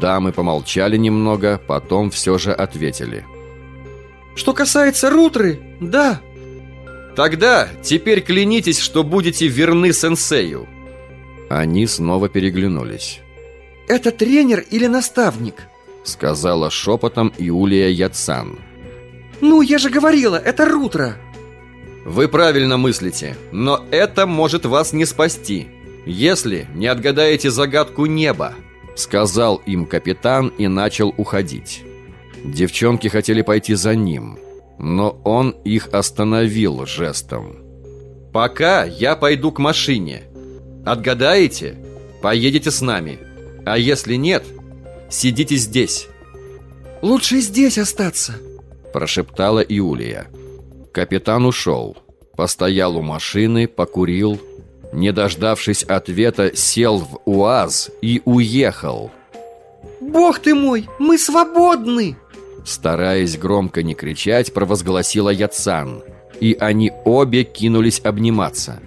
Дамы помолчали немного, потом все же ответили. Что касается Рутры, да. Тогда теперь клянитесь, что будете верны сенсею. Они снова переглянулись. «Это тренер или наставник?» Сказала шепотом Иулия Яцан. «Ну, я же говорила, это Рутро!» «Вы правильно мыслите, но это может вас не спасти, если не отгадаете загадку неба», Сказал им капитан и начал уходить. Девчонки хотели пойти за ним, но он их остановил жестом. «Пока я пойду к машине. Отгадаете? Поедете с нами. А если нет, сидите здесь. Лучше здесь остаться, прошептала Иулия. Капитан ушел. Постоял у машины, покурил. Не дождавшись ответа, сел в УАЗ и уехал. Бог ты мой, мы свободны! Стараясь громко не кричать, провозгласила Яцан, и они обе кинулись обниматься.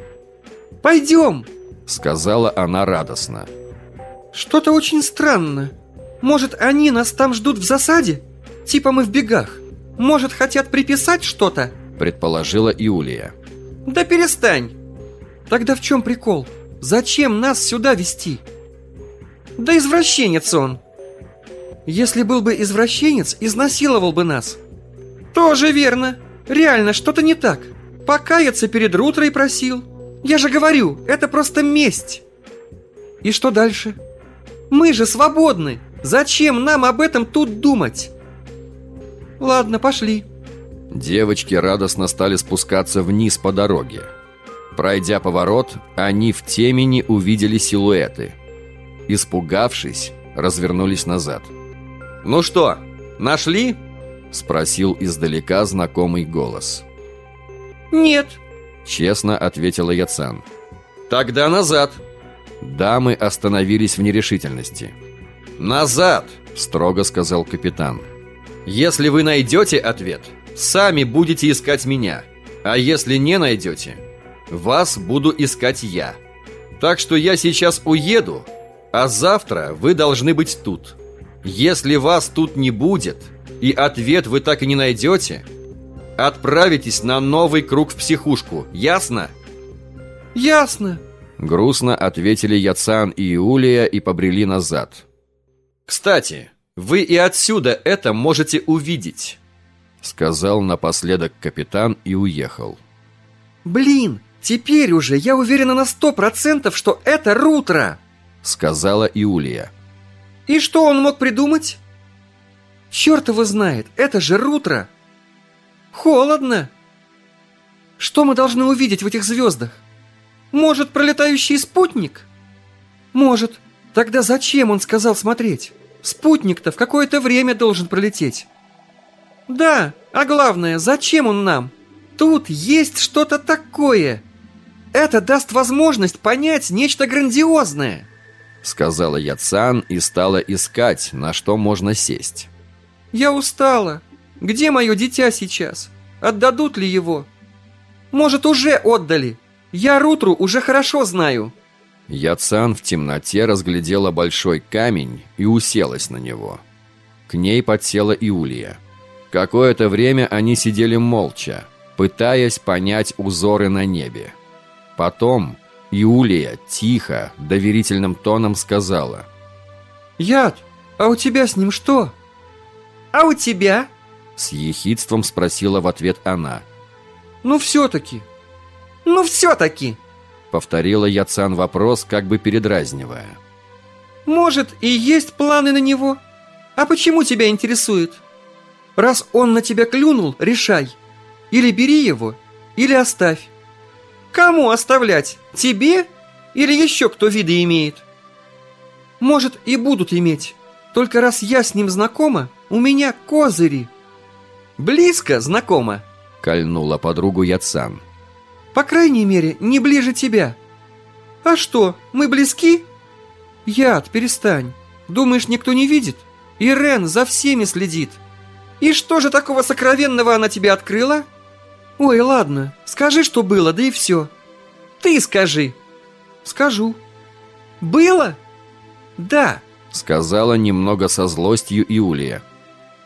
«Пойдем!» — сказала она радостно. «Что-то очень странно. Может, они нас там ждут в засаде? Типа мы в бегах. Может, хотят приписать что-то?» — предположила Иулия. «Да перестань! Тогда в чем прикол? Зачем нас сюда вести? Да извращенец он! Если был бы извращенец, изнасиловал бы нас. Тоже верно. Реально, что-то не так. Покаяться перед Рутрой просил. Я же говорю, это просто месть. И что дальше? Мы же свободны. Зачем нам об этом тут думать? Ладно, пошли. Девочки радостно стали спускаться вниз по дороге. Пройдя поворот, они в темени увидели силуэты. Испугавшись, развернулись назад. «Ну что, нашли?» Спросил издалека знакомый голос. «Нет», честно ответила Яцан. «Тогда назад!» Дамы остановились в нерешительности. «Назад!» – строго сказал капитан. «Если вы найдете ответ, сами будете искать меня. А если не найдете, вас буду искать я. Так что я сейчас уеду, а завтра вы должны быть тут. Если вас тут не будет, и ответ вы так и не найдете, отправитесь на новый круг в психушку, ясно? Ясно. Грустно ответили Яцан и Иулия и побрели назад. Кстати, вы и отсюда это можете увидеть, сказал напоследок капитан и уехал. Блин, теперь уже я уверена на сто процентов, что это Рутро, сказала Иулия. И что он мог придумать? Черт его знает, это же Рутро. Холодно. Что мы должны увидеть в этих звездах? Может, пролетающий спутник? Может. Тогда зачем он сказал смотреть? Спутник-то в какое-то время должен пролететь. Да, а главное, зачем он нам? Тут есть что-то такое. Это даст возможность понять нечто грандиозное. Сказала Яцан и стала искать, на что можно сесть. Я устала. Где мое дитя сейчас? Отдадут ли его? Может, уже отдали? Я Рутру уже хорошо знаю. Яцан в темноте разглядела большой камень и уселась на него. К ней подсела Иулия. Какое-то время они сидели молча, пытаясь понять узоры на небе. Потом Иулия тихо, доверительным тоном сказала. «Яд, а у тебя с ним что?» «А у тебя?» С ехидством спросила в ответ она. «Ну все-таки!» «Ну все-таки!» Повторила Яцан вопрос, как бы передразнивая. «Может, и есть планы на него? А почему тебя интересует? Раз он на тебя клюнул, решай. Или бери его, или оставь. Кому оставлять? Тебе? Или еще кто виды имеет? Может, и будут иметь. Только раз я с ним знакома, у меня козыри. Близко знакома, кольнула подругу Яцан. По крайней мере, не ближе тебя. А что, мы близки? Яд, перестань. Думаешь, никто не видит? Ирен за всеми следит. И что же такого сокровенного она тебе открыла? Ой, ладно, скажи, что было, да и все. Ты скажи. Скажу. Было? Да. Сказала немного со злостью Иулия.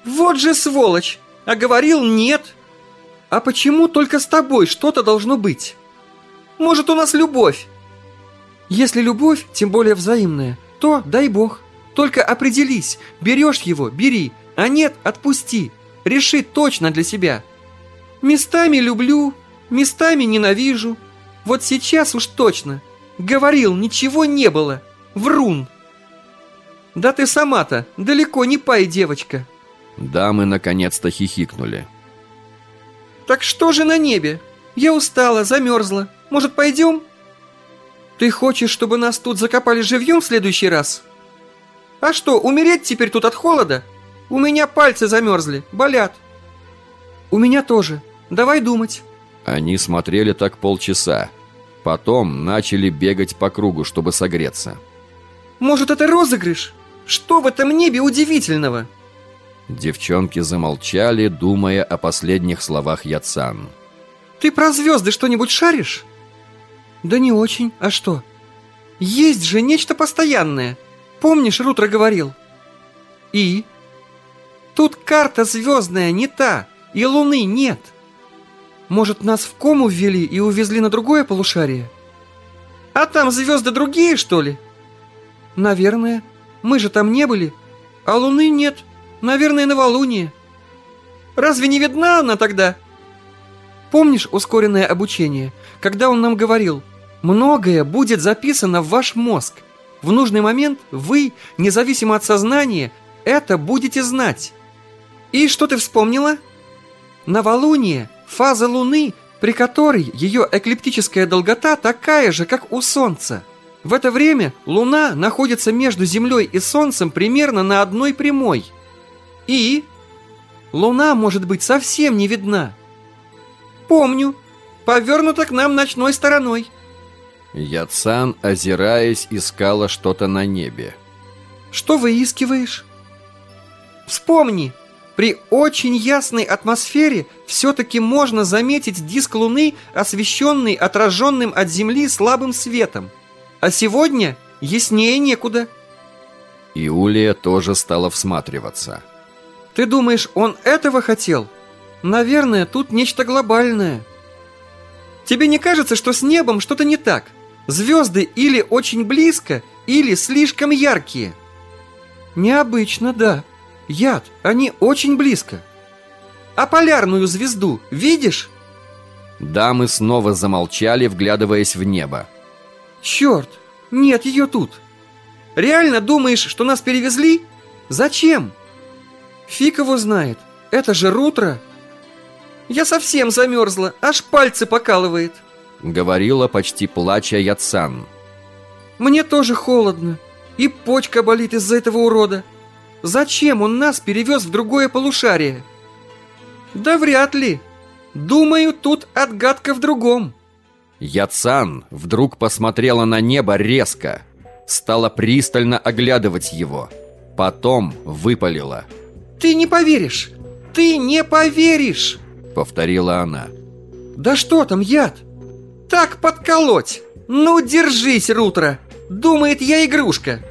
Вот же сволочь! А говорил нет. А почему только с тобой что-то должно быть? Может, у нас любовь? Если любовь, тем более взаимная, то дай бог. Только определись, берешь его, бери, а нет, отпусти. Реши точно для себя. Местами люблю, местами ненавижу. Вот сейчас уж точно. Говорил, ничего не было. Врун. Да ты сама-то далеко не пай, девочка. Дамы наконец-то хихикнули. Так что же на небе? Я устала, замерзла. Может, пойдем? Ты хочешь, чтобы нас тут закопали живьем в следующий раз? А что, умереть теперь тут от холода? У меня пальцы замерзли, болят. У меня тоже. Давай думать. Они смотрели так полчаса. Потом начали бегать по кругу, чтобы согреться. Может, это розыгрыш? Что в этом небе удивительного? Девчонки замолчали, думая о последних словах Яцан. Ты про звезды что-нибудь шаришь? Да не очень. А что? Есть же нечто постоянное. Помнишь, Рутро говорил? И? Тут карта звездная не та, и луны нет. Может, нас в кому ввели и увезли на другое полушарие? А там звезды другие, что ли? Наверное. Мы же там не были. А луны нет. Наверное, новолуние. Разве не видна она тогда? Помнишь ускоренное обучение, когда он нам говорил, многое будет записано в ваш мозг. В нужный момент вы, независимо от сознания, это будете знать. И что ты вспомнила? Новолуние – фаза Луны, при которой ее эклиптическая долгота такая же, как у Солнца. В это время Луна находится между Землей и Солнцем примерно на одной прямой. И Луна может быть совсем не видна. Помню, повернута к нам ночной стороной. Яцан, озираясь, искала что-то на небе. Что выискиваешь? Вспомни, при очень ясной атмосфере все-таки можно заметить диск Луны, освещенный отраженным от Земли слабым светом. А сегодня яснее некуда. Иулия тоже стала всматриваться. Ты думаешь, он этого хотел? Наверное, тут нечто глобальное. Тебе не кажется, что с небом что-то не так? Звезды или очень близко, или слишком яркие. Необычно, да. Яд, они очень близко. А полярную звезду видишь? Дамы снова замолчали, вглядываясь в небо. Черт, нет ее тут. Реально думаешь, что нас перевезли? Зачем? Фиг его знает. Это же Рутро. Я совсем замерзла, аж пальцы покалывает. Говорила почти плача Яцан. Мне тоже холодно. И почка болит из-за этого урода. Зачем он нас перевез в другое полушарие? Да вряд ли. Думаю, тут отгадка в другом. Яцан вдруг посмотрела на небо резко, стала пристально оглядывать его. Потом выпалила. «Ты не поверишь! Ты не поверишь!» Повторила она. «Да что там, яд? Так подколоть! Ну, держись, Рутро! Думает, я игрушка!»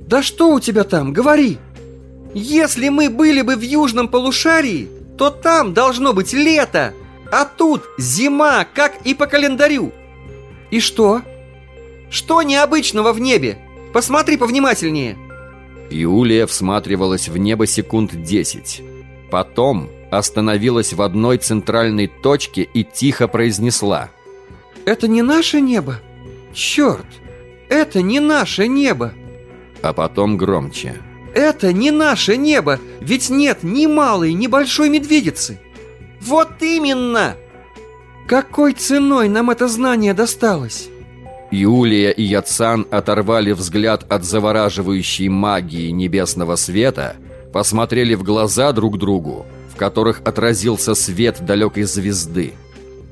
«Да что у тебя там? Говори!» Если мы были бы в южном полушарии, то там должно быть лето, а тут зима, как и по календарю. И что? Что необычного в небе? Посмотри повнимательнее. Иулия всматривалась в небо секунд десять. Потом остановилась в одной центральной точке и тихо произнесла. «Это не наше небо? Черт! Это не наше небо!» А потом громче. Это не наше небо, ведь нет ни малой, ни большой медведицы. Вот именно! Какой ценой нам это знание досталось? Юлия и Яцан оторвали взгляд от завораживающей магии небесного света, посмотрели в глаза друг другу, в которых отразился свет далекой звезды,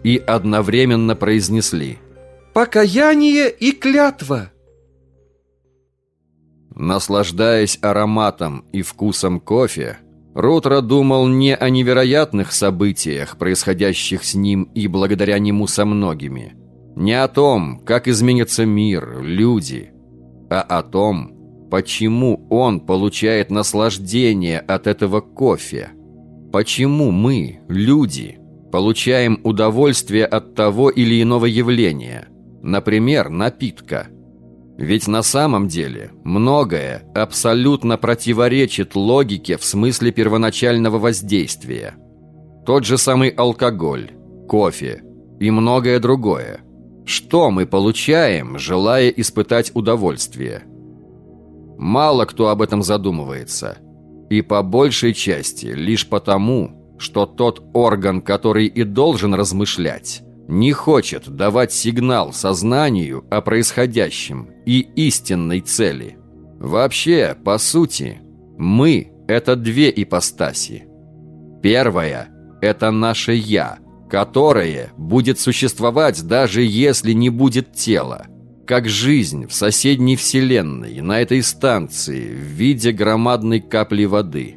и одновременно произнесли «Покаяние и клятва!» Наслаждаясь ароматом и вкусом кофе, Рутро думал не о невероятных событиях, происходящих с ним и благодаря нему со многими, не о том, как изменится мир, люди, а о том, почему он получает наслаждение от этого кофе. Почему мы, люди, получаем удовольствие от того или иного явления, например, напитка – ведь на самом деле многое абсолютно противоречит логике в смысле первоначального воздействия. Тот же самый алкоголь, кофе и многое другое. Что мы получаем, желая испытать удовольствие? Мало кто об этом задумывается. И по большей части лишь потому, что тот орган, который и должен размышлять, не хочет давать сигнал сознанию о происходящем и истинной цели. Вообще, по сути, мы – это две ипостаси. Первая – это наше «я», которое будет существовать даже если не будет тела. как жизнь в соседней вселенной, на этой станции, в виде громадной капли воды.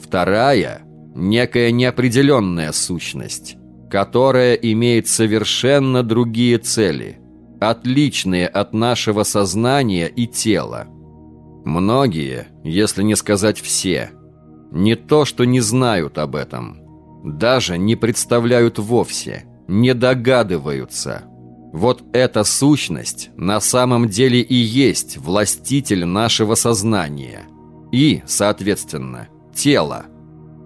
Вторая – некая неопределенная сущность, которая имеет совершенно другие цели, отличные от нашего сознания и тела. Многие, если не сказать все, не то что не знают об этом, даже не представляют вовсе, не догадываются. Вот эта сущность на самом деле и есть властитель нашего сознания и, соответственно, тела.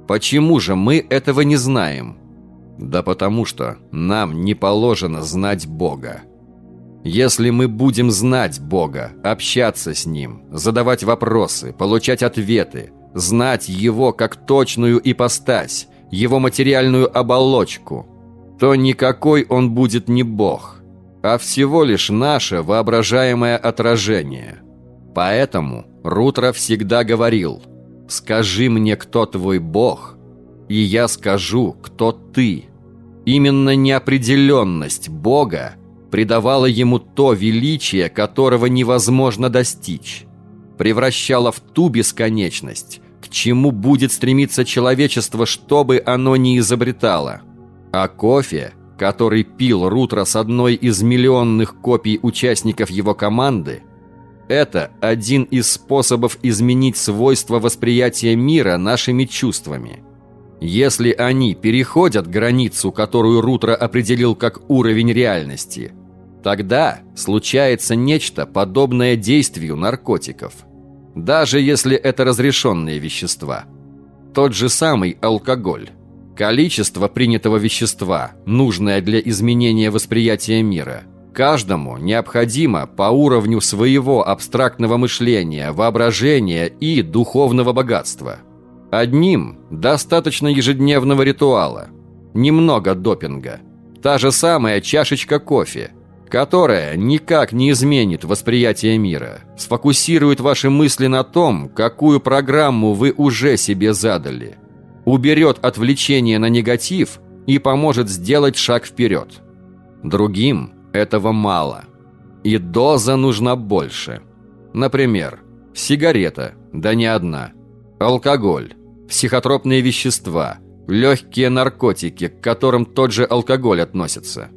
Почему же мы этого не знаем? Да потому что нам не положено знать Бога. Если мы будем знать Бога, общаться с Ним, задавать вопросы, получать ответы, знать Его как точную ипостась, Его материальную оболочку, то никакой Он будет не Бог, а всего лишь наше воображаемое отражение. Поэтому Рутро всегда говорил – Скажи мне, кто твой Бог, и я скажу, кто ты. Именно неопределенность Бога придавала ему то величие, которого невозможно достичь, превращала в ту бесконечность, к чему будет стремиться человечество, чтобы оно не изобретало. А кофе, который пил Рутро с одной из миллионных копий участников его команды – это один из способов изменить свойства восприятия мира нашими чувствами. Если они переходят границу, которую Рутро определил как уровень реальности, тогда случается нечто подобное действию наркотиков. Даже если это разрешенные вещества. Тот же самый алкоголь. Количество принятого вещества, нужное для изменения восприятия мира – Каждому необходимо по уровню своего абстрактного мышления, воображения и духовного богатства. Одним достаточно ежедневного ритуала, немного допинга, та же самая чашечка кофе, которая никак не изменит восприятие мира, сфокусирует ваши мысли на том, какую программу вы уже себе задали, уберет отвлечение на негатив и поможет сделать шаг вперед. Другим – этого мало. И доза нужна больше. Например, сигарета, да не одна. Алкоголь, психотропные вещества, легкие наркотики, к которым тот же алкоголь относится.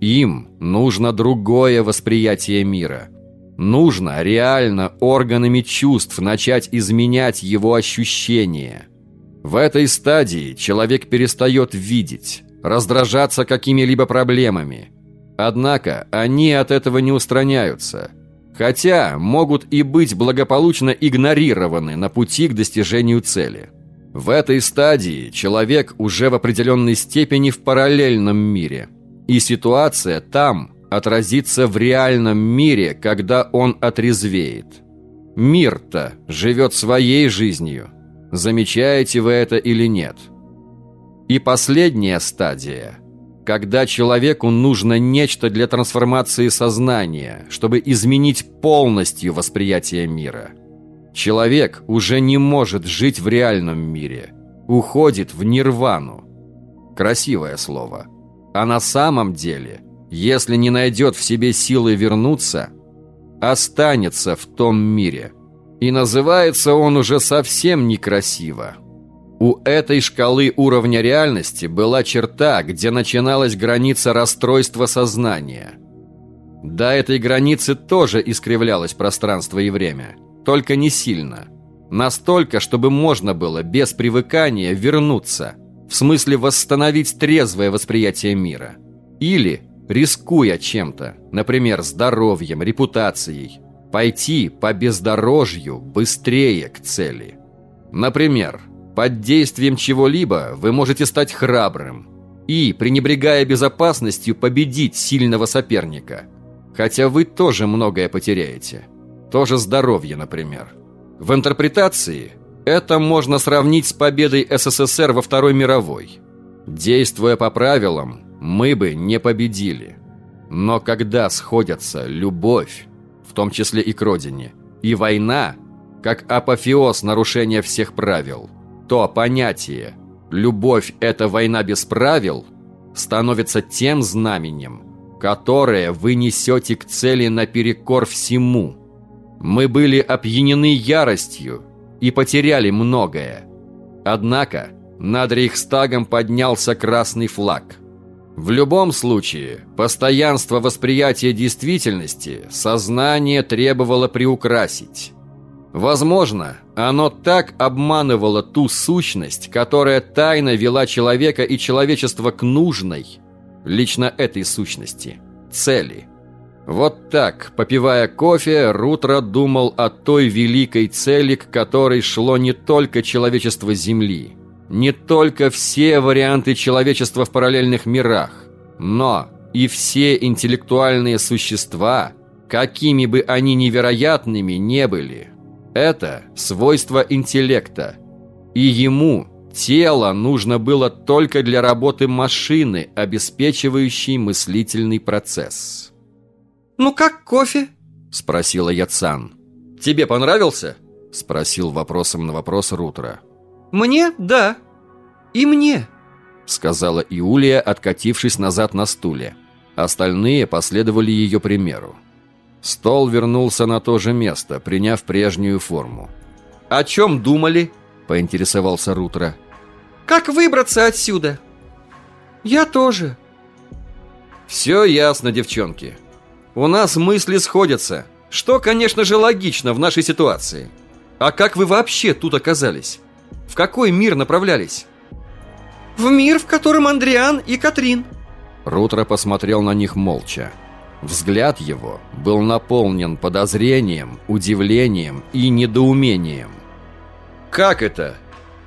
Им нужно другое восприятие мира. Нужно реально органами чувств начать изменять его ощущения. В этой стадии человек перестает видеть, раздражаться какими-либо проблемами – Однако они от этого не устраняются, хотя могут и быть благополучно игнорированы на пути к достижению цели. В этой стадии человек уже в определенной степени в параллельном мире, и ситуация там отразится в реальном мире, когда он отрезвеет. Мир-то живет своей жизнью. Замечаете вы это или нет? И последняя стадия – когда человеку нужно нечто для трансформации сознания, чтобы изменить полностью восприятие мира. Человек уже не может жить в реальном мире, уходит в нирвану. Красивое слово. А на самом деле, если не найдет в себе силы вернуться, останется в том мире. И называется он уже совсем некрасиво. У этой шкалы уровня реальности была черта, где начиналась граница расстройства сознания. До этой границы тоже искривлялось пространство и время, только не сильно. Настолько, чтобы можно было без привыкания вернуться, в смысле восстановить трезвое восприятие мира. Или, рискуя чем-то, например, здоровьем, репутацией, пойти по бездорожью быстрее к цели. Например, под действием чего-либо вы можете стать храбрым и, пренебрегая безопасностью, победить сильного соперника. Хотя вы тоже многое потеряете. Тоже здоровье, например. В интерпретации это можно сравнить с победой СССР во Второй мировой. Действуя по правилам, мы бы не победили. Но когда сходятся любовь, в том числе и к родине, и война, как апофеоз нарушения всех правил – то понятие «любовь – это война без правил» становится тем знаменем, которое вы несете к цели наперекор всему. Мы были опьянены яростью и потеряли многое. Однако над Рейхстагом поднялся красный флаг. В любом случае, постоянство восприятия действительности сознание требовало приукрасить. Возможно, оно так обманывало ту сущность, которая тайно вела человека и человечество к нужной, лично этой сущности, цели. Вот так, попивая кофе, Рутро думал о той великой цели, к которой шло не только человечество Земли, не только все варианты человечества в параллельных мирах, но и все интеллектуальные существа, какими бы они невероятными не были. Это свойство интеллекта. И ему, тело, нужно было только для работы машины, обеспечивающей мыслительный процесс. «Ну как кофе?» – спросила Яцан. «Тебе понравился?» – спросил вопросом на вопрос Рутра. «Мне – да. И мне», – сказала Иулия, откатившись назад на стуле. Остальные последовали ее примеру. Стол вернулся на то же место, приняв прежнюю форму. «О чем думали?» – поинтересовался Рутра. «Как выбраться отсюда?» «Я тоже». «Все ясно, девчонки. У нас мысли сходятся, что, конечно же, логично в нашей ситуации. А как вы вообще тут оказались? В какой мир направлялись?» «В мир, в котором Андриан и Катрин». Рутро посмотрел на них молча. Взгляд его был наполнен подозрением, удивлением и недоумением. «Как это?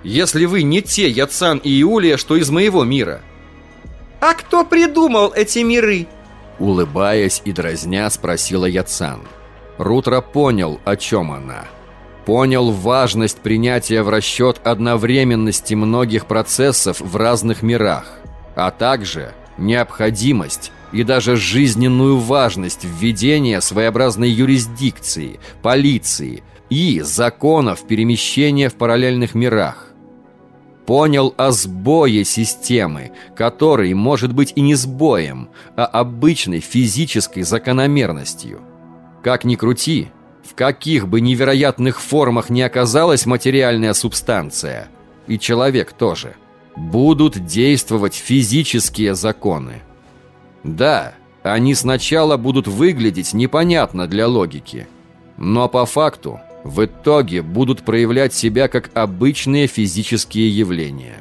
Если вы не те Яцан и Иулия, что из моего мира?» «А кто придумал эти миры?» Улыбаясь и дразня, спросила Яцан. Рутро понял, о чем она. Понял важность принятия в расчет одновременности многих процессов в разных мирах, а также необходимость и даже жизненную важность введения своеобразной юрисдикции, полиции и законов перемещения в параллельных мирах. Понял о сбое системы, который может быть и не сбоем, а обычной физической закономерностью. Как ни крути, в каких бы невероятных формах ни оказалась материальная субстанция, и человек тоже, будут действовать физические законы. Да, они сначала будут выглядеть непонятно для логики, но по факту в итоге будут проявлять себя как обычные физические явления.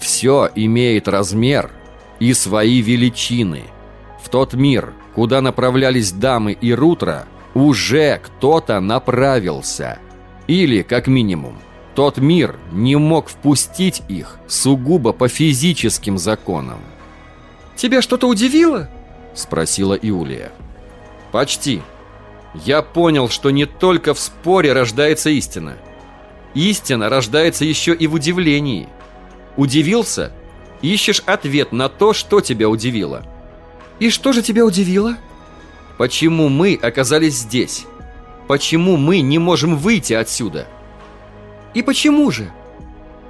Все имеет размер и свои величины. В тот мир, куда направлялись дамы и Рутро, уже кто-то направился. Или, как минимум, тот мир не мог впустить их сугубо по физическим законам. «Тебя что-то удивило?» – спросила Иулия. «Почти. Я понял, что не только в споре рождается истина. Истина рождается еще и в удивлении. Удивился – ищешь ответ на то, что тебя удивило. И что же тебя удивило? Почему мы оказались здесь? Почему мы не можем выйти отсюда? И почему же?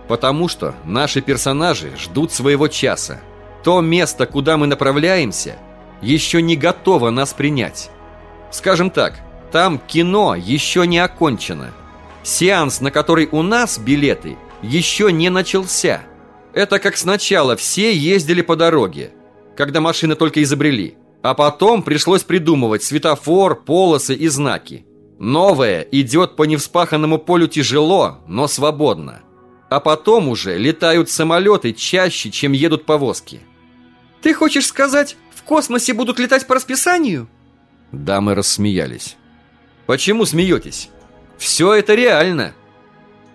Потому что наши персонажи ждут своего часа. То место, куда мы направляемся, еще не готово нас принять. Скажем так, там кино еще не окончено. Сеанс, на который у нас билеты, еще не начался. Это как сначала все ездили по дороге, когда машины только изобрели. А потом пришлось придумывать светофор, полосы и знаки. Новое идет по невспаханному полю тяжело, но свободно. А потом уже летают самолеты чаще, чем едут повозки. Ты хочешь сказать, в космосе будут летать по расписанию? Дамы рассмеялись. Почему смеетесь? Все это реально.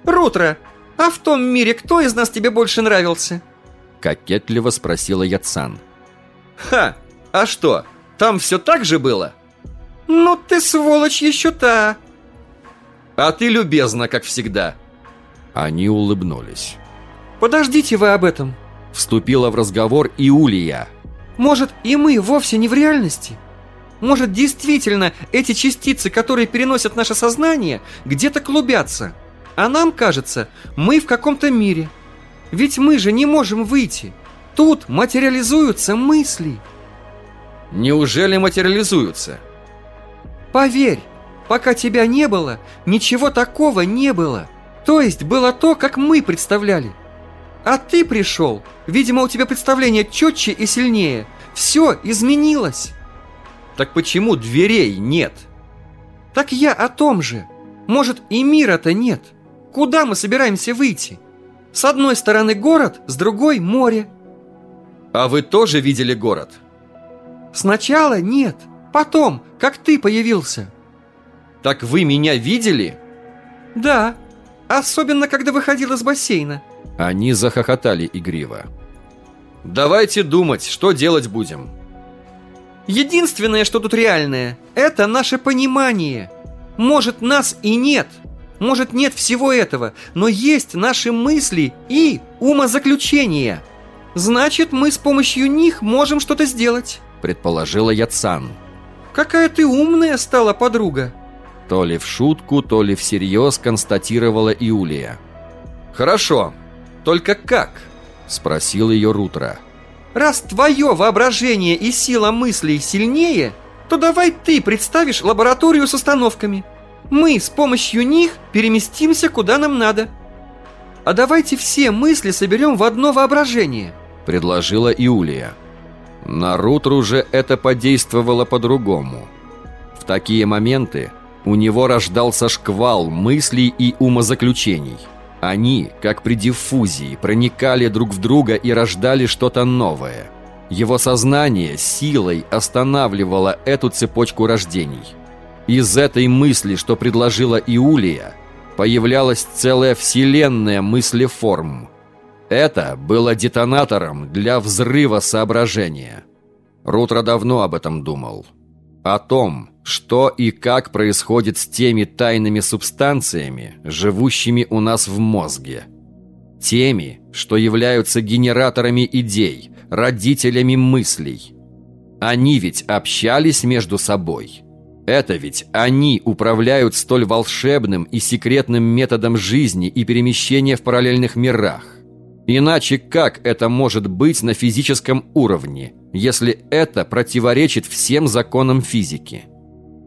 Рутро, а в том мире кто из нас тебе больше нравился? Кокетливо спросила Яцан. Ха, а что, там все так же было? Ну ты сволочь еще та. А ты любезна, как всегда. Они улыбнулись. Подождите вы об этом. Вступила в разговор Иулия. Может, и мы вовсе не в реальности? Может, действительно, эти частицы, которые переносят наше сознание, где-то клубятся. А нам кажется, мы в каком-то мире. Ведь мы же не можем выйти. Тут материализуются мысли. Неужели материализуются? Поверь, пока тебя не было, ничего такого не было. То есть было то, как мы представляли. А ты пришел. Видимо, у тебя представление четче и сильнее. Все изменилось. Так почему дверей нет? Так я о том же. Может, и мира-то нет. Куда мы собираемся выйти? С одной стороны город, с другой море. А вы тоже видели город? Сначала нет. Потом, как ты появился. Так вы меня видели? Да. Особенно, когда выходил из бассейна. Они захохотали игриво. Давайте думать, что делать будем. Единственное, что тут реальное, это наше понимание. Может, нас и нет. Может, нет всего этого, но есть наши мысли и умозаключения. Значит, мы с помощью них можем что-то сделать, предположила Яцан. Какая ты умная стала подруга. То ли в шутку, то ли всерьез констатировала Иулия. Хорошо, только как? Спросил ее Рутро. Раз твое воображение и сила мыслей сильнее, то давай ты представишь лабораторию с установками. Мы с помощью них переместимся куда нам надо. А давайте все мысли соберем в одно воображение, предложила Иулия. На Рутру же это подействовало по-другому. В такие моменты у него рождался шквал мыслей и умозаключений – они, как при диффузии, проникали друг в друга и рождали что-то новое. Его сознание силой останавливало эту цепочку рождений. Из этой мысли, что предложила Иулия, появлялась целая вселенная мыслеформ. Это было детонатором для взрыва соображения. Рутро давно об этом думал. О том, что и как происходит с теми тайными субстанциями, живущими у нас в мозге. Теми, что являются генераторами идей, родителями мыслей. Они ведь общались между собой. Это ведь они управляют столь волшебным и секретным методом жизни и перемещения в параллельных мирах. Иначе как это может быть на физическом уровне, если это противоречит всем законам физики?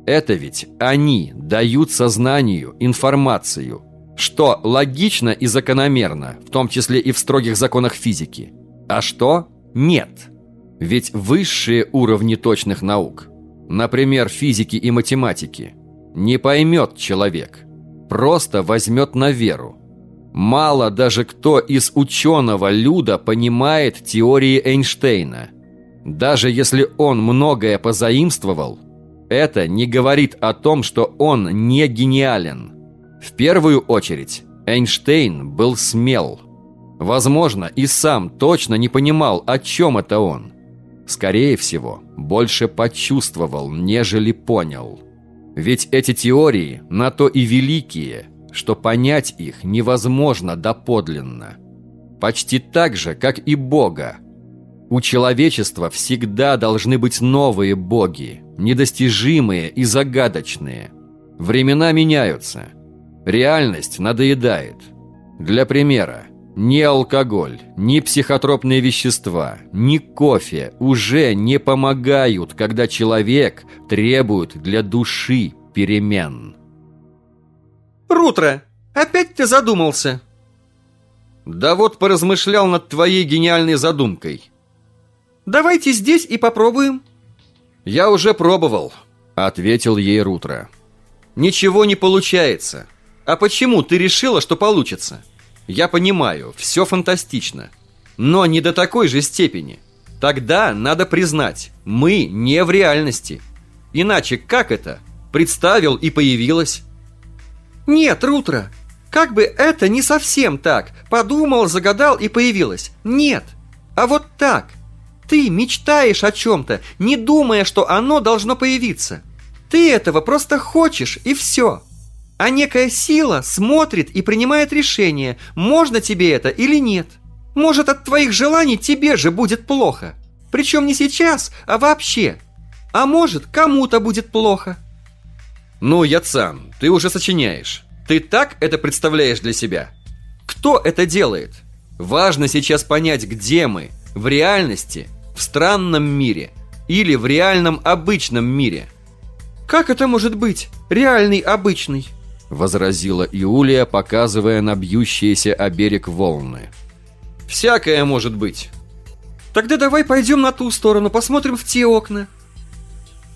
Это ведь они дают сознанию информацию, что логично и закономерно, в том числе и в строгих законах физики, а что нет. Ведь высшие уровни точных наук, например, физики и математики, не поймет человек, просто возьмет на веру. Мало даже кто из ученого люда понимает теории Эйнштейна. Даже если он многое позаимствовал, это не говорит о том, что он не гениален. В первую очередь, Эйнштейн был смел. Возможно, и сам точно не понимал, о чем это он. Скорее всего, больше почувствовал, нежели понял. Ведь эти теории на то и великие, что понять их невозможно доподлинно. Почти так же, как и Бога. У человечества всегда должны быть новые боги, недостижимые и загадочные. Времена меняются. Реальность надоедает. Для примера, ни алкоголь, ни психотропные вещества, ни кофе уже не помогают, когда человек требует для души перемен. Рутро, опять ты задумался? Да вот поразмышлял над твоей гениальной задумкой. Давайте здесь и попробуем. «Я уже пробовал», — ответил ей Рутро. «Ничего не получается. А почему ты решила, что получится? Я понимаю, все фантастично. Но не до такой же степени. Тогда надо признать, мы не в реальности. Иначе как это? Представил и появилось?» «Нет, Рутро, как бы это не совсем так. Подумал, загадал и появилось. Нет. А вот так — ты мечтаешь о чем-то, не думая, что оно должно появиться. Ты этого просто хочешь, и все. А некая сила смотрит и принимает решение, можно тебе это или нет. Может, от твоих желаний тебе же будет плохо. Причем не сейчас, а вообще. А может, кому-то будет плохо. Ну, Яцан, ты уже сочиняешь. Ты так это представляешь для себя? Кто это делает? Важно сейчас понять, где мы – в реальности, в странном мире, или в реальном обычном мире. Как это может быть? Реальный обычный? Возразила Иулия, показывая на бьющиеся о берег волны. Всякое может быть. Тогда давай пойдем на ту сторону, посмотрим в те окна.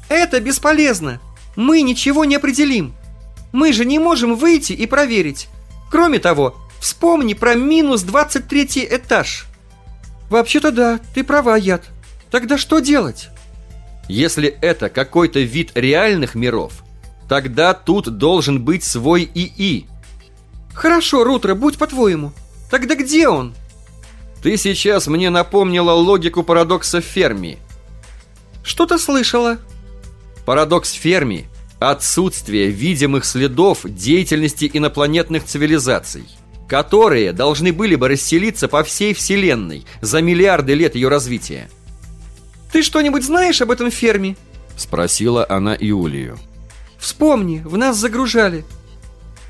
Это бесполезно. Мы ничего не определим. Мы же не можем выйти и проверить. Кроме того, вспомни про минус 23 этаж. Вообще-то да, ты права, Яд. Тогда что делать? Если это какой-то вид реальных миров, тогда тут должен быть свой ИИ. Хорошо, Рутро, будь по-твоему. Тогда где он? Ты сейчас мне напомнила логику парадокса Ферми. Что-то слышала. Парадокс Ферми – отсутствие видимых следов деятельности инопланетных цивилизаций, которые должны были бы расселиться по всей Вселенной за миллиарды лет ее развития. Ты что-нибудь знаешь об этом Ферми? Спросила она Иулию. Вспомни, в нас загружали.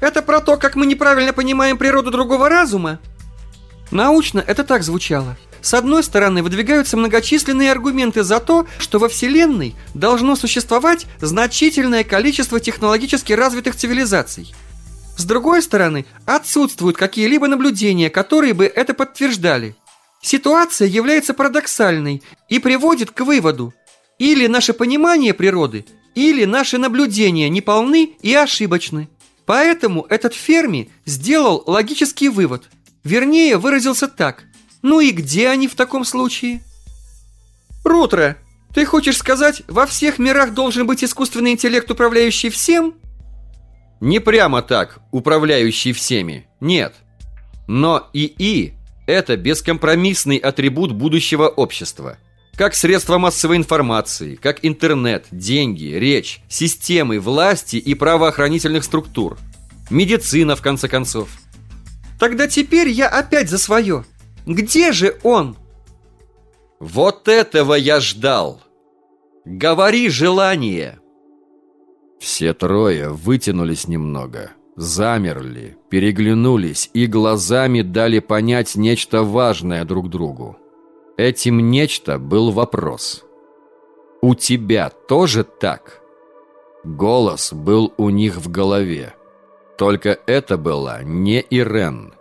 Это про то, как мы неправильно понимаем природу другого разума? Научно это так звучало. С одной стороны, выдвигаются многочисленные аргументы за то, что во Вселенной должно существовать значительное количество технологически развитых цивилизаций. С другой стороны, отсутствуют какие-либо наблюдения, которые бы это подтверждали. Ситуация является парадоксальной и приводит к выводу. Или наше понимание природы, или наши наблюдения неполны и ошибочны. Поэтому этот Ферми сделал логический вывод – Вернее, выразился так. Ну и где они в таком случае? Рутро, ты хочешь сказать, во всех мирах должен быть искусственный интеллект, управляющий всем? Не прямо так, управляющий всеми. Нет. Но ИИ – это бескомпромиссный атрибут будущего общества. Как средство массовой информации, как интернет, деньги, речь, системы власти и правоохранительных структур. Медицина, в конце концов – Тогда теперь я опять за свое. Где же он? Вот этого я ждал. Говори желание. Все трое вытянулись немного, замерли, переглянулись и глазами дали понять нечто важное друг другу. Этим нечто был вопрос. «У тебя тоже так?» Голос был у них в голове. Только это была не Ирен.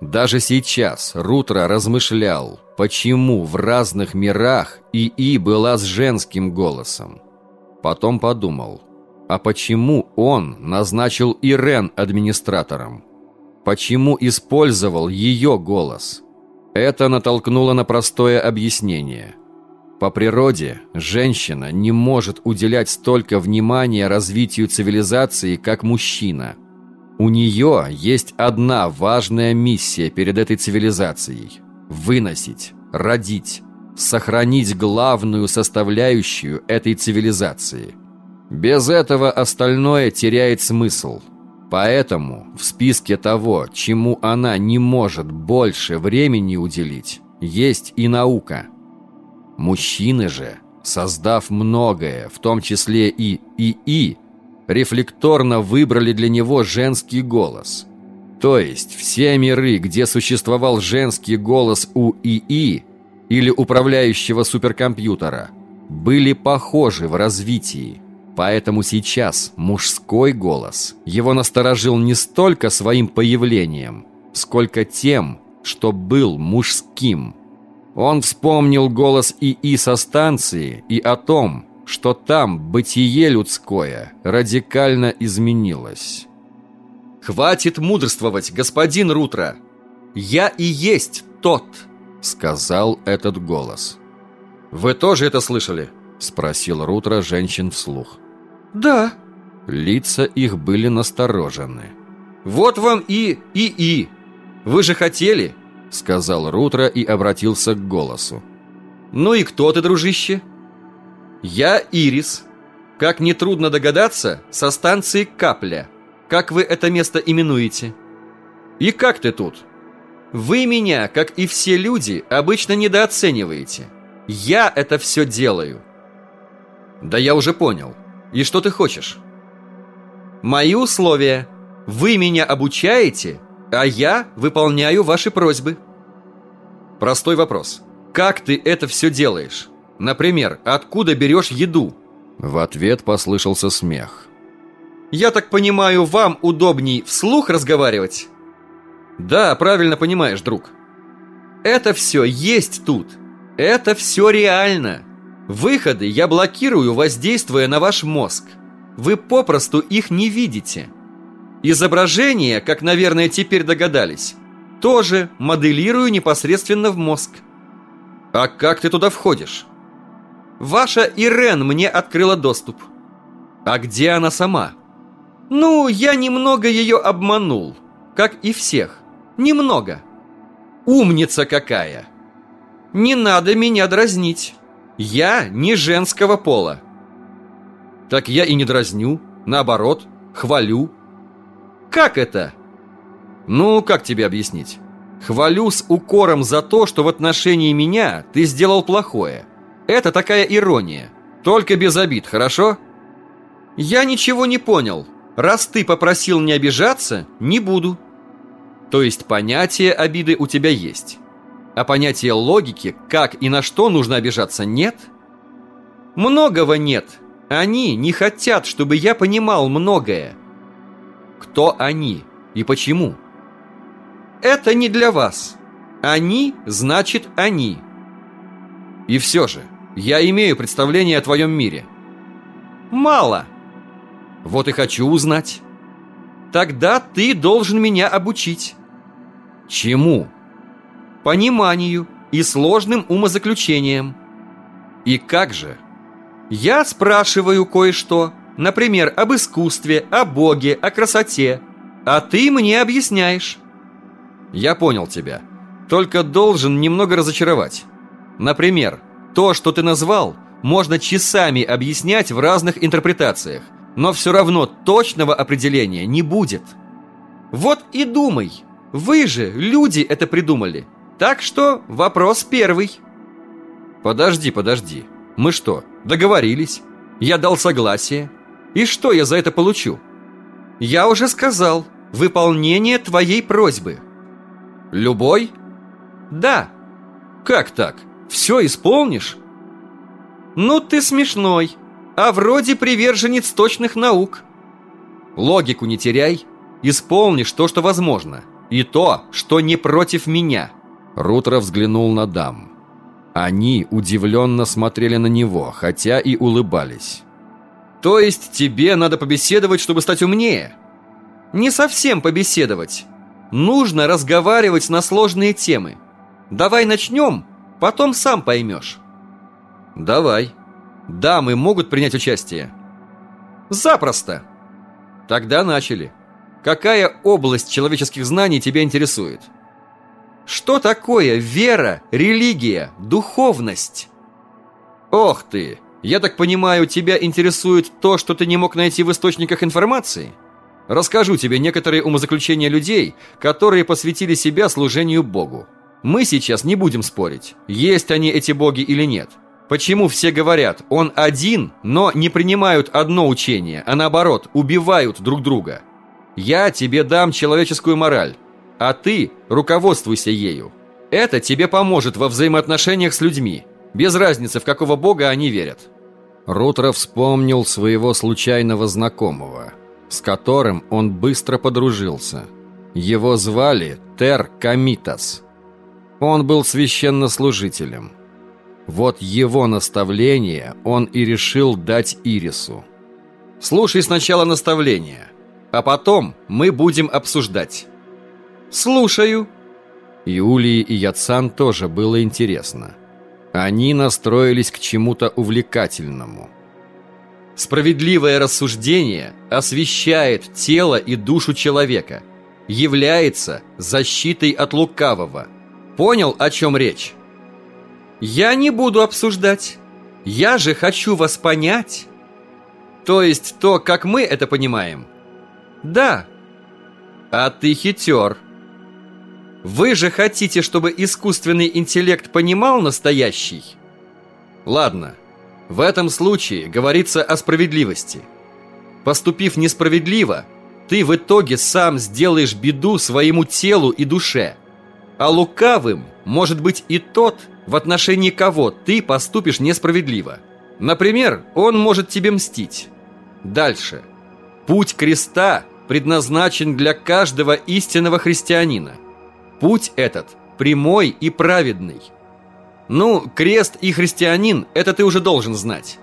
Даже сейчас Рутро размышлял, почему в разных мирах ИИ была с женским голосом. Потом подумал, а почему он назначил Ирен администратором? Почему использовал ее голос? Это натолкнуло на простое объяснение. По природе женщина не может уделять столько внимания развитию цивилизации, как мужчина – у нее есть одна важная миссия перед этой цивилизацией – выносить, родить, сохранить главную составляющую этой цивилизации. Без этого остальное теряет смысл. Поэтому в списке того, чему она не может больше времени уделить, есть и наука. Мужчины же, создав многое, в том числе и ИИ, рефлекторно выбрали для него женский голос. То есть все миры, где существовал женский голос у ИИ или управляющего суперкомпьютера, были похожи в развитии. Поэтому сейчас мужской голос его насторожил не столько своим появлением, сколько тем, что был мужским. Он вспомнил голос ИИ со станции и о том, что там бытие людское радикально изменилось. «Хватит мудрствовать, господин Рутро! Я и есть тот!» — сказал этот голос. «Вы тоже это слышали?» — спросил Рутро женщин вслух. «Да». Лица их были насторожены. «Вот вам и и-и! Вы же хотели!» — сказал Рутро и обратился к голосу. «Ну и кто ты, дружище?» Я Ирис. Как нетрудно догадаться, со станции Капля. Как вы это место именуете? И как ты тут? Вы меня, как и все люди, обычно недооцениваете. Я это все делаю. Да я уже понял. И что ты хочешь? Мои условия. Вы меня обучаете, а я выполняю ваши просьбы. Простой вопрос. Как ты это все делаешь? Например, откуда берешь еду? В ответ послышался смех. Я так понимаю, вам удобней вслух разговаривать? Да, правильно понимаешь, друг. Это все есть тут. Это все реально. Выходы я блокирую, воздействуя на ваш мозг. Вы попросту их не видите. Изображение, как, наверное, теперь догадались, тоже моделирую непосредственно в мозг. А как ты туда входишь? Ваша Ирен мне открыла доступ. А где она сама? Ну, я немного ее обманул, как и всех. Немного. Умница какая! Не надо меня дразнить. Я не женского пола. Так я и не дразню, наоборот, хвалю. Как это? Ну, как тебе объяснить? Хвалю с укором за то, что в отношении меня ты сделал плохое. Это такая ирония. Только без обид, хорошо? Я ничего не понял. Раз ты попросил не обижаться, не буду. То есть понятие обиды у тебя есть. А понятие логики, как и на что нужно обижаться, нет? Многого нет. Они не хотят, чтобы я понимал многое. Кто они и почему? Это не для вас. Они значит они. И все же, я имею представление о твоем мире. Мало. Вот и хочу узнать. Тогда ты должен меня обучить. Чему? Пониманию и сложным умозаключениям. И как же? Я спрашиваю кое-что, например, об искусстве, о Боге, о красоте, а ты мне объясняешь. Я понял тебя. Только должен немного разочаровать. Например, то, что ты назвал, можно часами объяснять в разных интерпретациях, но все равно точного определения не будет. Вот и думай – вы же, люди, это придумали. Так что вопрос первый. Подожди, подожди. Мы что, договорились? Я дал согласие. И что я за это получу? Я уже сказал. Выполнение твоей просьбы. Любой? Да. Как так? Все исполнишь? Ну ты смешной. А вроде приверженец точных наук. Логику не теряй. Исполнишь то, что возможно. И то, что не против меня. Рутро взглянул на дам. Они удивленно смотрели на него, хотя и улыбались. То есть тебе надо побеседовать, чтобы стать умнее? Не совсем побеседовать. Нужно разговаривать на сложные темы. Давай начнем, потом сам поймешь. Давай. Дамы могут принять участие? Запросто. Тогда начали. Какая область человеческих знаний тебя интересует? Что такое вера, религия, духовность? Ох ты! Я так понимаю, тебя интересует то, что ты не мог найти в источниках информации? Расскажу тебе некоторые умозаключения людей, которые посвятили себя служению Богу. Мы сейчас не будем спорить, есть они эти боги или нет. Почему все говорят, он один, но не принимают одно учение, а наоборот, убивают друг друга – я тебе дам человеческую мораль, а ты руководствуйся ею. Это тебе поможет во взаимоотношениях с людьми, без разницы, в какого бога они верят». Рутро вспомнил своего случайного знакомого, с которым он быстро подружился. Его звали Тер Камитас. Он был священнослужителем. Вот его наставление он и решил дать Ирису. «Слушай сначала наставление», а потом мы будем обсуждать. Слушаю. Юлии и Яцан тоже было интересно. Они настроились к чему-то увлекательному. Справедливое рассуждение освещает тело и душу человека, является защитой от лукавого. Понял, о чем речь? Я не буду обсуждать. Я же хочу вас понять. То есть то, как мы это понимаем – да. А ты хитер. Вы же хотите, чтобы искусственный интеллект понимал настоящий? Ладно. В этом случае говорится о справедливости. Поступив несправедливо, ты в итоге сам сделаешь беду своему телу и душе. А лукавым может быть и тот, в отношении кого ты поступишь несправедливо. Например, он может тебе мстить. Дальше. Путь креста предназначен для каждого истинного христианина. Путь этот прямой и праведный. Ну, крест и христианин – это ты уже должен знать.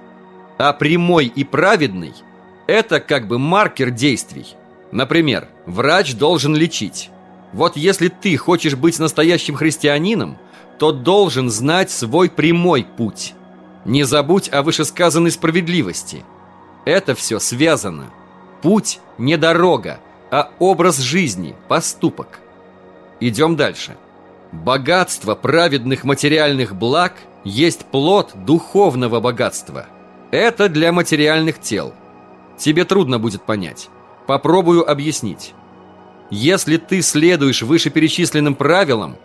А прямой и праведный – это как бы маркер действий. Например, врач должен лечить. Вот если ты хочешь быть настоящим христианином, то должен знать свой прямой путь. Не забудь о вышесказанной справедливости. Это все связано. Путь не дорога, а образ жизни, поступок. Идем дальше. Богатство праведных материальных благ есть плод духовного богатства. Это для материальных тел. Тебе трудно будет понять. Попробую объяснить. Если ты следуешь вышеперечисленным правилам,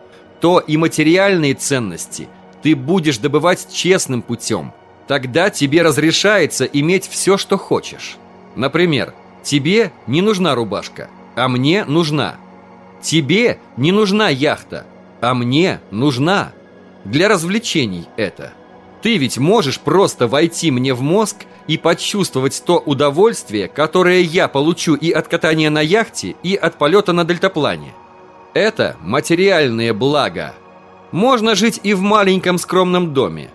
то и материальные ценности ты будешь добывать честным путем. Тогда тебе разрешается иметь все, что хочешь. Например, тебе не нужна рубашка, а мне нужна. Тебе не нужна яхта, а мне нужна. Для развлечений это. Ты ведь можешь просто войти мне в мозг и почувствовать то удовольствие, которое я получу и от катания на яхте, и от полета на дельтаплане. Это материальное благо. Можно жить и в маленьком скромном доме.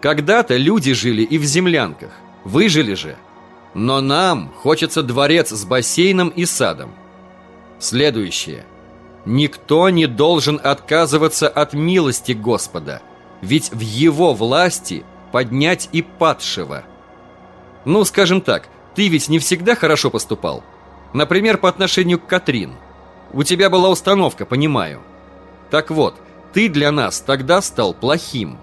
Когда-то люди жили и в землянках. Выжили же. Но нам хочется дворец с бассейном и садом. Следующее. Никто не должен отказываться от милости Господа, ведь в Его власти поднять и падшего – ну, скажем так, ты ведь не всегда хорошо поступал. Например, по отношению к Катрин. У тебя была установка, понимаю. Так вот, ты для нас тогда стал плохим.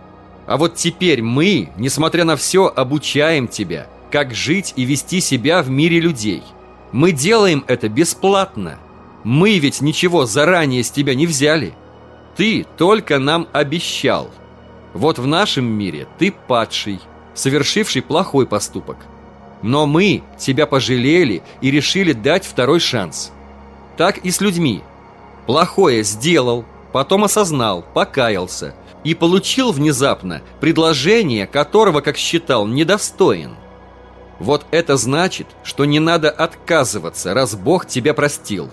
А вот теперь мы, несмотря на все, обучаем тебя, как жить и вести себя в мире людей. Мы делаем это бесплатно. Мы ведь ничего заранее с тебя не взяли. Ты только нам обещал. Вот в нашем мире ты падший, совершивший плохой поступок. Но мы тебя пожалели и решили дать второй шанс. Так и с людьми. Плохое сделал, потом осознал, покаялся и получил внезапно предложение, которого, как считал, недостоин. Вот это значит, что не надо отказываться, раз Бог тебя простил.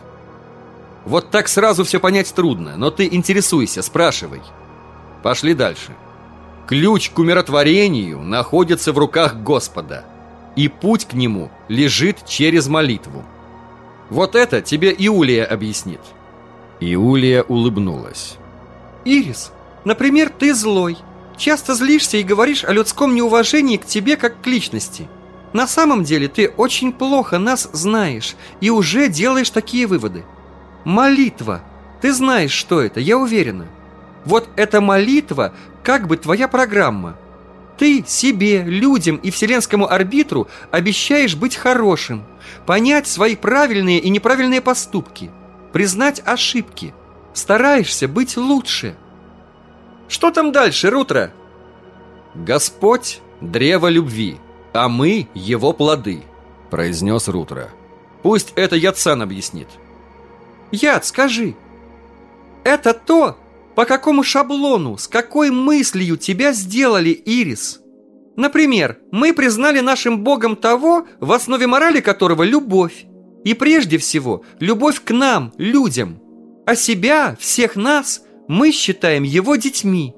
Вот так сразу все понять трудно, но ты интересуйся, спрашивай. Пошли дальше. Ключ к умиротворению находится в руках Господа, и путь к нему лежит через молитву. Вот это тебе Иулия объяснит. Иулия улыбнулась. Ирис, например, ты злой. Часто злишься и говоришь о людском неуважении к тебе как к личности. На самом деле ты очень плохо нас знаешь и уже делаешь такие выводы. Молитва. Ты знаешь, что это, я уверена. Вот эта молитва как бы твоя программа. Ты себе, людям и вселенскому арбитру обещаешь быть хорошим, понять свои правильные и неправильные поступки, признать ошибки, стараешься быть лучше. Что там дальше, Рутро? Господь – древо любви, а мы – его плоды, произнес Рутро. Пусть это Яцан объяснит. Яд, скажи. Это то, по какому шаблону, с какой мыслью тебя сделали, Ирис? Например, мы признали нашим Богом того, в основе морали которого любовь. И прежде всего, любовь к нам, людям. А себя, всех нас, мы считаем его детьми.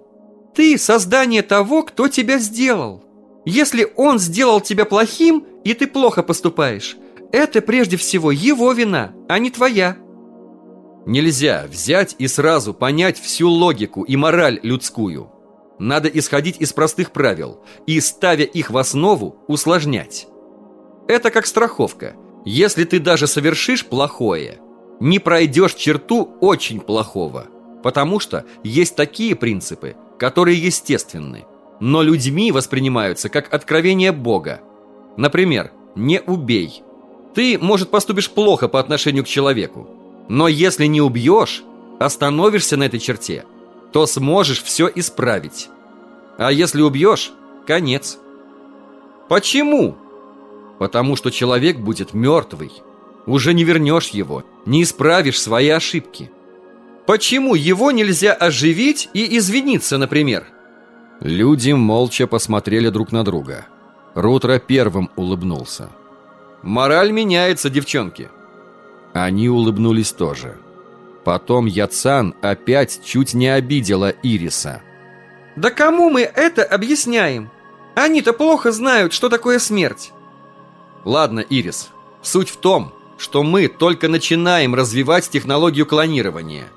Ты – создание того, кто тебя сделал. Если он сделал тебя плохим, и ты плохо поступаешь, это прежде всего его вина, а не твоя. Нельзя взять и сразу понять всю логику и мораль людскую. Надо исходить из простых правил и, ставя их в основу, усложнять. Это как страховка. Если ты даже совершишь плохое, не пройдешь черту очень плохого. Потому что есть такие принципы, которые естественны, но людьми воспринимаются как откровение Бога. Например, не убей. Ты, может, поступишь плохо по отношению к человеку, но если не убьешь, остановишься на этой черте, то сможешь все исправить. А если убьешь, конец. Почему? Потому что человек будет мертвый. Уже не вернешь его, не исправишь свои ошибки. Почему его нельзя оживить и извиниться, например? Люди молча посмотрели друг на друга. Рутро первым улыбнулся. «Мораль меняется, девчонки!» Они улыбнулись тоже. Потом Яцан опять чуть не обидела Ириса. «Да кому мы это объясняем? Они-то плохо знают, что такое смерть!» «Ладно, Ирис, суть в том, что мы только начинаем развивать технологию клонирования.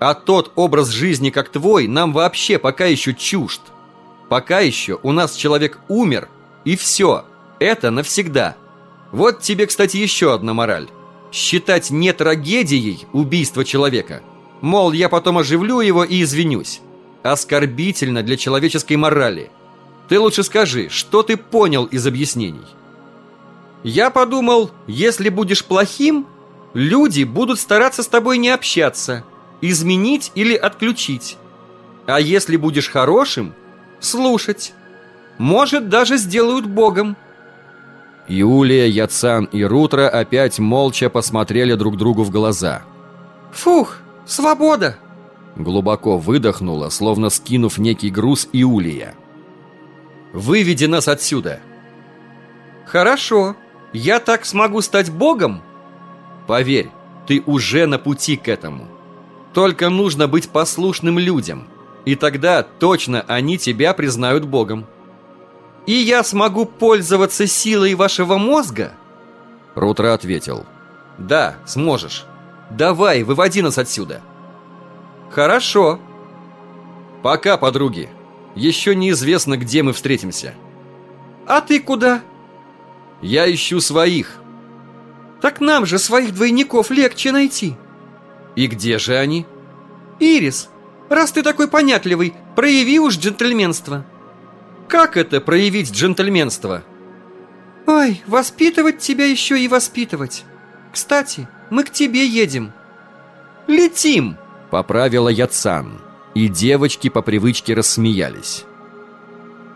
А тот образ жизни, как твой, нам вообще пока еще чужд. Пока еще у нас человек умер, и все. Это навсегда. Вот тебе, кстати, еще одна мораль. Считать не трагедией убийство человека. Мол, я потом оживлю его и извинюсь. Оскорбительно для человеческой морали. Ты лучше скажи, что ты понял из объяснений? Я подумал, если будешь плохим, люди будут стараться с тобой не общаться, изменить или отключить. А если будешь хорошим, слушать. Может, даже сделают богом. Юлия, Яцан и Рутра опять молча посмотрели друг другу в глаза. «Фух, свобода!» Глубоко выдохнула, словно скинув некий груз Иулия. «Выведи нас отсюда!» «Хорошо, я так смогу стать богом?» «Поверь, ты уже на пути к этому. Только нужно быть послушным людям, и тогда точно они тебя признают богом». «И я смогу пользоваться силой вашего мозга?» Рутро ответил. «Да, сможешь. Давай, выводи нас отсюда». «Хорошо». «Пока, подруги. Еще неизвестно, где мы встретимся». «А ты куда?» «Я ищу своих». «Так нам же своих двойников легче найти». «И где же они?» «Ирис, раз ты такой понятливый, прояви уж джентльменство». Как это проявить джентльменство? Ой, воспитывать тебя еще и воспитывать. Кстати, мы к тебе едем. Летим, поправила Яцан, и девочки по привычке рассмеялись.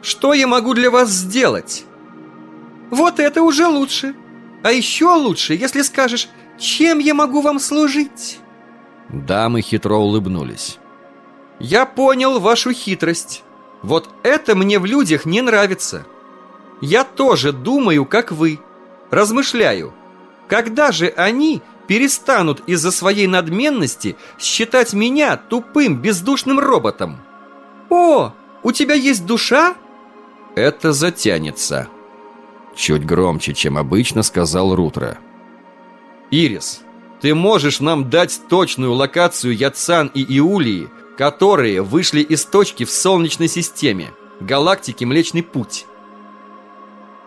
Что я могу для вас сделать? Вот это уже лучше. А еще лучше, если скажешь, чем я могу вам служить? Дамы хитро улыбнулись. Я понял вашу хитрость. Вот это мне в людях не нравится. Я тоже думаю, как вы. Размышляю. Когда же они перестанут из-за своей надменности считать меня тупым, бездушным роботом? О, у тебя есть душа? Это затянется. Чуть громче, чем обычно, сказал Рутро. Ирис, ты можешь нам дать точную локацию Яцан и Иулии, которые вышли из точки в Солнечной системе, галактики Млечный Путь.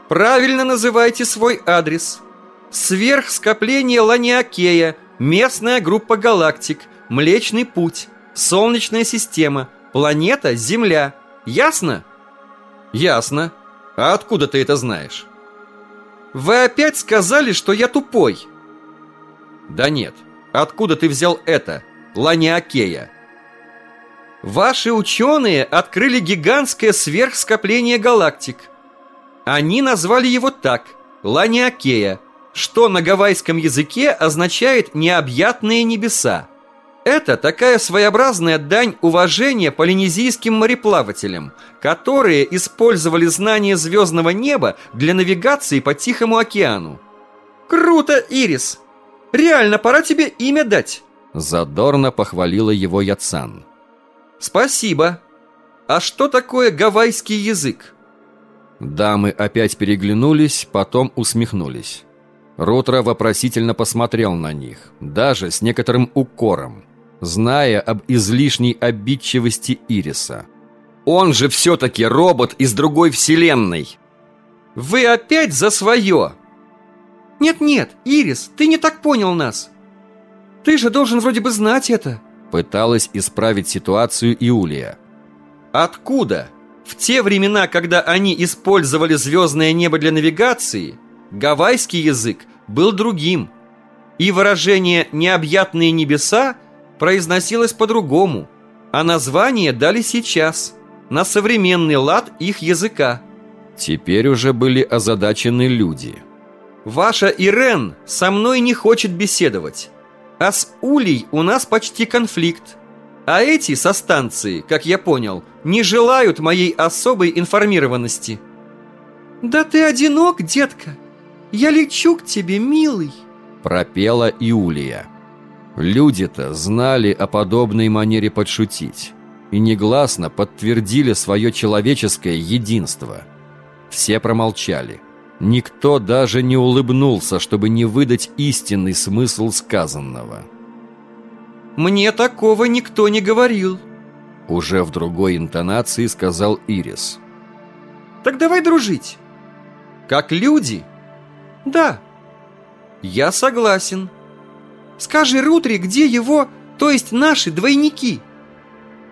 Правильно называйте свой адрес. Сверхскопление Ланиакея, местная группа галактик, Млечный Путь, Солнечная система, планета Земля. Ясно? Ясно. А откуда ты это знаешь? Вы опять сказали, что я тупой. Да нет. Откуда ты взял это? Ланиакея. Ваши ученые открыли гигантское сверхскопление галактик. Они назвали его так – Ланиакея, что на гавайском языке означает «необъятные небеса». Это такая своеобразная дань уважения полинезийским мореплавателям, которые использовали знания звездного неба для навигации по Тихому океану. Круто, Ирис! Реально, пора тебе имя дать. Задорно похвалила его Яцан. Спасибо. А что такое гавайский язык? Дамы опять переглянулись, потом усмехнулись. Ротро вопросительно посмотрел на них, даже с некоторым укором, зная об излишней обидчивости Ириса. «Он же все-таки робот из другой вселенной!» «Вы опять за свое!» «Нет-нет, Ирис, ты не так понял нас!» «Ты же должен вроде бы знать это!» Пыталась исправить ситуацию Иулия. Откуда? В те времена, когда они использовали звездное небо для навигации, гавайский язык был другим. И выражение «необъятные небеса» произносилось по-другому, а название дали сейчас, на современный лад их языка. Теперь уже были озадачены люди. «Ваша Ирен со мной не хочет беседовать. А с Улей у нас почти конфликт. А эти со станции, как я понял, не желают моей особой информированности. Да ты одинок, детка. Я лечу к тебе, милый. Пропела Иулия. Люди-то знали о подобной манере подшутить и негласно подтвердили свое человеческое единство. Все промолчали. Никто даже не улыбнулся, чтобы не выдать истинный смысл сказанного. «Мне такого никто не говорил», уже в другой интонации сказал Ирис. «Так давай дружить. Как люди?» «Да». «Я согласен. Скажи Рутри, где его, то есть наши двойники?»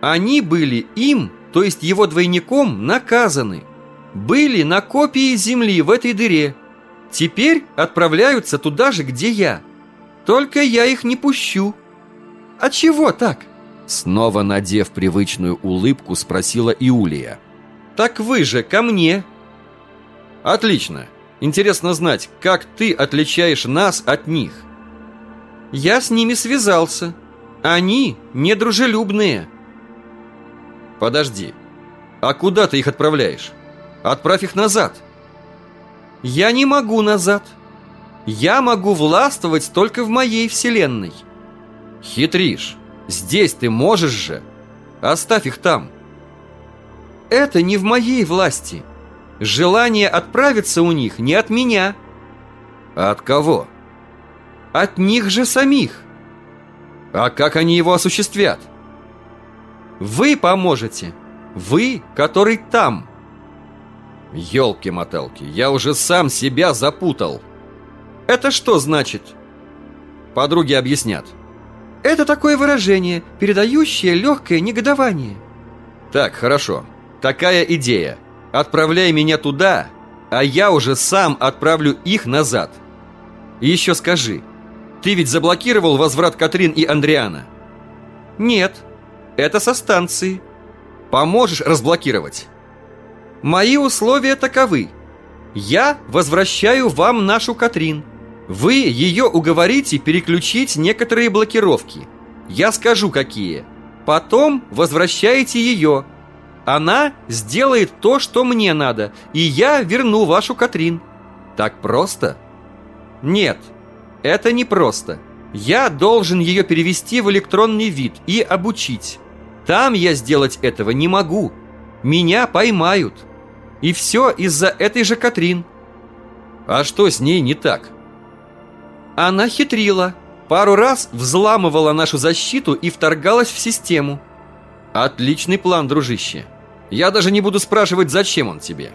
Они были им, то есть его двойником, наказаны. Были на копии земли в этой дыре. Теперь отправляются туда же, где я. Только я их не пущу. А чего так? Снова надев привычную улыбку, спросила Иулия. Так вы же ко мне. Отлично. Интересно знать, как ты отличаешь нас от них. Я с ними связался. Они недружелюбные. Подожди. А куда ты их отправляешь? Отправь их назад. Я не могу назад. Я могу властвовать только в моей вселенной. Хитришь. Здесь ты можешь же. Оставь их там. Это не в моей власти. Желание отправиться у них не от меня. А от кого? От них же самих. А как они его осуществят? Вы поможете. Вы, который там. Ёлки-моталки, я уже сам себя запутал. Это что значит? Подруги объяснят. Это такое выражение, передающее легкое негодование. Так, хорошо. Такая идея. Отправляй меня туда, а я уже сам отправлю их назад. И еще скажи, ты ведь заблокировал возврат Катрин и Андриана? Нет, это со станции. Поможешь разблокировать? Мои условия таковы. Я возвращаю вам нашу Катрин. Вы ее уговорите переключить некоторые блокировки. Я скажу, какие. Потом возвращаете ее. Она сделает то, что мне надо, и я верну вашу Катрин. Так просто? Нет, это не просто. Я должен ее перевести в электронный вид и обучить. Там я сделать этого не могу. Меня поймают. И все из-за этой же Катрин. А что с ней не так? Она хитрила. Пару раз взламывала нашу защиту и вторгалась в систему. Отличный план, дружище. Я даже не буду спрашивать, зачем он тебе.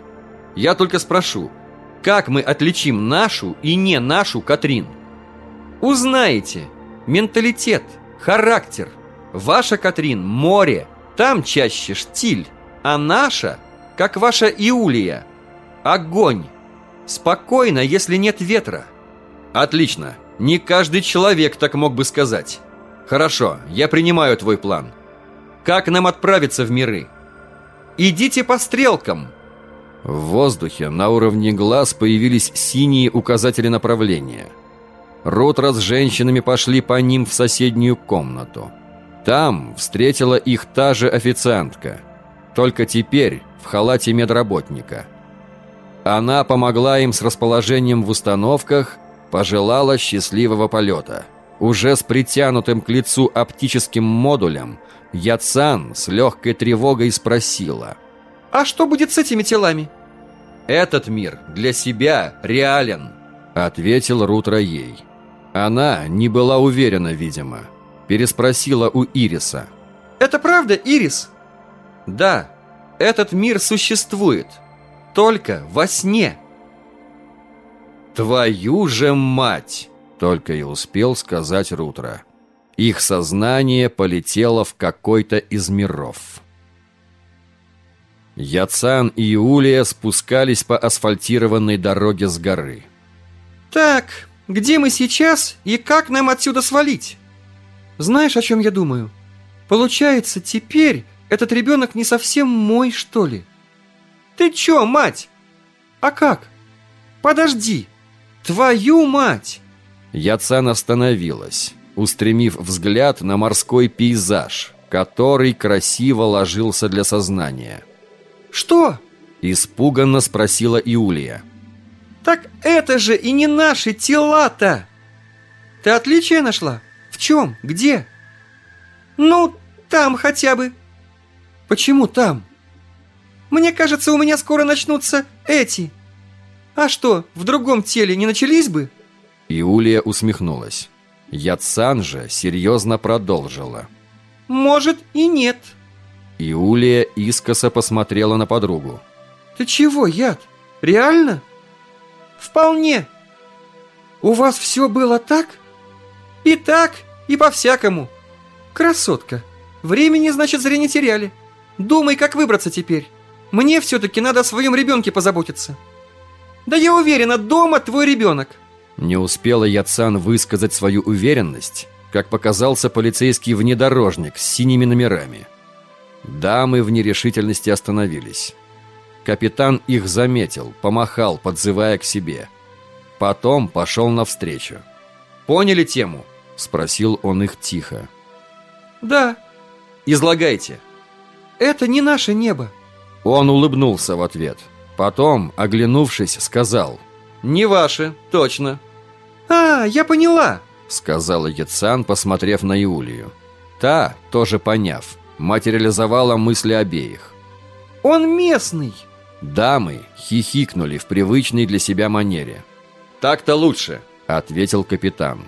Я только спрошу, как мы отличим нашу и не нашу Катрин? Узнаете. Менталитет, характер – Ваша, Катрин, море, там чаще штиль, а наша, как ваша Иулия, огонь. Спокойно, если нет ветра. Отлично. Не каждый человек так мог бы сказать. Хорошо, я принимаю твой план. Как нам отправиться в миры? Идите по стрелкам. В воздухе на уровне глаз появились синие указатели направления. Ротра с женщинами пошли по ним в соседнюю комнату. Там встретила их та же официантка, только теперь в халате медработника. Она помогла им с расположением в установках, пожелала счастливого полета. Уже с притянутым к лицу оптическим модулем Яцан с легкой тревогой спросила. «А что будет с этими телами?» «Этот мир для себя реален», — ответил Рутро ей. Она не была уверена, видимо. Переспросила у Ириса. «Это правда, Ирис?» «Да, этот мир существует. Только во сне». «Твою же мать!» Только и успел сказать Рутро. Их сознание полетело в какой-то из миров. Яцан и Иулия спускались по асфальтированной дороге с горы. «Так, где мы сейчас и как нам отсюда свалить?» Знаешь, о чем я думаю? Получается, теперь этот ребенок не совсем мой, что ли? Ты чё, мать? А как? Подожди. Твою мать! Яцан остановилась, устремив взгляд на морской пейзаж, который красиво ложился для сознания. «Что?» – испуганно спросила Иулия. «Так это же и не наши тела-то!» «Ты отличие нашла? В чем? Где?» «Ну, там хотя бы». «Почему там?» «Мне кажется, у меня скоро начнутся эти». «А что, в другом теле не начались бы?» Иулия усмехнулась. Яцан же серьезно продолжила. «Может и нет». Иулия искоса посмотрела на подругу. «Ты чего, Яд? Реально?» «Вполне». «У вас все было так?» «И так, и по-всякому». «Красотка, времени, значит, зря не теряли. Думай, как выбраться теперь. Мне все-таки надо о своем ребенке позаботиться». «Да я уверена, дома твой ребенок». Не успела Яцан высказать свою уверенность, как показался полицейский внедорожник с синими номерами. Дамы в нерешительности остановились. Капитан их заметил, помахал, подзывая к себе. Потом пошел навстречу. «Поняли тему?» – спросил он их тихо. «Да». «Излагайте». «Это не наше небо». Он улыбнулся в ответ. Потом, оглянувшись, сказал – «Не ваши, точно». «А, я поняла», — сказала Яцан, посмотрев на Юлию. Та, тоже поняв, материализовала мысли обеих. «Он местный!» Дамы хихикнули в привычной для себя манере. «Так-то лучше», — ответил капитан.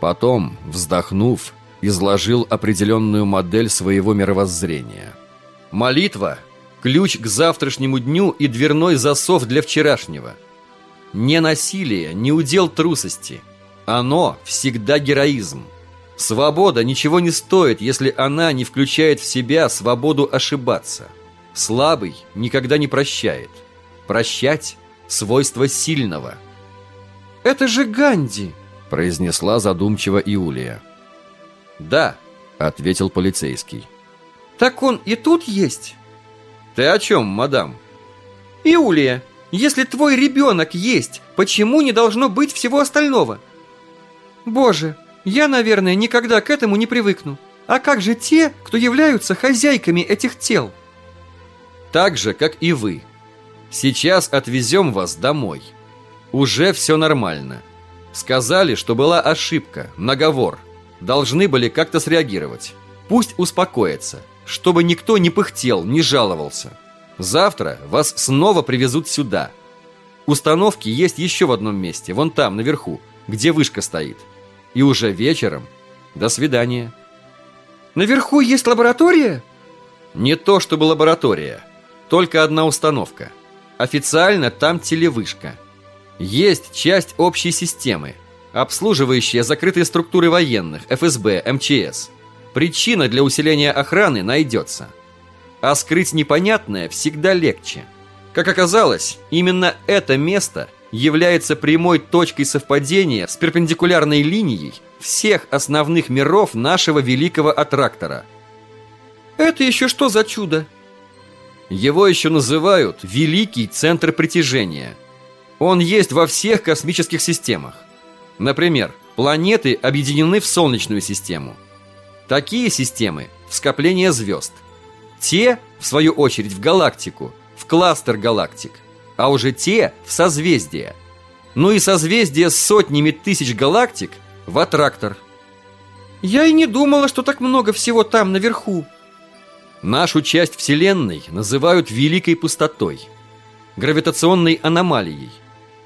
Потом, вздохнув, изложил определенную модель своего мировоззрения. «Молитва — ключ к завтрашнему дню и дверной засов для вчерашнего». Не насилие, не удел трусости. Оно всегда героизм. Свобода ничего не стоит, если она не включает в себя свободу ошибаться. Слабый никогда не прощает. Прощать – свойство сильного. «Это же Ганди!» – произнесла задумчиво Иулия. «Да», – ответил полицейский. «Так он и тут есть?» «Ты о чем, мадам?» «Иулия, если твой ребенок есть, почему не должно быть всего остального? Боже, я, наверное, никогда к этому не привыкну. А как же те, кто являются хозяйками этих тел? Так же, как и вы. Сейчас отвезем вас домой. Уже все нормально. Сказали, что была ошибка, наговор. Должны были как-то среагировать. Пусть успокоится, чтобы никто не пыхтел, не жаловался. Завтра вас снова привезут сюда. Установки есть еще в одном месте, вон там, наверху, где вышка стоит. И уже вечером. До свидания. Наверху есть лаборатория? Не то чтобы лаборатория. Только одна установка. Официально там телевышка. Есть часть общей системы, обслуживающая закрытые структуры военных, ФСБ, МЧС. Причина для усиления охраны найдется а скрыть непонятное всегда легче. Как оказалось, именно это место является прямой точкой совпадения с перпендикулярной линией всех основных миров нашего великого аттрактора. Это еще что за чудо? Его еще называют «Великий центр притяжения». Он есть во всех космических системах. Например, планеты объединены в Солнечную систему. Такие системы – в скопление звезд. Те, в свою очередь, в галактику, в кластер галактик, а уже те в созвездия. Ну и созвездие с сотнями тысяч галактик в аттрактор. Я и не думала, что так много всего там, наверху. Нашу часть Вселенной называют Великой Пустотой, гравитационной аномалией.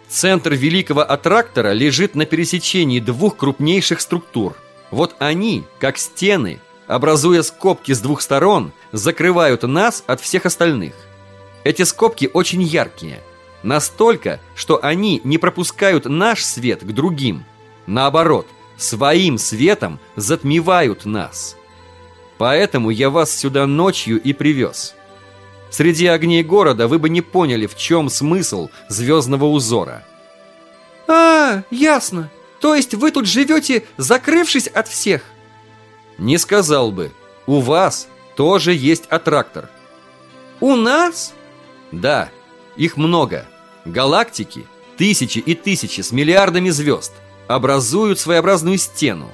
Центр Великого Аттрактора лежит на пересечении двух крупнейших структур. Вот они, как стены, образуя скобки с двух сторон, закрывают нас от всех остальных. Эти скобки очень яркие. Настолько, что они не пропускают наш свет к другим. Наоборот, своим светом затмевают нас. Поэтому я вас сюда ночью и привез. Среди огней города вы бы не поняли, в чем смысл звездного узора. А, ясно. То есть вы тут живете, закрывшись от всех? Не сказал бы. У вас тоже есть аттрактор. У нас? Да, их много. Галактики, тысячи и тысячи с миллиардами звезд, образуют своеобразную стену.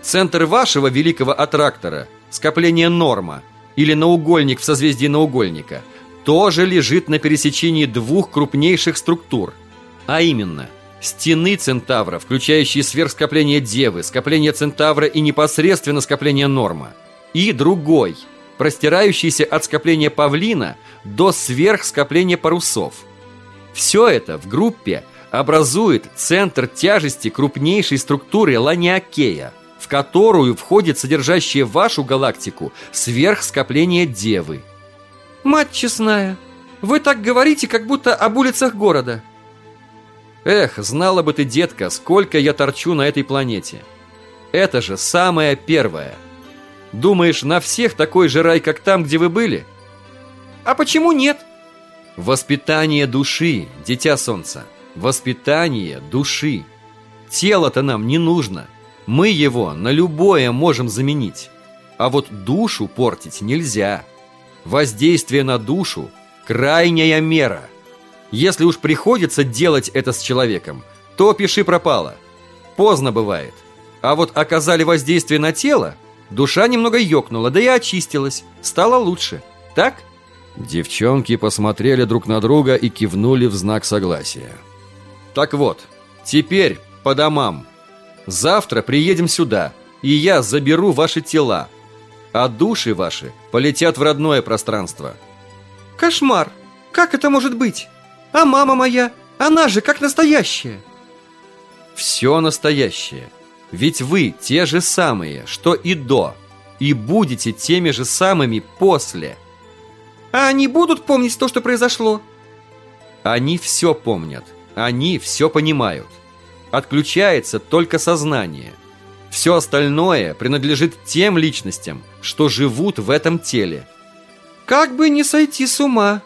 Центр вашего великого аттрактора скопление норма, или наугольник в созвездии наугольника, тоже лежит на пересечении двух крупнейших структур, а именно стены Центавра, включающие сверхскопление Девы, скопление Центавра и непосредственно скопление Норма, и другой, простирающийся от скопления Павлина до сверхскопления парусов. Все это в группе образует центр тяжести крупнейшей структуры Ланиакея, в которую входит содержащее вашу галактику сверхскопление Девы. Мать честная, вы так говорите, как будто об улицах города. Эх, знала бы ты, детка, сколько я торчу на этой планете. Это же самое первое. Думаешь, на всех такой же рай, как там, где вы были? А почему нет? Воспитание души, дитя солнца. Воспитание души. Тело-то нам не нужно. Мы его на любое можем заменить. А вот душу портить нельзя. Воздействие на душу – крайняя мера. Если уж приходится делать это с человеком, то пиши пропало. Поздно бывает. А вот оказали воздействие на тело, душа немного ёкнула, да и очистилась, стало лучше. Так? Девчонки посмотрели друг на друга и кивнули в знак согласия. Так вот, теперь по домам. Завтра приедем сюда, и я заберу ваши тела, а души ваши полетят в родное пространство. Кошмар! Как это может быть? А мама моя, она же как настоящая. Все настоящее. Ведь вы те же самые, что и до, и будете теми же самыми после. А они будут помнить то, что произошло? Они все помнят. Они все понимают. Отключается только сознание. Все остальное принадлежит тем личностям, что живут в этом теле. Как бы не сойти с ума.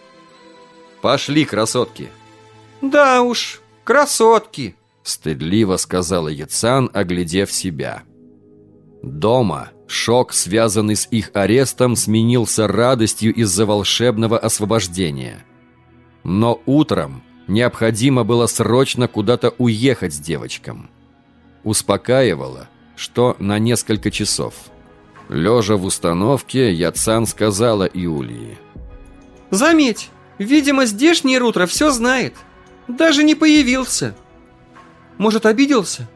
Пошли, красотки. Да уж, красотки. Стыдливо сказала Яцан, оглядев себя. Дома шок, связанный с их арестом, сменился радостью из-за волшебного освобождения. Но утром необходимо было срочно куда-то уехать с девочкам. Успокаивало, что на несколько часов. Лежа в установке, Яцан сказала Иулии. «Заметь, видимо, здешний Рутро все знает. Даже не появился. Может, обиделся?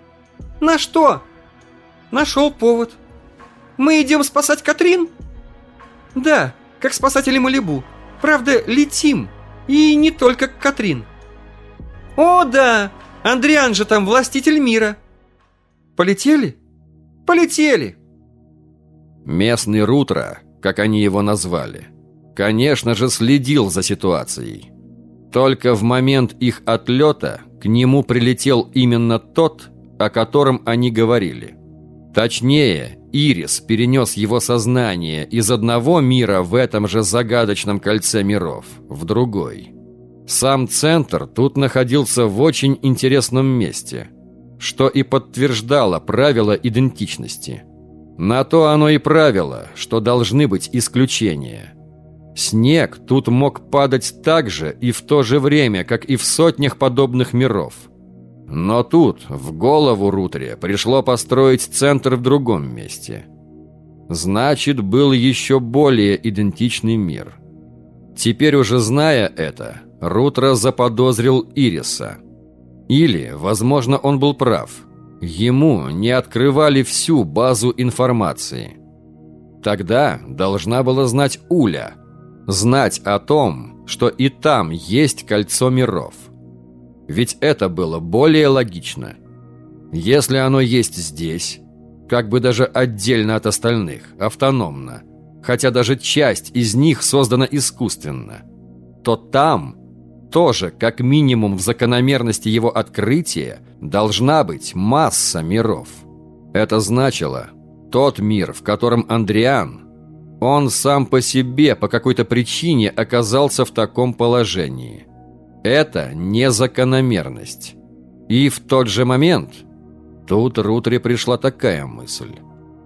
На что? Нашел повод. Мы идем спасать Катрин? Да, как спасатели Малибу. Правда, летим. И не только Катрин. О, да! Андриан же там властитель мира. Полетели? Полетели! Местный Рутро, как они его назвали, конечно же, следил за ситуацией. Только в момент их отлета к нему прилетел именно тот, о котором они говорили. Точнее, Ирис перенес его сознание из одного мира в этом же загадочном кольце миров в другой. Сам центр тут находился в очень интересном месте, что и подтверждало правило идентичности. На то оно и правило, что должны быть исключения. Снег тут мог падать так же и в то же время, как и в сотнях подобных миров. Но тут в голову Рутре пришло построить центр в другом месте. Значит, был еще более идентичный мир. Теперь уже зная это, Рутро заподозрил Ириса. Или, возможно, он был прав. Ему не открывали всю базу информации. Тогда должна была знать Уля. Знать о том, что и там есть кольцо миров. Ведь это было более логично. Если оно есть здесь, как бы даже отдельно от остальных, автономно, хотя даже часть из них создана искусственно, то там тоже, как минимум в закономерности его открытия, должна быть масса миров. Это значило, тот мир, в котором Андриан, он сам по себе по какой-то причине оказался в таком положении. Это не закономерность. И в тот же момент тут Рутре пришла такая мысль.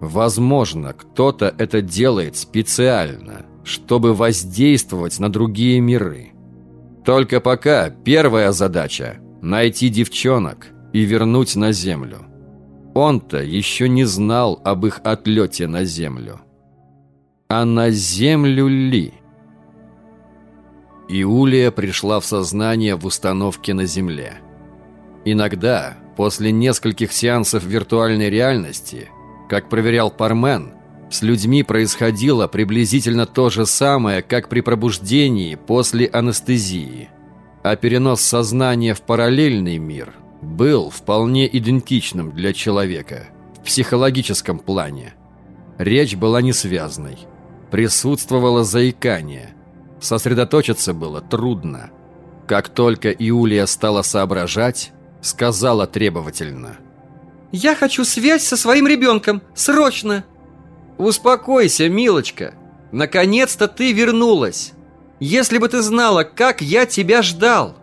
Возможно, кто-то это делает специально, чтобы воздействовать на другие миры. Только пока первая задача – найти девчонок и вернуть на Землю. Он-то еще не знал об их отлете на Землю. А на землю ли? Иулия пришла в сознание в установке на Земле. Иногда, после нескольких сеансов виртуальной реальности, как проверял Пармен, с людьми происходило приблизительно то же самое, как при пробуждении после анестезии. А перенос сознания в параллельный мир был вполне идентичным для человека в психологическом плане. Речь была несвязной. Присутствовало заикание. Сосредоточиться было трудно. Как только Иулия стала соображать, сказала требовательно. «Я хочу связь со своим ребенком! Срочно!» «Успокойся, милочка! Наконец-то ты вернулась! Если бы ты знала, как я тебя ждал!»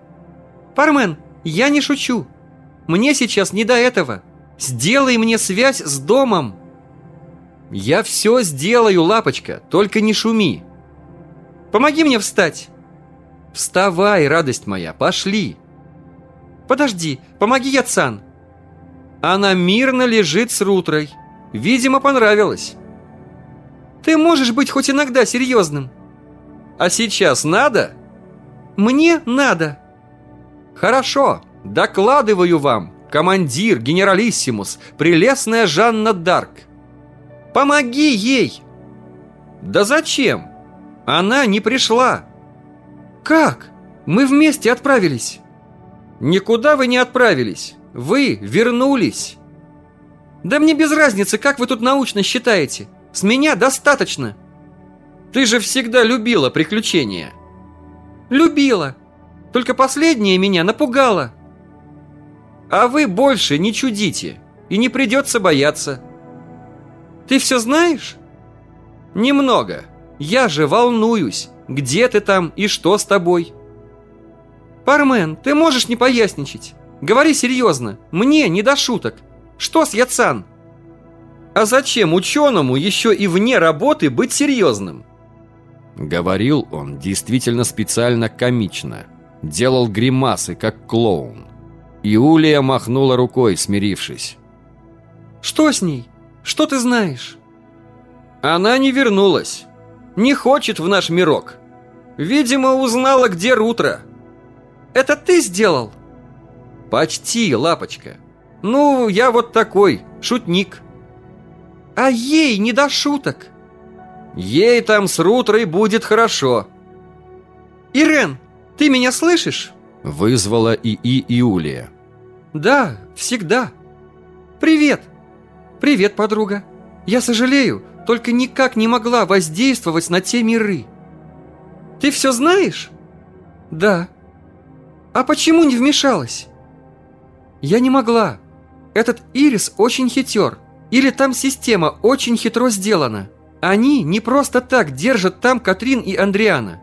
«Пармен, я не шучу! Мне сейчас не до этого! Сделай мне связь с домом!» «Я все сделаю, лапочка, только не шуми!» «Помоги мне встать!» «Вставай, радость моя, пошли!» «Подожди, помоги, Яцан!» Она мирно лежит с Рутрой. Видимо, понравилось. Ты можешь быть хоть иногда серьезным. А сейчас надо? Мне надо. Хорошо, докладываю вам, командир, генералиссимус, прелестная Жанна Дарк. Помоги ей! Да зачем? Она не пришла. Как? Мы вместе отправились. Никуда вы не отправились. Вы вернулись. Да мне без разницы, как вы тут научно считаете. С меня достаточно. Ты же всегда любила приключения. Любила. Только последнее меня напугало. А вы больше не чудите. И не придется бояться. Ты все знаешь? Немного. Я же волнуюсь. Где ты там и что с тобой? Пармен, ты можешь не поясничать? Говори серьезно. Мне не до шуток. Что с Яцан? А зачем ученому еще и вне работы быть серьезным? Говорил он действительно специально комично. Делал гримасы, как клоун. Иулия махнула рукой, смирившись. «Что с ней? Что ты знаешь?» «Она не вернулась. Не хочет в наш мирок. Видимо, узнала, где Рутро». «Это ты сделал?» «Почти, лапочка. Ну, я вот такой, шутник». А ей не до шуток. Ей там с Рутрой будет хорошо. Ирен, ты меня слышишь? Вызвала ИИ Иулия. Да, всегда. Привет. Привет, подруга. Я сожалею, только никак не могла воздействовать на те миры. Ты все знаешь? Да. А почему не вмешалась? Я не могла. Этот Ирис очень хитер. Или там система очень хитро сделана. Они не просто так держат там Катрин и Андриана.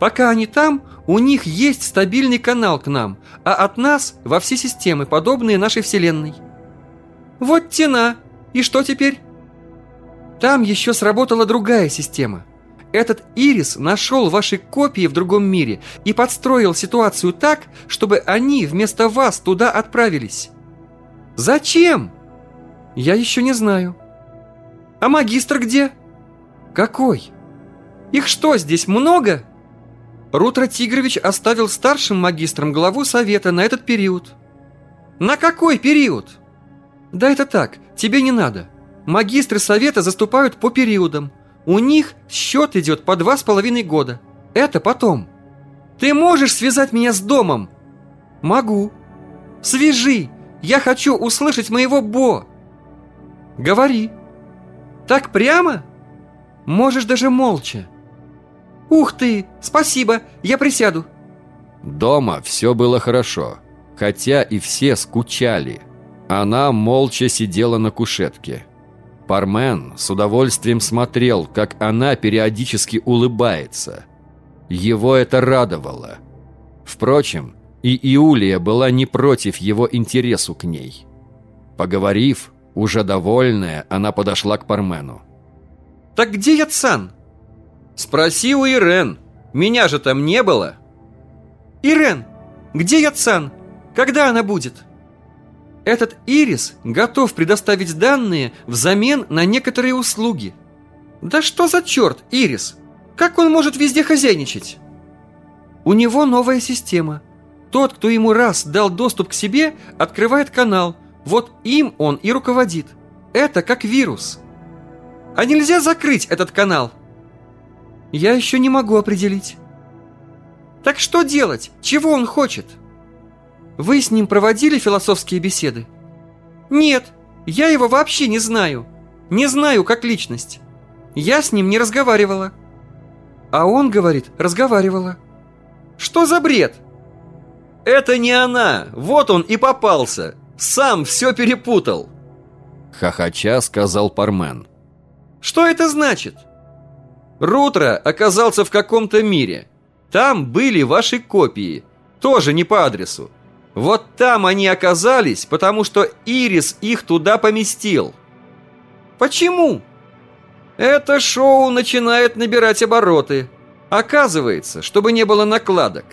Пока они там, у них есть стабильный канал к нам, а от нас во все системы, подобные нашей Вселенной. Вот тена. И что теперь? Там еще сработала другая система. Этот Ирис нашел ваши копии в другом мире и подстроил ситуацию так, чтобы они вместо вас туда отправились. Зачем? Я еще не знаю. А магистр где? Какой? Их что, здесь много? Рутро Тигрович оставил старшим магистром главу совета на этот период. На какой период? Да это так, тебе не надо. Магистры совета заступают по периодам. У них счет идет по два с половиной года. Это потом. Ты можешь связать меня с домом? Могу. Свяжи. Я хочу услышать моего Бо. Говори. Так прямо? Можешь даже молча. Ух ты, спасибо, я присяду. Дома все было хорошо, хотя и все скучали. Она молча сидела на кушетке. Пармен с удовольствием смотрел, как она периодически улыбается. Его это радовало. Впрочем, и Иулия была не против его интересу к ней. Поговорив, уже довольная, она подошла к Пармену. «Так где Яцан?» «Спроси у Ирен. Меня же там не было». «Ирен, где Яцан? Когда она будет?» Этот Ирис готов предоставить данные взамен на некоторые услуги. Да что за черт, Ирис? Как он может везде хозяйничать? У него новая система. Тот, кто ему раз дал доступ к себе, открывает канал. Вот им он и руководит. Это как вирус. А нельзя закрыть этот канал? Я еще не могу определить. Так что делать? Чего он хочет? Вы с ним проводили философские беседы? Нет, я его вообще не знаю. Не знаю как личность. Я с ним не разговаривала. А он говорит, разговаривала. Что за бред? Это не она. Вот он и попался. Сам все перепутал. Хохоча сказал Пармен. Что это значит? Рутро оказался в каком-то мире. Там были ваши копии. Тоже не по адресу. Вот там они оказались, потому что Ирис их туда поместил. Почему? Это шоу начинает набирать обороты. Оказывается, чтобы не было накладок.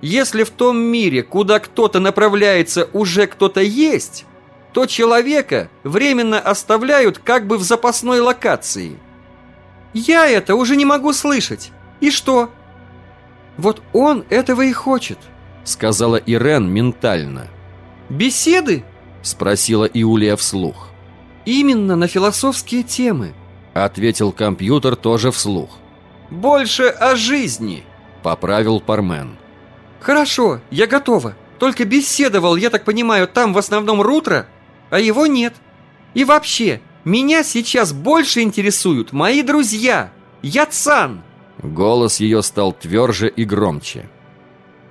Если в том мире, куда кто-то направляется, уже кто-то есть, то человека временно оставляют как бы в запасной локации. Я это уже не могу слышать. И что? Вот он этого и хочет. Сказала Ирен ментально. Беседы? Спросила Иулия вслух. Именно на философские темы. Ответил компьютер тоже вслух. Больше о жизни. Поправил Пармен. Хорошо, я готова. Только беседовал, я так понимаю, там в основном Рутро, а его нет. И вообще, меня сейчас больше интересуют мои друзья. Яцан. Голос ее стал тверже и громче.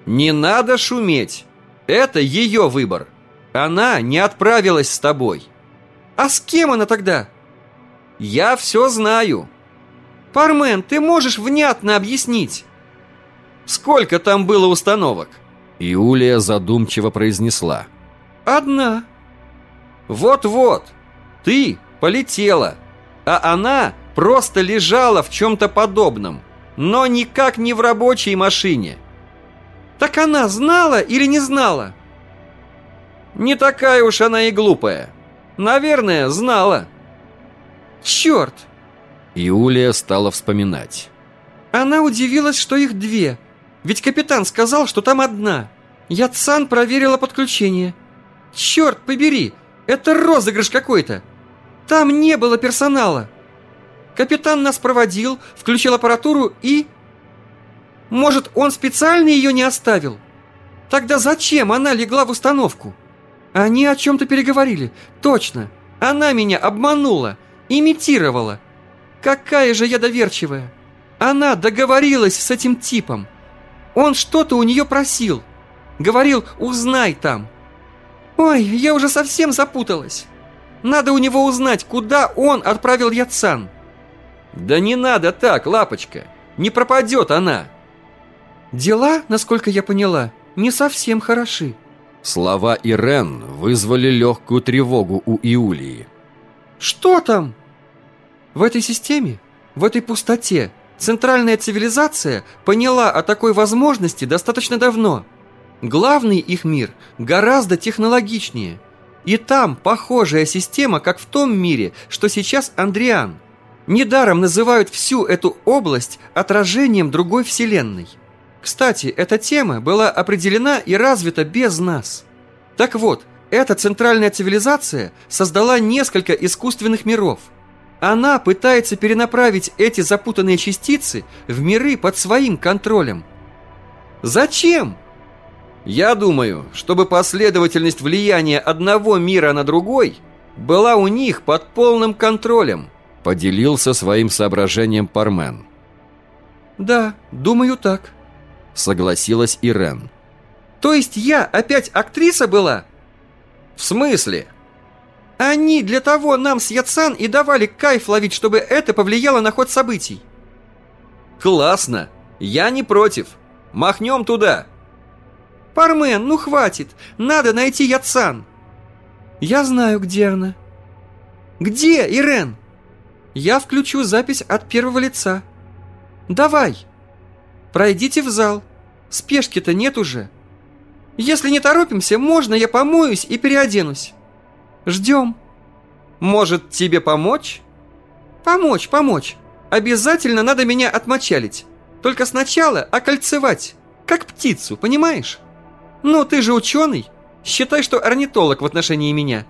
«Не надо шуметь. Это ее выбор. Она не отправилась с тобой». «А с кем она тогда?» «Я все знаю». «Пармен, ты можешь внятно объяснить?» «Сколько там было установок?» Иулия задумчиво произнесла. «Одна». «Вот-вот. Ты полетела, а она просто лежала в чем-то подобном, но никак не в рабочей машине». Так она знала или не знала? Не такая уж она и глупая. Наверное, знала. Черт! Иулия стала вспоминать. Она удивилась, что их две. Ведь капитан сказал, что там одна. Яцан проверила подключение. Черт побери, это розыгрыш какой-то. Там не было персонала. Капитан нас проводил, включил аппаратуру и... Может, он специально ее не оставил? Тогда зачем она легла в установку? Они о чем-то переговорили. Точно. Она меня обманула, имитировала. Какая же я доверчивая. Она договорилась с этим типом. Он что-то у нее просил. Говорил, узнай там. Ой, я уже совсем запуталась. Надо у него узнать, куда он отправил Яцан. Да не надо так, лапочка. Не пропадет она. Дела, насколько я поняла, не совсем хороши. Слова Ирен вызвали легкую тревогу у Иулии. Что там? В этой системе, в этой пустоте, центральная цивилизация поняла о такой возможности достаточно давно. Главный их мир гораздо технологичнее. И там похожая система, как в том мире, что сейчас Андриан. Недаром называют всю эту область отражением другой вселенной. Кстати, эта тема была определена и развита без нас. Так вот, эта центральная цивилизация создала несколько искусственных миров. Она пытается перенаправить эти запутанные частицы в миры под своим контролем. Зачем? Я думаю, чтобы последовательность влияния одного мира на другой была у них под полным контролем. Поделился своим соображением Пармен. Да, думаю так. Согласилась Ирен. То есть я опять актриса была? В смысле? Они для того нам с Яцан и давали кайф ловить, чтобы это повлияло на ход событий. Классно. Я не против. Махнем туда. Пармен, ну хватит. Надо найти Яцан. Я знаю, где она. Где, Ирен? Я включу запись от первого лица. Давай. Пройдите в зал. Спешки-то нет уже. Если не торопимся, можно я помоюсь и переоденусь. Ждем. Может, тебе помочь? Помочь, помочь. Обязательно надо меня отмочалить. Только сначала окольцевать, как птицу, понимаешь? Ну, ты же ученый. Считай, что орнитолог в отношении меня.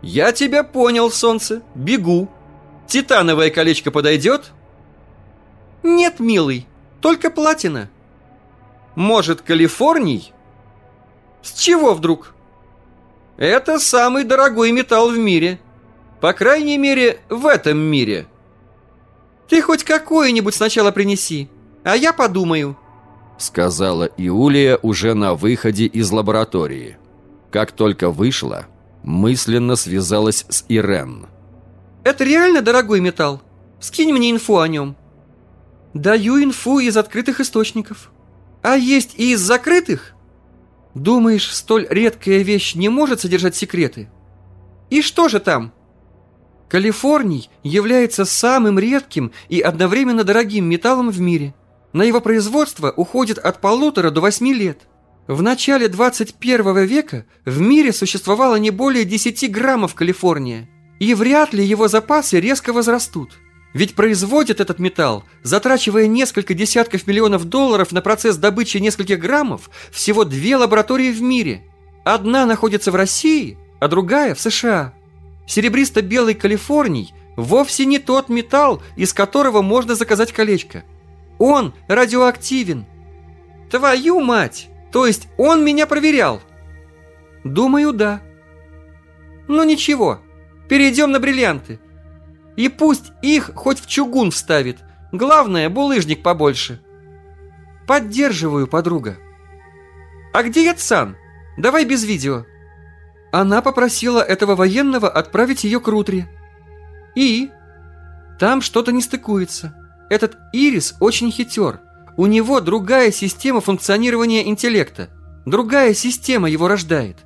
Я тебя понял, солнце. Бегу. Титановое колечко подойдет? Нет, милый, только платина. Может, Калифорний? С чего вдруг? Это самый дорогой металл в мире. По крайней мере, в этом мире. Ты хоть какое-нибудь сначала принеси, а я подумаю. Сказала Иулия уже на выходе из лаборатории. Как только вышла, мысленно связалась с Ирен. Это реально дорогой металл? Скинь мне инфу о нем. Даю инфу из открытых источников. А есть и из закрытых? Думаешь, столь редкая вещь не может содержать секреты? И что же там? Калифорний является самым редким и одновременно дорогим металлом в мире. На его производство уходит от полутора до восьми лет. В начале 21 века в мире существовало не более 10 граммов Калифорния, и вряд ли его запасы резко возрастут. Ведь производят этот металл, затрачивая несколько десятков миллионов долларов на процесс добычи нескольких граммов, всего две лаборатории в мире. Одна находится в России, а другая в США. Серебристо-белый Калифорний вовсе не тот металл, из которого можно заказать колечко. Он радиоактивен. Твою мать! То есть он меня проверял? Думаю, да. Ну ничего, перейдем на бриллианты. И пусть их хоть в чугун вставит. Главное, булыжник побольше. Поддерживаю, подруга. А где Яцан? Давай без видео. Она попросила этого военного отправить ее к Рутре. И? Там что-то не стыкуется. Этот Ирис очень хитер. У него другая система функционирования интеллекта. Другая система его рождает.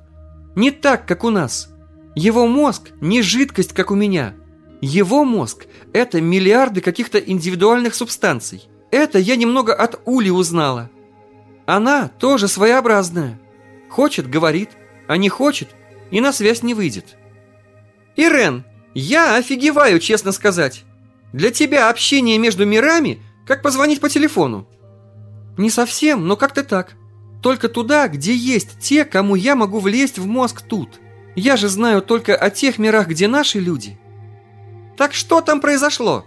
Не так, как у нас. Его мозг не жидкость, как у меня – его мозг – это миллиарды каких-то индивидуальных субстанций. Это я немного от Ули узнала. Она тоже своеобразная. Хочет – говорит, а не хочет – и на связь не выйдет. Ирен, я офигеваю, честно сказать. Для тебя общение между мирами – как позвонить по телефону. Не совсем, но как-то так. Только туда, где есть те, кому я могу влезть в мозг тут. Я же знаю только о тех мирах, где наши люди – так что там произошло?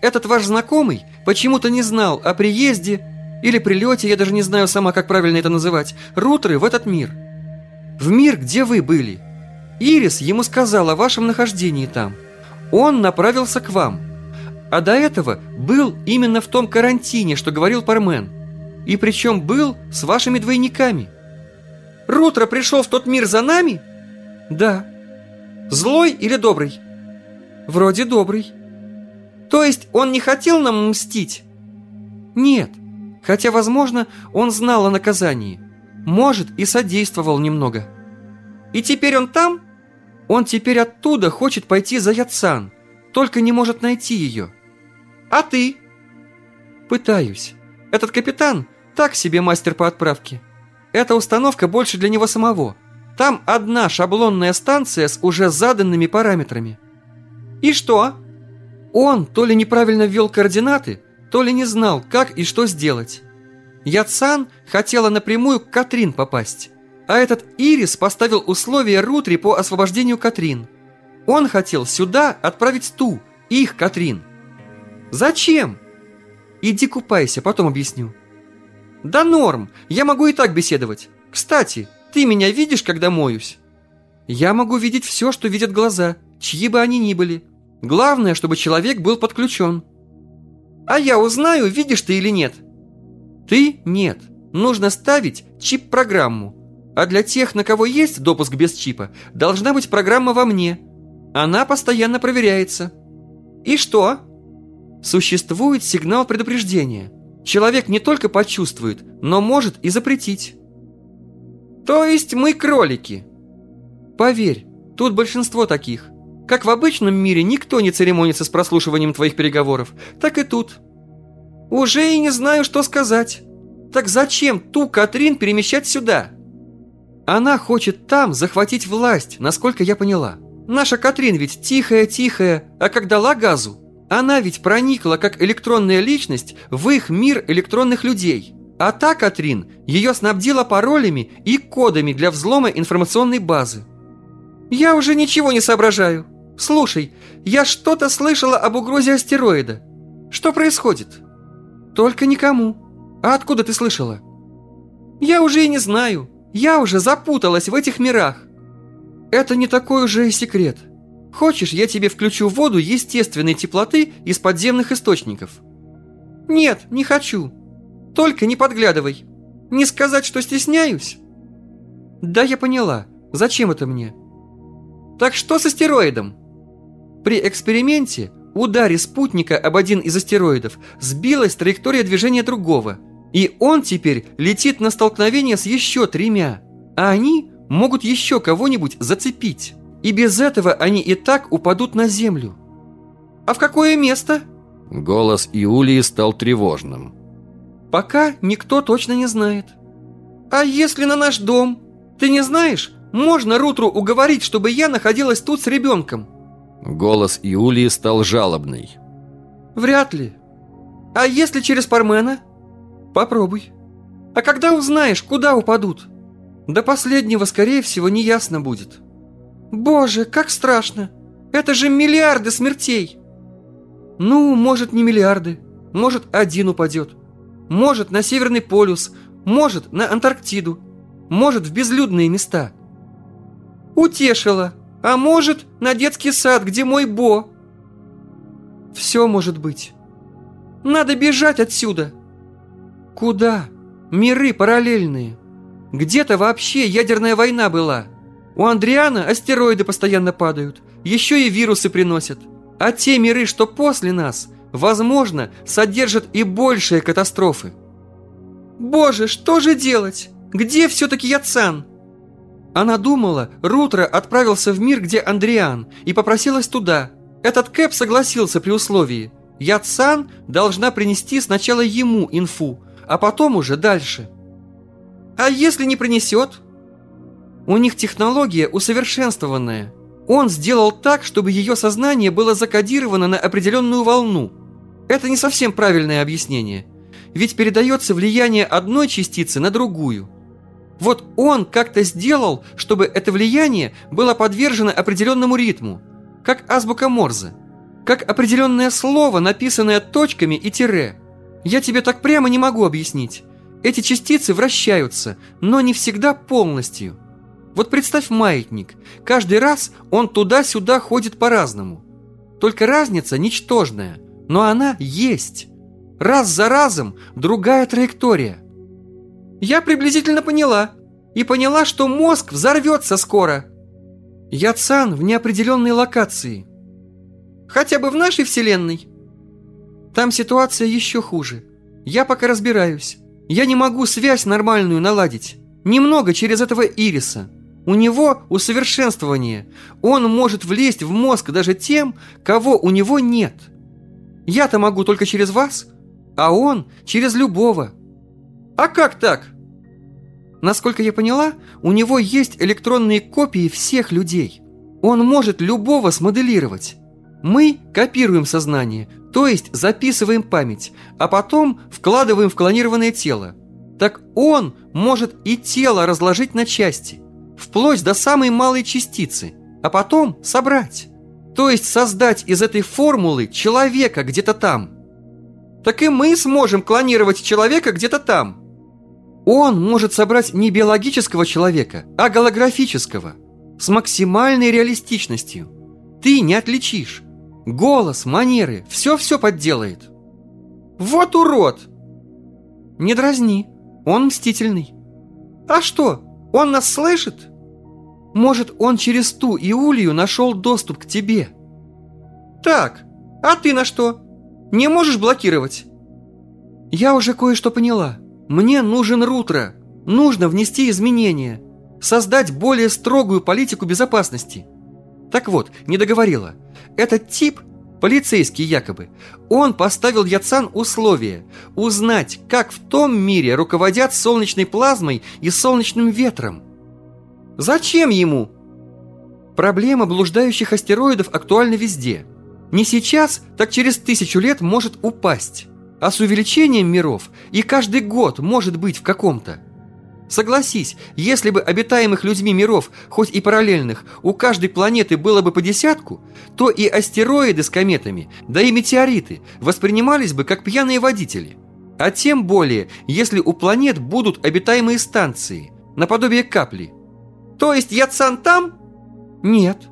Этот ваш знакомый почему-то не знал о приезде или прилете, я даже не знаю сама, как правильно это называть, рутры в этот мир. В мир, где вы были. Ирис ему сказал о вашем нахождении там. Он направился к вам. А до этого был именно в том карантине, что говорил Пармен. И причем был с вашими двойниками. Рутро пришел в тот мир за нами? Да. Злой или добрый? Вроде добрый. То есть он не хотел нам мстить? Нет. Хотя, возможно, он знал о наказании. Может, и содействовал немного. И теперь он там? Он теперь оттуда хочет пойти за Яцан, только не может найти ее. А ты? Пытаюсь. Этот капитан так себе мастер по отправке. Эта установка больше для него самого. Там одна шаблонная станция с уже заданными параметрами. И что? Он то ли неправильно ввел координаты, то ли не знал, как и что сделать. Яцан хотела напрямую к Катрин попасть, а этот Ирис поставил условия Рутри по освобождению Катрин. Он хотел сюда отправить ту, их Катрин. Зачем? Иди купайся, потом объясню. Да норм, я могу и так беседовать. Кстати, ты меня видишь, когда моюсь? Я могу видеть все, что видят глаза, чьи бы они ни были. Главное, чтобы человек был подключен. А я узнаю, видишь ты или нет. Ты – нет. Нужно ставить чип-программу. А для тех, на кого есть допуск без чипа, должна быть программа во мне. Она постоянно проверяется. И что? Существует сигнал предупреждения. Человек не только почувствует, но может и запретить. То есть мы кролики. Поверь, тут большинство таких – как в обычном мире никто не церемонится с прослушиванием твоих переговоров, так и тут. Уже и не знаю, что сказать. Так зачем ту Катрин перемещать сюда? Она хочет там захватить власть, насколько я поняла. Наша Катрин ведь тихая-тихая, а как дала газу, Она ведь проникла как электронная личность в их мир электронных людей. А та Катрин ее снабдила паролями и кодами для взлома информационной базы. Я уже ничего не соображаю. Слушай, я что-то слышала об угрозе астероида. Что происходит? Только никому. А откуда ты слышала? Я уже и не знаю. Я уже запуталась в этих мирах. Это не такой уже и секрет. Хочешь, я тебе включу воду естественной теплоты из подземных источников? Нет, не хочу. Только не подглядывай. Не сказать, что стесняюсь? Да, я поняла. Зачем это мне? Так что с астероидом? При эксперименте, ударе спутника об один из астероидов, сбилась траектория движения другого, и он теперь летит на столкновение с еще тремя, а они могут еще кого-нибудь зацепить. И без этого они и так упадут на землю. А в какое место? Голос Иулии стал тревожным. Пока никто точно не знает. А если на наш дом? Ты не знаешь? Можно Рутру уговорить, чтобы я находилась тут с ребенком. Голос Иулии стал жалобный. Вряд ли. А если через Пармена? Попробуй. А когда узнаешь, куда упадут? До последнего, скорее всего, не ясно будет. Боже, как страшно! Это же миллиарды смертей! Ну, может, не миллиарды. Может, один упадет. Может, на Северный полюс. Может, на Антарктиду. Может, в безлюдные места. Утешила. А может, на детский сад, где мой Бо. Все может быть. Надо бежать отсюда. Куда? Миры параллельные. Где-то вообще ядерная война была. У Андриана астероиды постоянно падают. Еще и вирусы приносят. А те миры, что после нас, возможно, содержат и большие катастрофы. Боже, что же делать? Где все-таки Яцан? Она думала, Рутро отправился в мир, где Андриан, и попросилась туда. Этот Кэп согласился при условии. Яцан должна принести сначала ему инфу, а потом уже дальше. А если не принесет? У них технология усовершенствованная. Он сделал так, чтобы ее сознание было закодировано на определенную волну. Это не совсем правильное объяснение. Ведь передается влияние одной частицы на другую. Вот он как-то сделал, чтобы это влияние было подвержено определенному ритму, как азбука Морзе, как определенное слово, написанное точками и тире – я тебе так прямо не могу объяснить. Эти частицы вращаются, но не всегда полностью. Вот представь маятник. Каждый раз он туда-сюда ходит по-разному. Только разница ничтожная, но она есть. Раз за разом другая траектория. Я приблизительно поняла. И поняла, что мозг взорвется скоро. Яцан в неопределенной локации. Хотя бы в нашей вселенной. Там ситуация еще хуже. Я пока разбираюсь. Я не могу связь нормальную наладить. Немного через этого Ириса. У него усовершенствование. Он может влезть в мозг даже тем, кого у него нет. Я-то могу только через вас, а он через любого. А как так? Насколько я поняла, у него есть электронные копии всех людей. Он может любого смоделировать. Мы копируем сознание, то есть записываем память, а потом вкладываем в клонированное тело. Так он может и тело разложить на части, вплоть до самой малой частицы, а потом собрать. То есть создать из этой формулы человека где-то там. Так и мы сможем клонировать человека где-то там. Он может собрать не биологического человека, а голографического, с максимальной реалистичностью. Ты не отличишь. Голос, манеры, все-все подделает. Вот урод! Не дразни, он мстительный. А что, он нас слышит? Может, он через ту Иулию нашел доступ к тебе? Так, а ты на что? Не можешь блокировать? Я уже кое-что поняла. Мне нужен Рутро. Нужно внести изменения. Создать более строгую политику безопасности. Так вот, не договорила. Этот тип, полицейский якобы, он поставил Яцан условие узнать, как в том мире руководят солнечной плазмой и солнечным ветром. Зачем ему? Проблема блуждающих астероидов актуальна везде. Не сейчас, так через тысячу лет может упасть. А с увеличением миров и каждый год может быть в каком-то. Согласись, если бы обитаемых людьми миров, хоть и параллельных, у каждой планеты было бы по десятку, то и астероиды с кометами, да и метеориты воспринимались бы как пьяные водители. А тем более, если у планет будут обитаемые станции, наподобие капли. То есть Яцан там? Нет.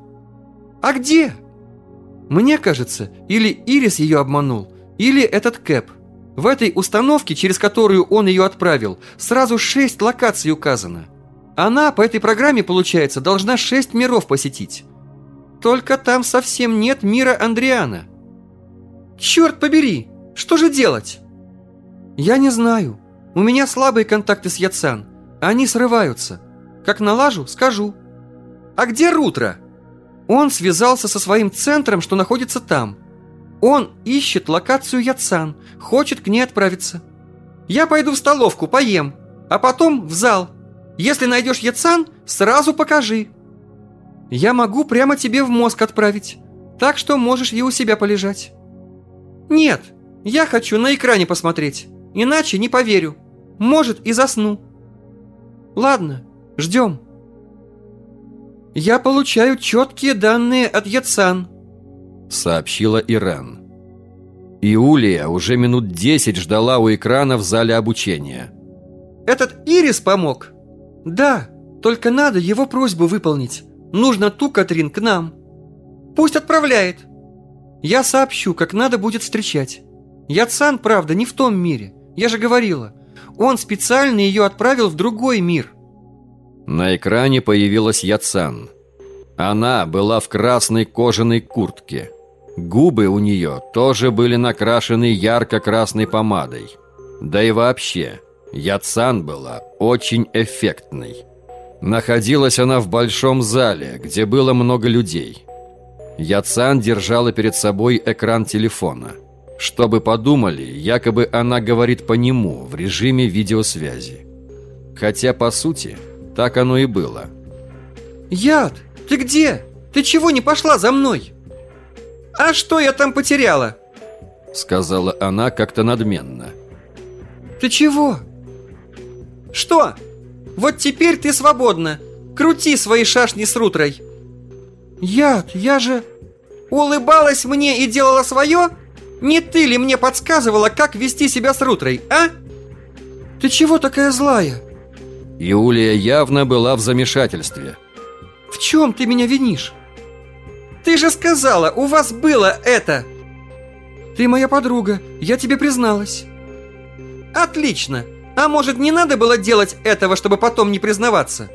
А где? Мне кажется, или Ирис ее обманул, или этот Кэп. В этой установке, через которую он ее отправил, сразу шесть локаций указано. Она по этой программе, получается, должна шесть миров посетить. Только там совсем нет мира Андриана. Черт побери, что же делать? Я не знаю. У меня слабые контакты с Яцан. Они срываются. Как налажу, скажу. А где Рутро? Он связался со своим центром, что находится там. Он ищет локацию Яцан, хочет к ней отправиться. Я пойду в столовку, поем, а потом в зал. Если найдешь Яцан, сразу покажи. Я могу прямо тебе в мозг отправить, так что можешь и у себя полежать. Нет, я хочу на экране посмотреть, иначе не поверю. Может, и засну. Ладно, ждем. «Я получаю четкие данные от Яцан», — сообщила Иран. Иулия уже минут десять ждала у экрана в зале обучения. «Этот Ирис помог?» «Да, только надо его просьбу выполнить. Нужно ту Катрин к нам. Пусть отправляет. Я сообщу, как надо будет встречать. Яцан, правда, не в том мире. Я же говорила. Он специально ее отправил в другой мир. На экране появилась Яцан. Она была в красной кожаной куртке. Губы у нее тоже были накрашены ярко-красной помадой. Да и вообще, Яцан была очень эффектной. Находилась она в большом зале, где было много людей. Яцан держала перед собой экран телефона. Чтобы подумали, якобы она говорит по нему в режиме видеосвязи. Хотя, по сути, так оно и было. «Яд, ты где? Ты чего не пошла за мной?» «А что я там потеряла?» Сказала она как-то надменно. «Ты чего?» «Что? Вот теперь ты свободна. Крути свои шашни с Рутрой». «Яд, я же...» «Улыбалась мне и делала свое? Не ты ли мне подсказывала, как вести себя с Рутрой, а?» «Ты чего такая злая?» Юлия явно была в замешательстве. «В чем ты меня винишь?» «Ты же сказала, у вас было это!» «Ты моя подруга, я тебе призналась». «Отлично! А может, не надо было делать этого, чтобы потом не признаваться?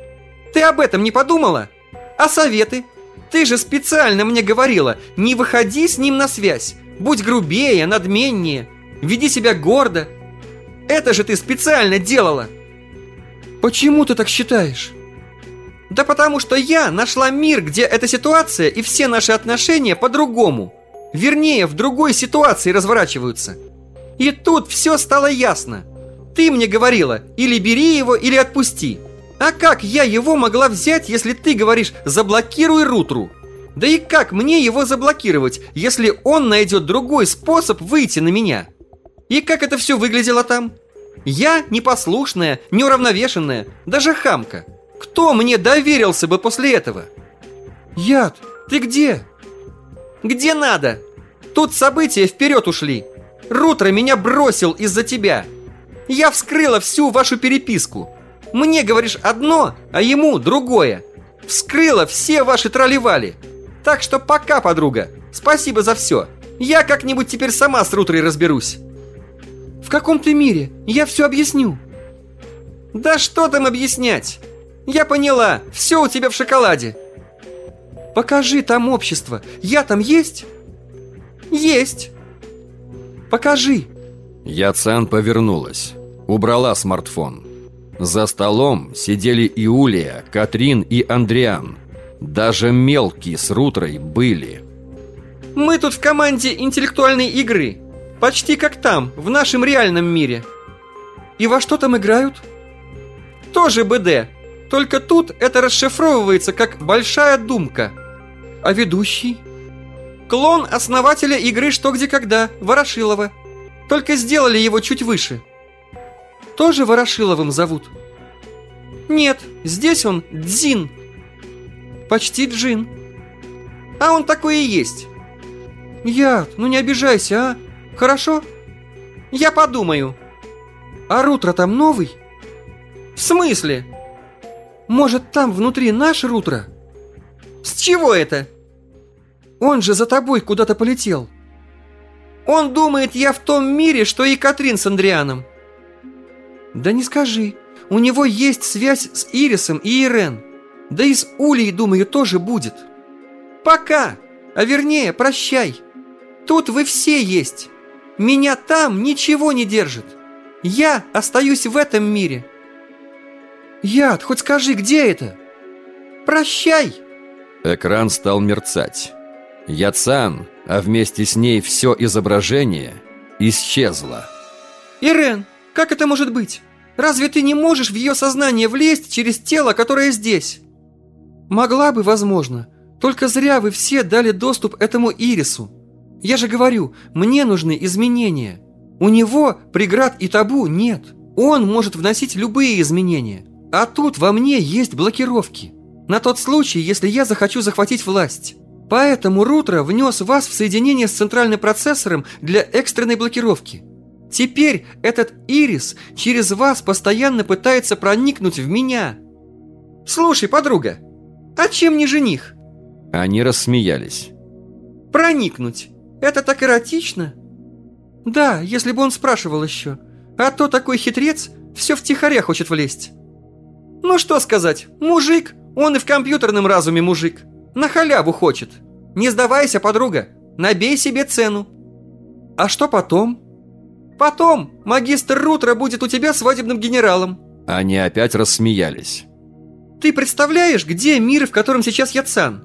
Ты об этом не подумала? А советы? Ты же специально мне говорила, не выходи с ним на связь. Будь грубее, надменнее, веди себя гордо. Это же ты специально делала!» Почему ты так считаешь? Да потому что я нашла мир, где эта ситуация и все наши отношения по-другому. Вернее, в другой ситуации разворачиваются. И тут все стало ясно. Ты мне говорила, или бери его, или отпусти. А как я его могла взять, если ты говоришь «заблокируй Рутру»? Да и как мне его заблокировать, если он найдет другой способ выйти на меня? И как это все выглядело там? Я непослушная, неуравновешенная, даже хамка. Кто мне доверился бы после этого? Яд, ты где? Где надо? Тут события вперед ушли. Рутро меня бросил из-за тебя. Я вскрыла всю вашу переписку. Мне говоришь одно, а ему другое. Вскрыла все ваши тролливали. Так что пока, подруга. Спасибо за все. Я как-нибудь теперь сама с Рутрой разберусь. В каком ты мире? Я все объясню. Да что там объяснять? Я поняла, все у тебя в шоколаде. Покажи там общество. Я там есть? Есть. Покажи. Яцан повернулась. Убрала смартфон. За столом сидели Иулия, Катрин и Андриан. Даже мелкие с Рутрой были. Мы тут в команде интеллектуальной игры. Почти как там, в нашем реальном мире. И во что там играют? Тоже БД. Только тут это расшифровывается как «большая думка». А ведущий? Клон основателя игры «Что, где, когда» Ворошилова. Только сделали его чуть выше. Тоже Ворошиловым зовут? Нет, здесь он Дзин. Почти Джин. А он такой и есть. Яд, ну не обижайся, а? Хорошо? Я подумаю. А рутро там новый? В смысле? Может, там внутри наш рутро? С чего это? Он же за тобой куда-то полетел. Он думает, я в том мире, что и Катрин с Андрианом. Да не скажи. У него есть связь с Ирисом и Ирен. Да и с Улей, думаю, тоже будет. Пока. А вернее, прощай. Тут вы все есть. Меня там ничего не держит. Я остаюсь в этом мире. Яд, хоть скажи, где это? Прощай. Экран стал мерцать. Яцан, а вместе с ней все изображение, исчезло. Ирен, как это может быть? Разве ты не можешь в ее сознание влезть через тело, которое здесь? Могла бы, возможно. Только зря вы все дали доступ этому Ирису. Я же говорю, мне нужны изменения. У него преград и табу нет. Он может вносить любые изменения. А тут во мне есть блокировки. На тот случай, если я захочу захватить власть. Поэтому Рутро внес вас в соединение с центральным процессором для экстренной блокировки. Теперь этот Ирис через вас постоянно пытается проникнуть в меня. Слушай, подруга, а чем не жених? Они рассмеялись. Проникнуть. Это так эротично? Да, если бы он спрашивал еще. А то такой хитрец все втихаря хочет влезть. Ну что сказать, мужик, он и в компьютерном разуме мужик. На халяву хочет. Не сдавайся, подруга, набей себе цену. А что потом? Потом магистр Рутро будет у тебя свадебным генералом. Они опять рассмеялись. Ты представляешь, где мир, в котором сейчас Яцан?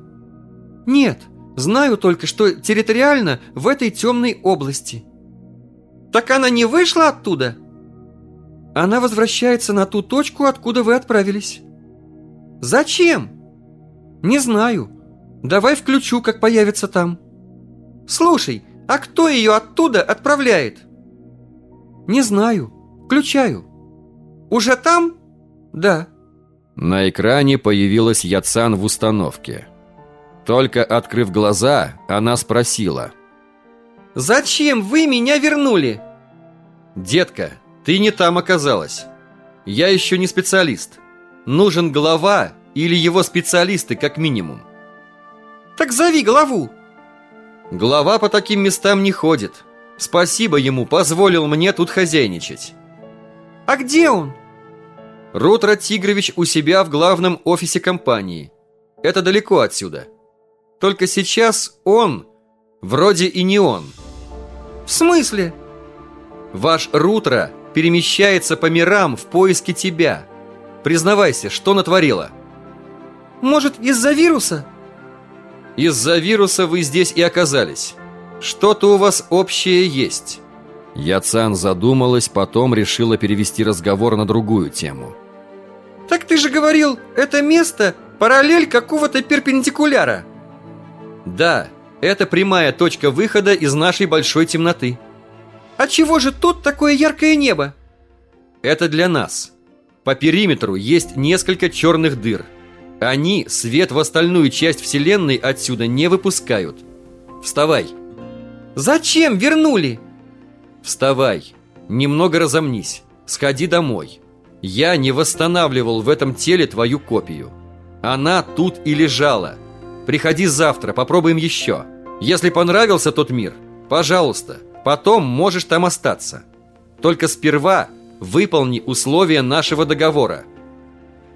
Нет, знаю только, что территориально в этой темной области. Так она не вышла оттуда? Она возвращается на ту точку, откуда вы отправились. Зачем? Не знаю. Давай включу, как появится там. Слушай, а кто ее оттуда отправляет? Не знаю. Включаю. Уже там? Да. На экране появилась Яцан в установке. Только открыв глаза, она спросила. «Зачем вы меня вернули?» «Детка, ты не там оказалась. Я еще не специалист. Нужен глава или его специалисты, как минимум». «Так зови главу!» «Глава по таким местам не ходит. Спасибо ему, позволил мне тут хозяйничать». «А где он?» Рутро Тигрович у себя в главном офисе компании. Это далеко отсюда. Только сейчас он вроде и не он. В смысле? Ваш Рутро перемещается по мирам в поиске тебя. Признавайся, что натворила? Может, из-за вируса? Из-за вируса вы здесь и оказались. Что-то у вас общее есть. Яцан задумалась, потом решила перевести разговор на другую тему. Так ты же говорил, это место параллель какого-то перпендикуляра. Да, это прямая точка выхода из нашей большой темноты. А чего же тут такое яркое небо? Это для нас. По периметру есть несколько черных дыр. Они свет в остальную часть Вселенной отсюда не выпускают. Вставай. Зачем вернули? Вставай. Немного разомнись. Сходи домой. Я не восстанавливал в этом теле твою копию. Она тут и лежала. Приходи завтра, попробуем еще. Если понравился тот мир, пожалуйста, потом можешь там остаться. Только сперва выполни условия нашего договора.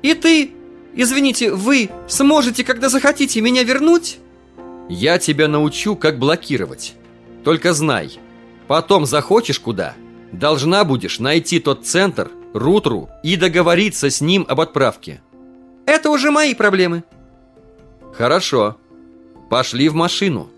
И ты, извините, вы сможете, когда захотите, меня вернуть? Я тебя научу, как блокировать. Только знай, потом захочешь куда, должна будешь найти тот центр, Рутру, и договориться с ним об отправке. Это уже мои проблемы. Хорошо. Пошли в машину.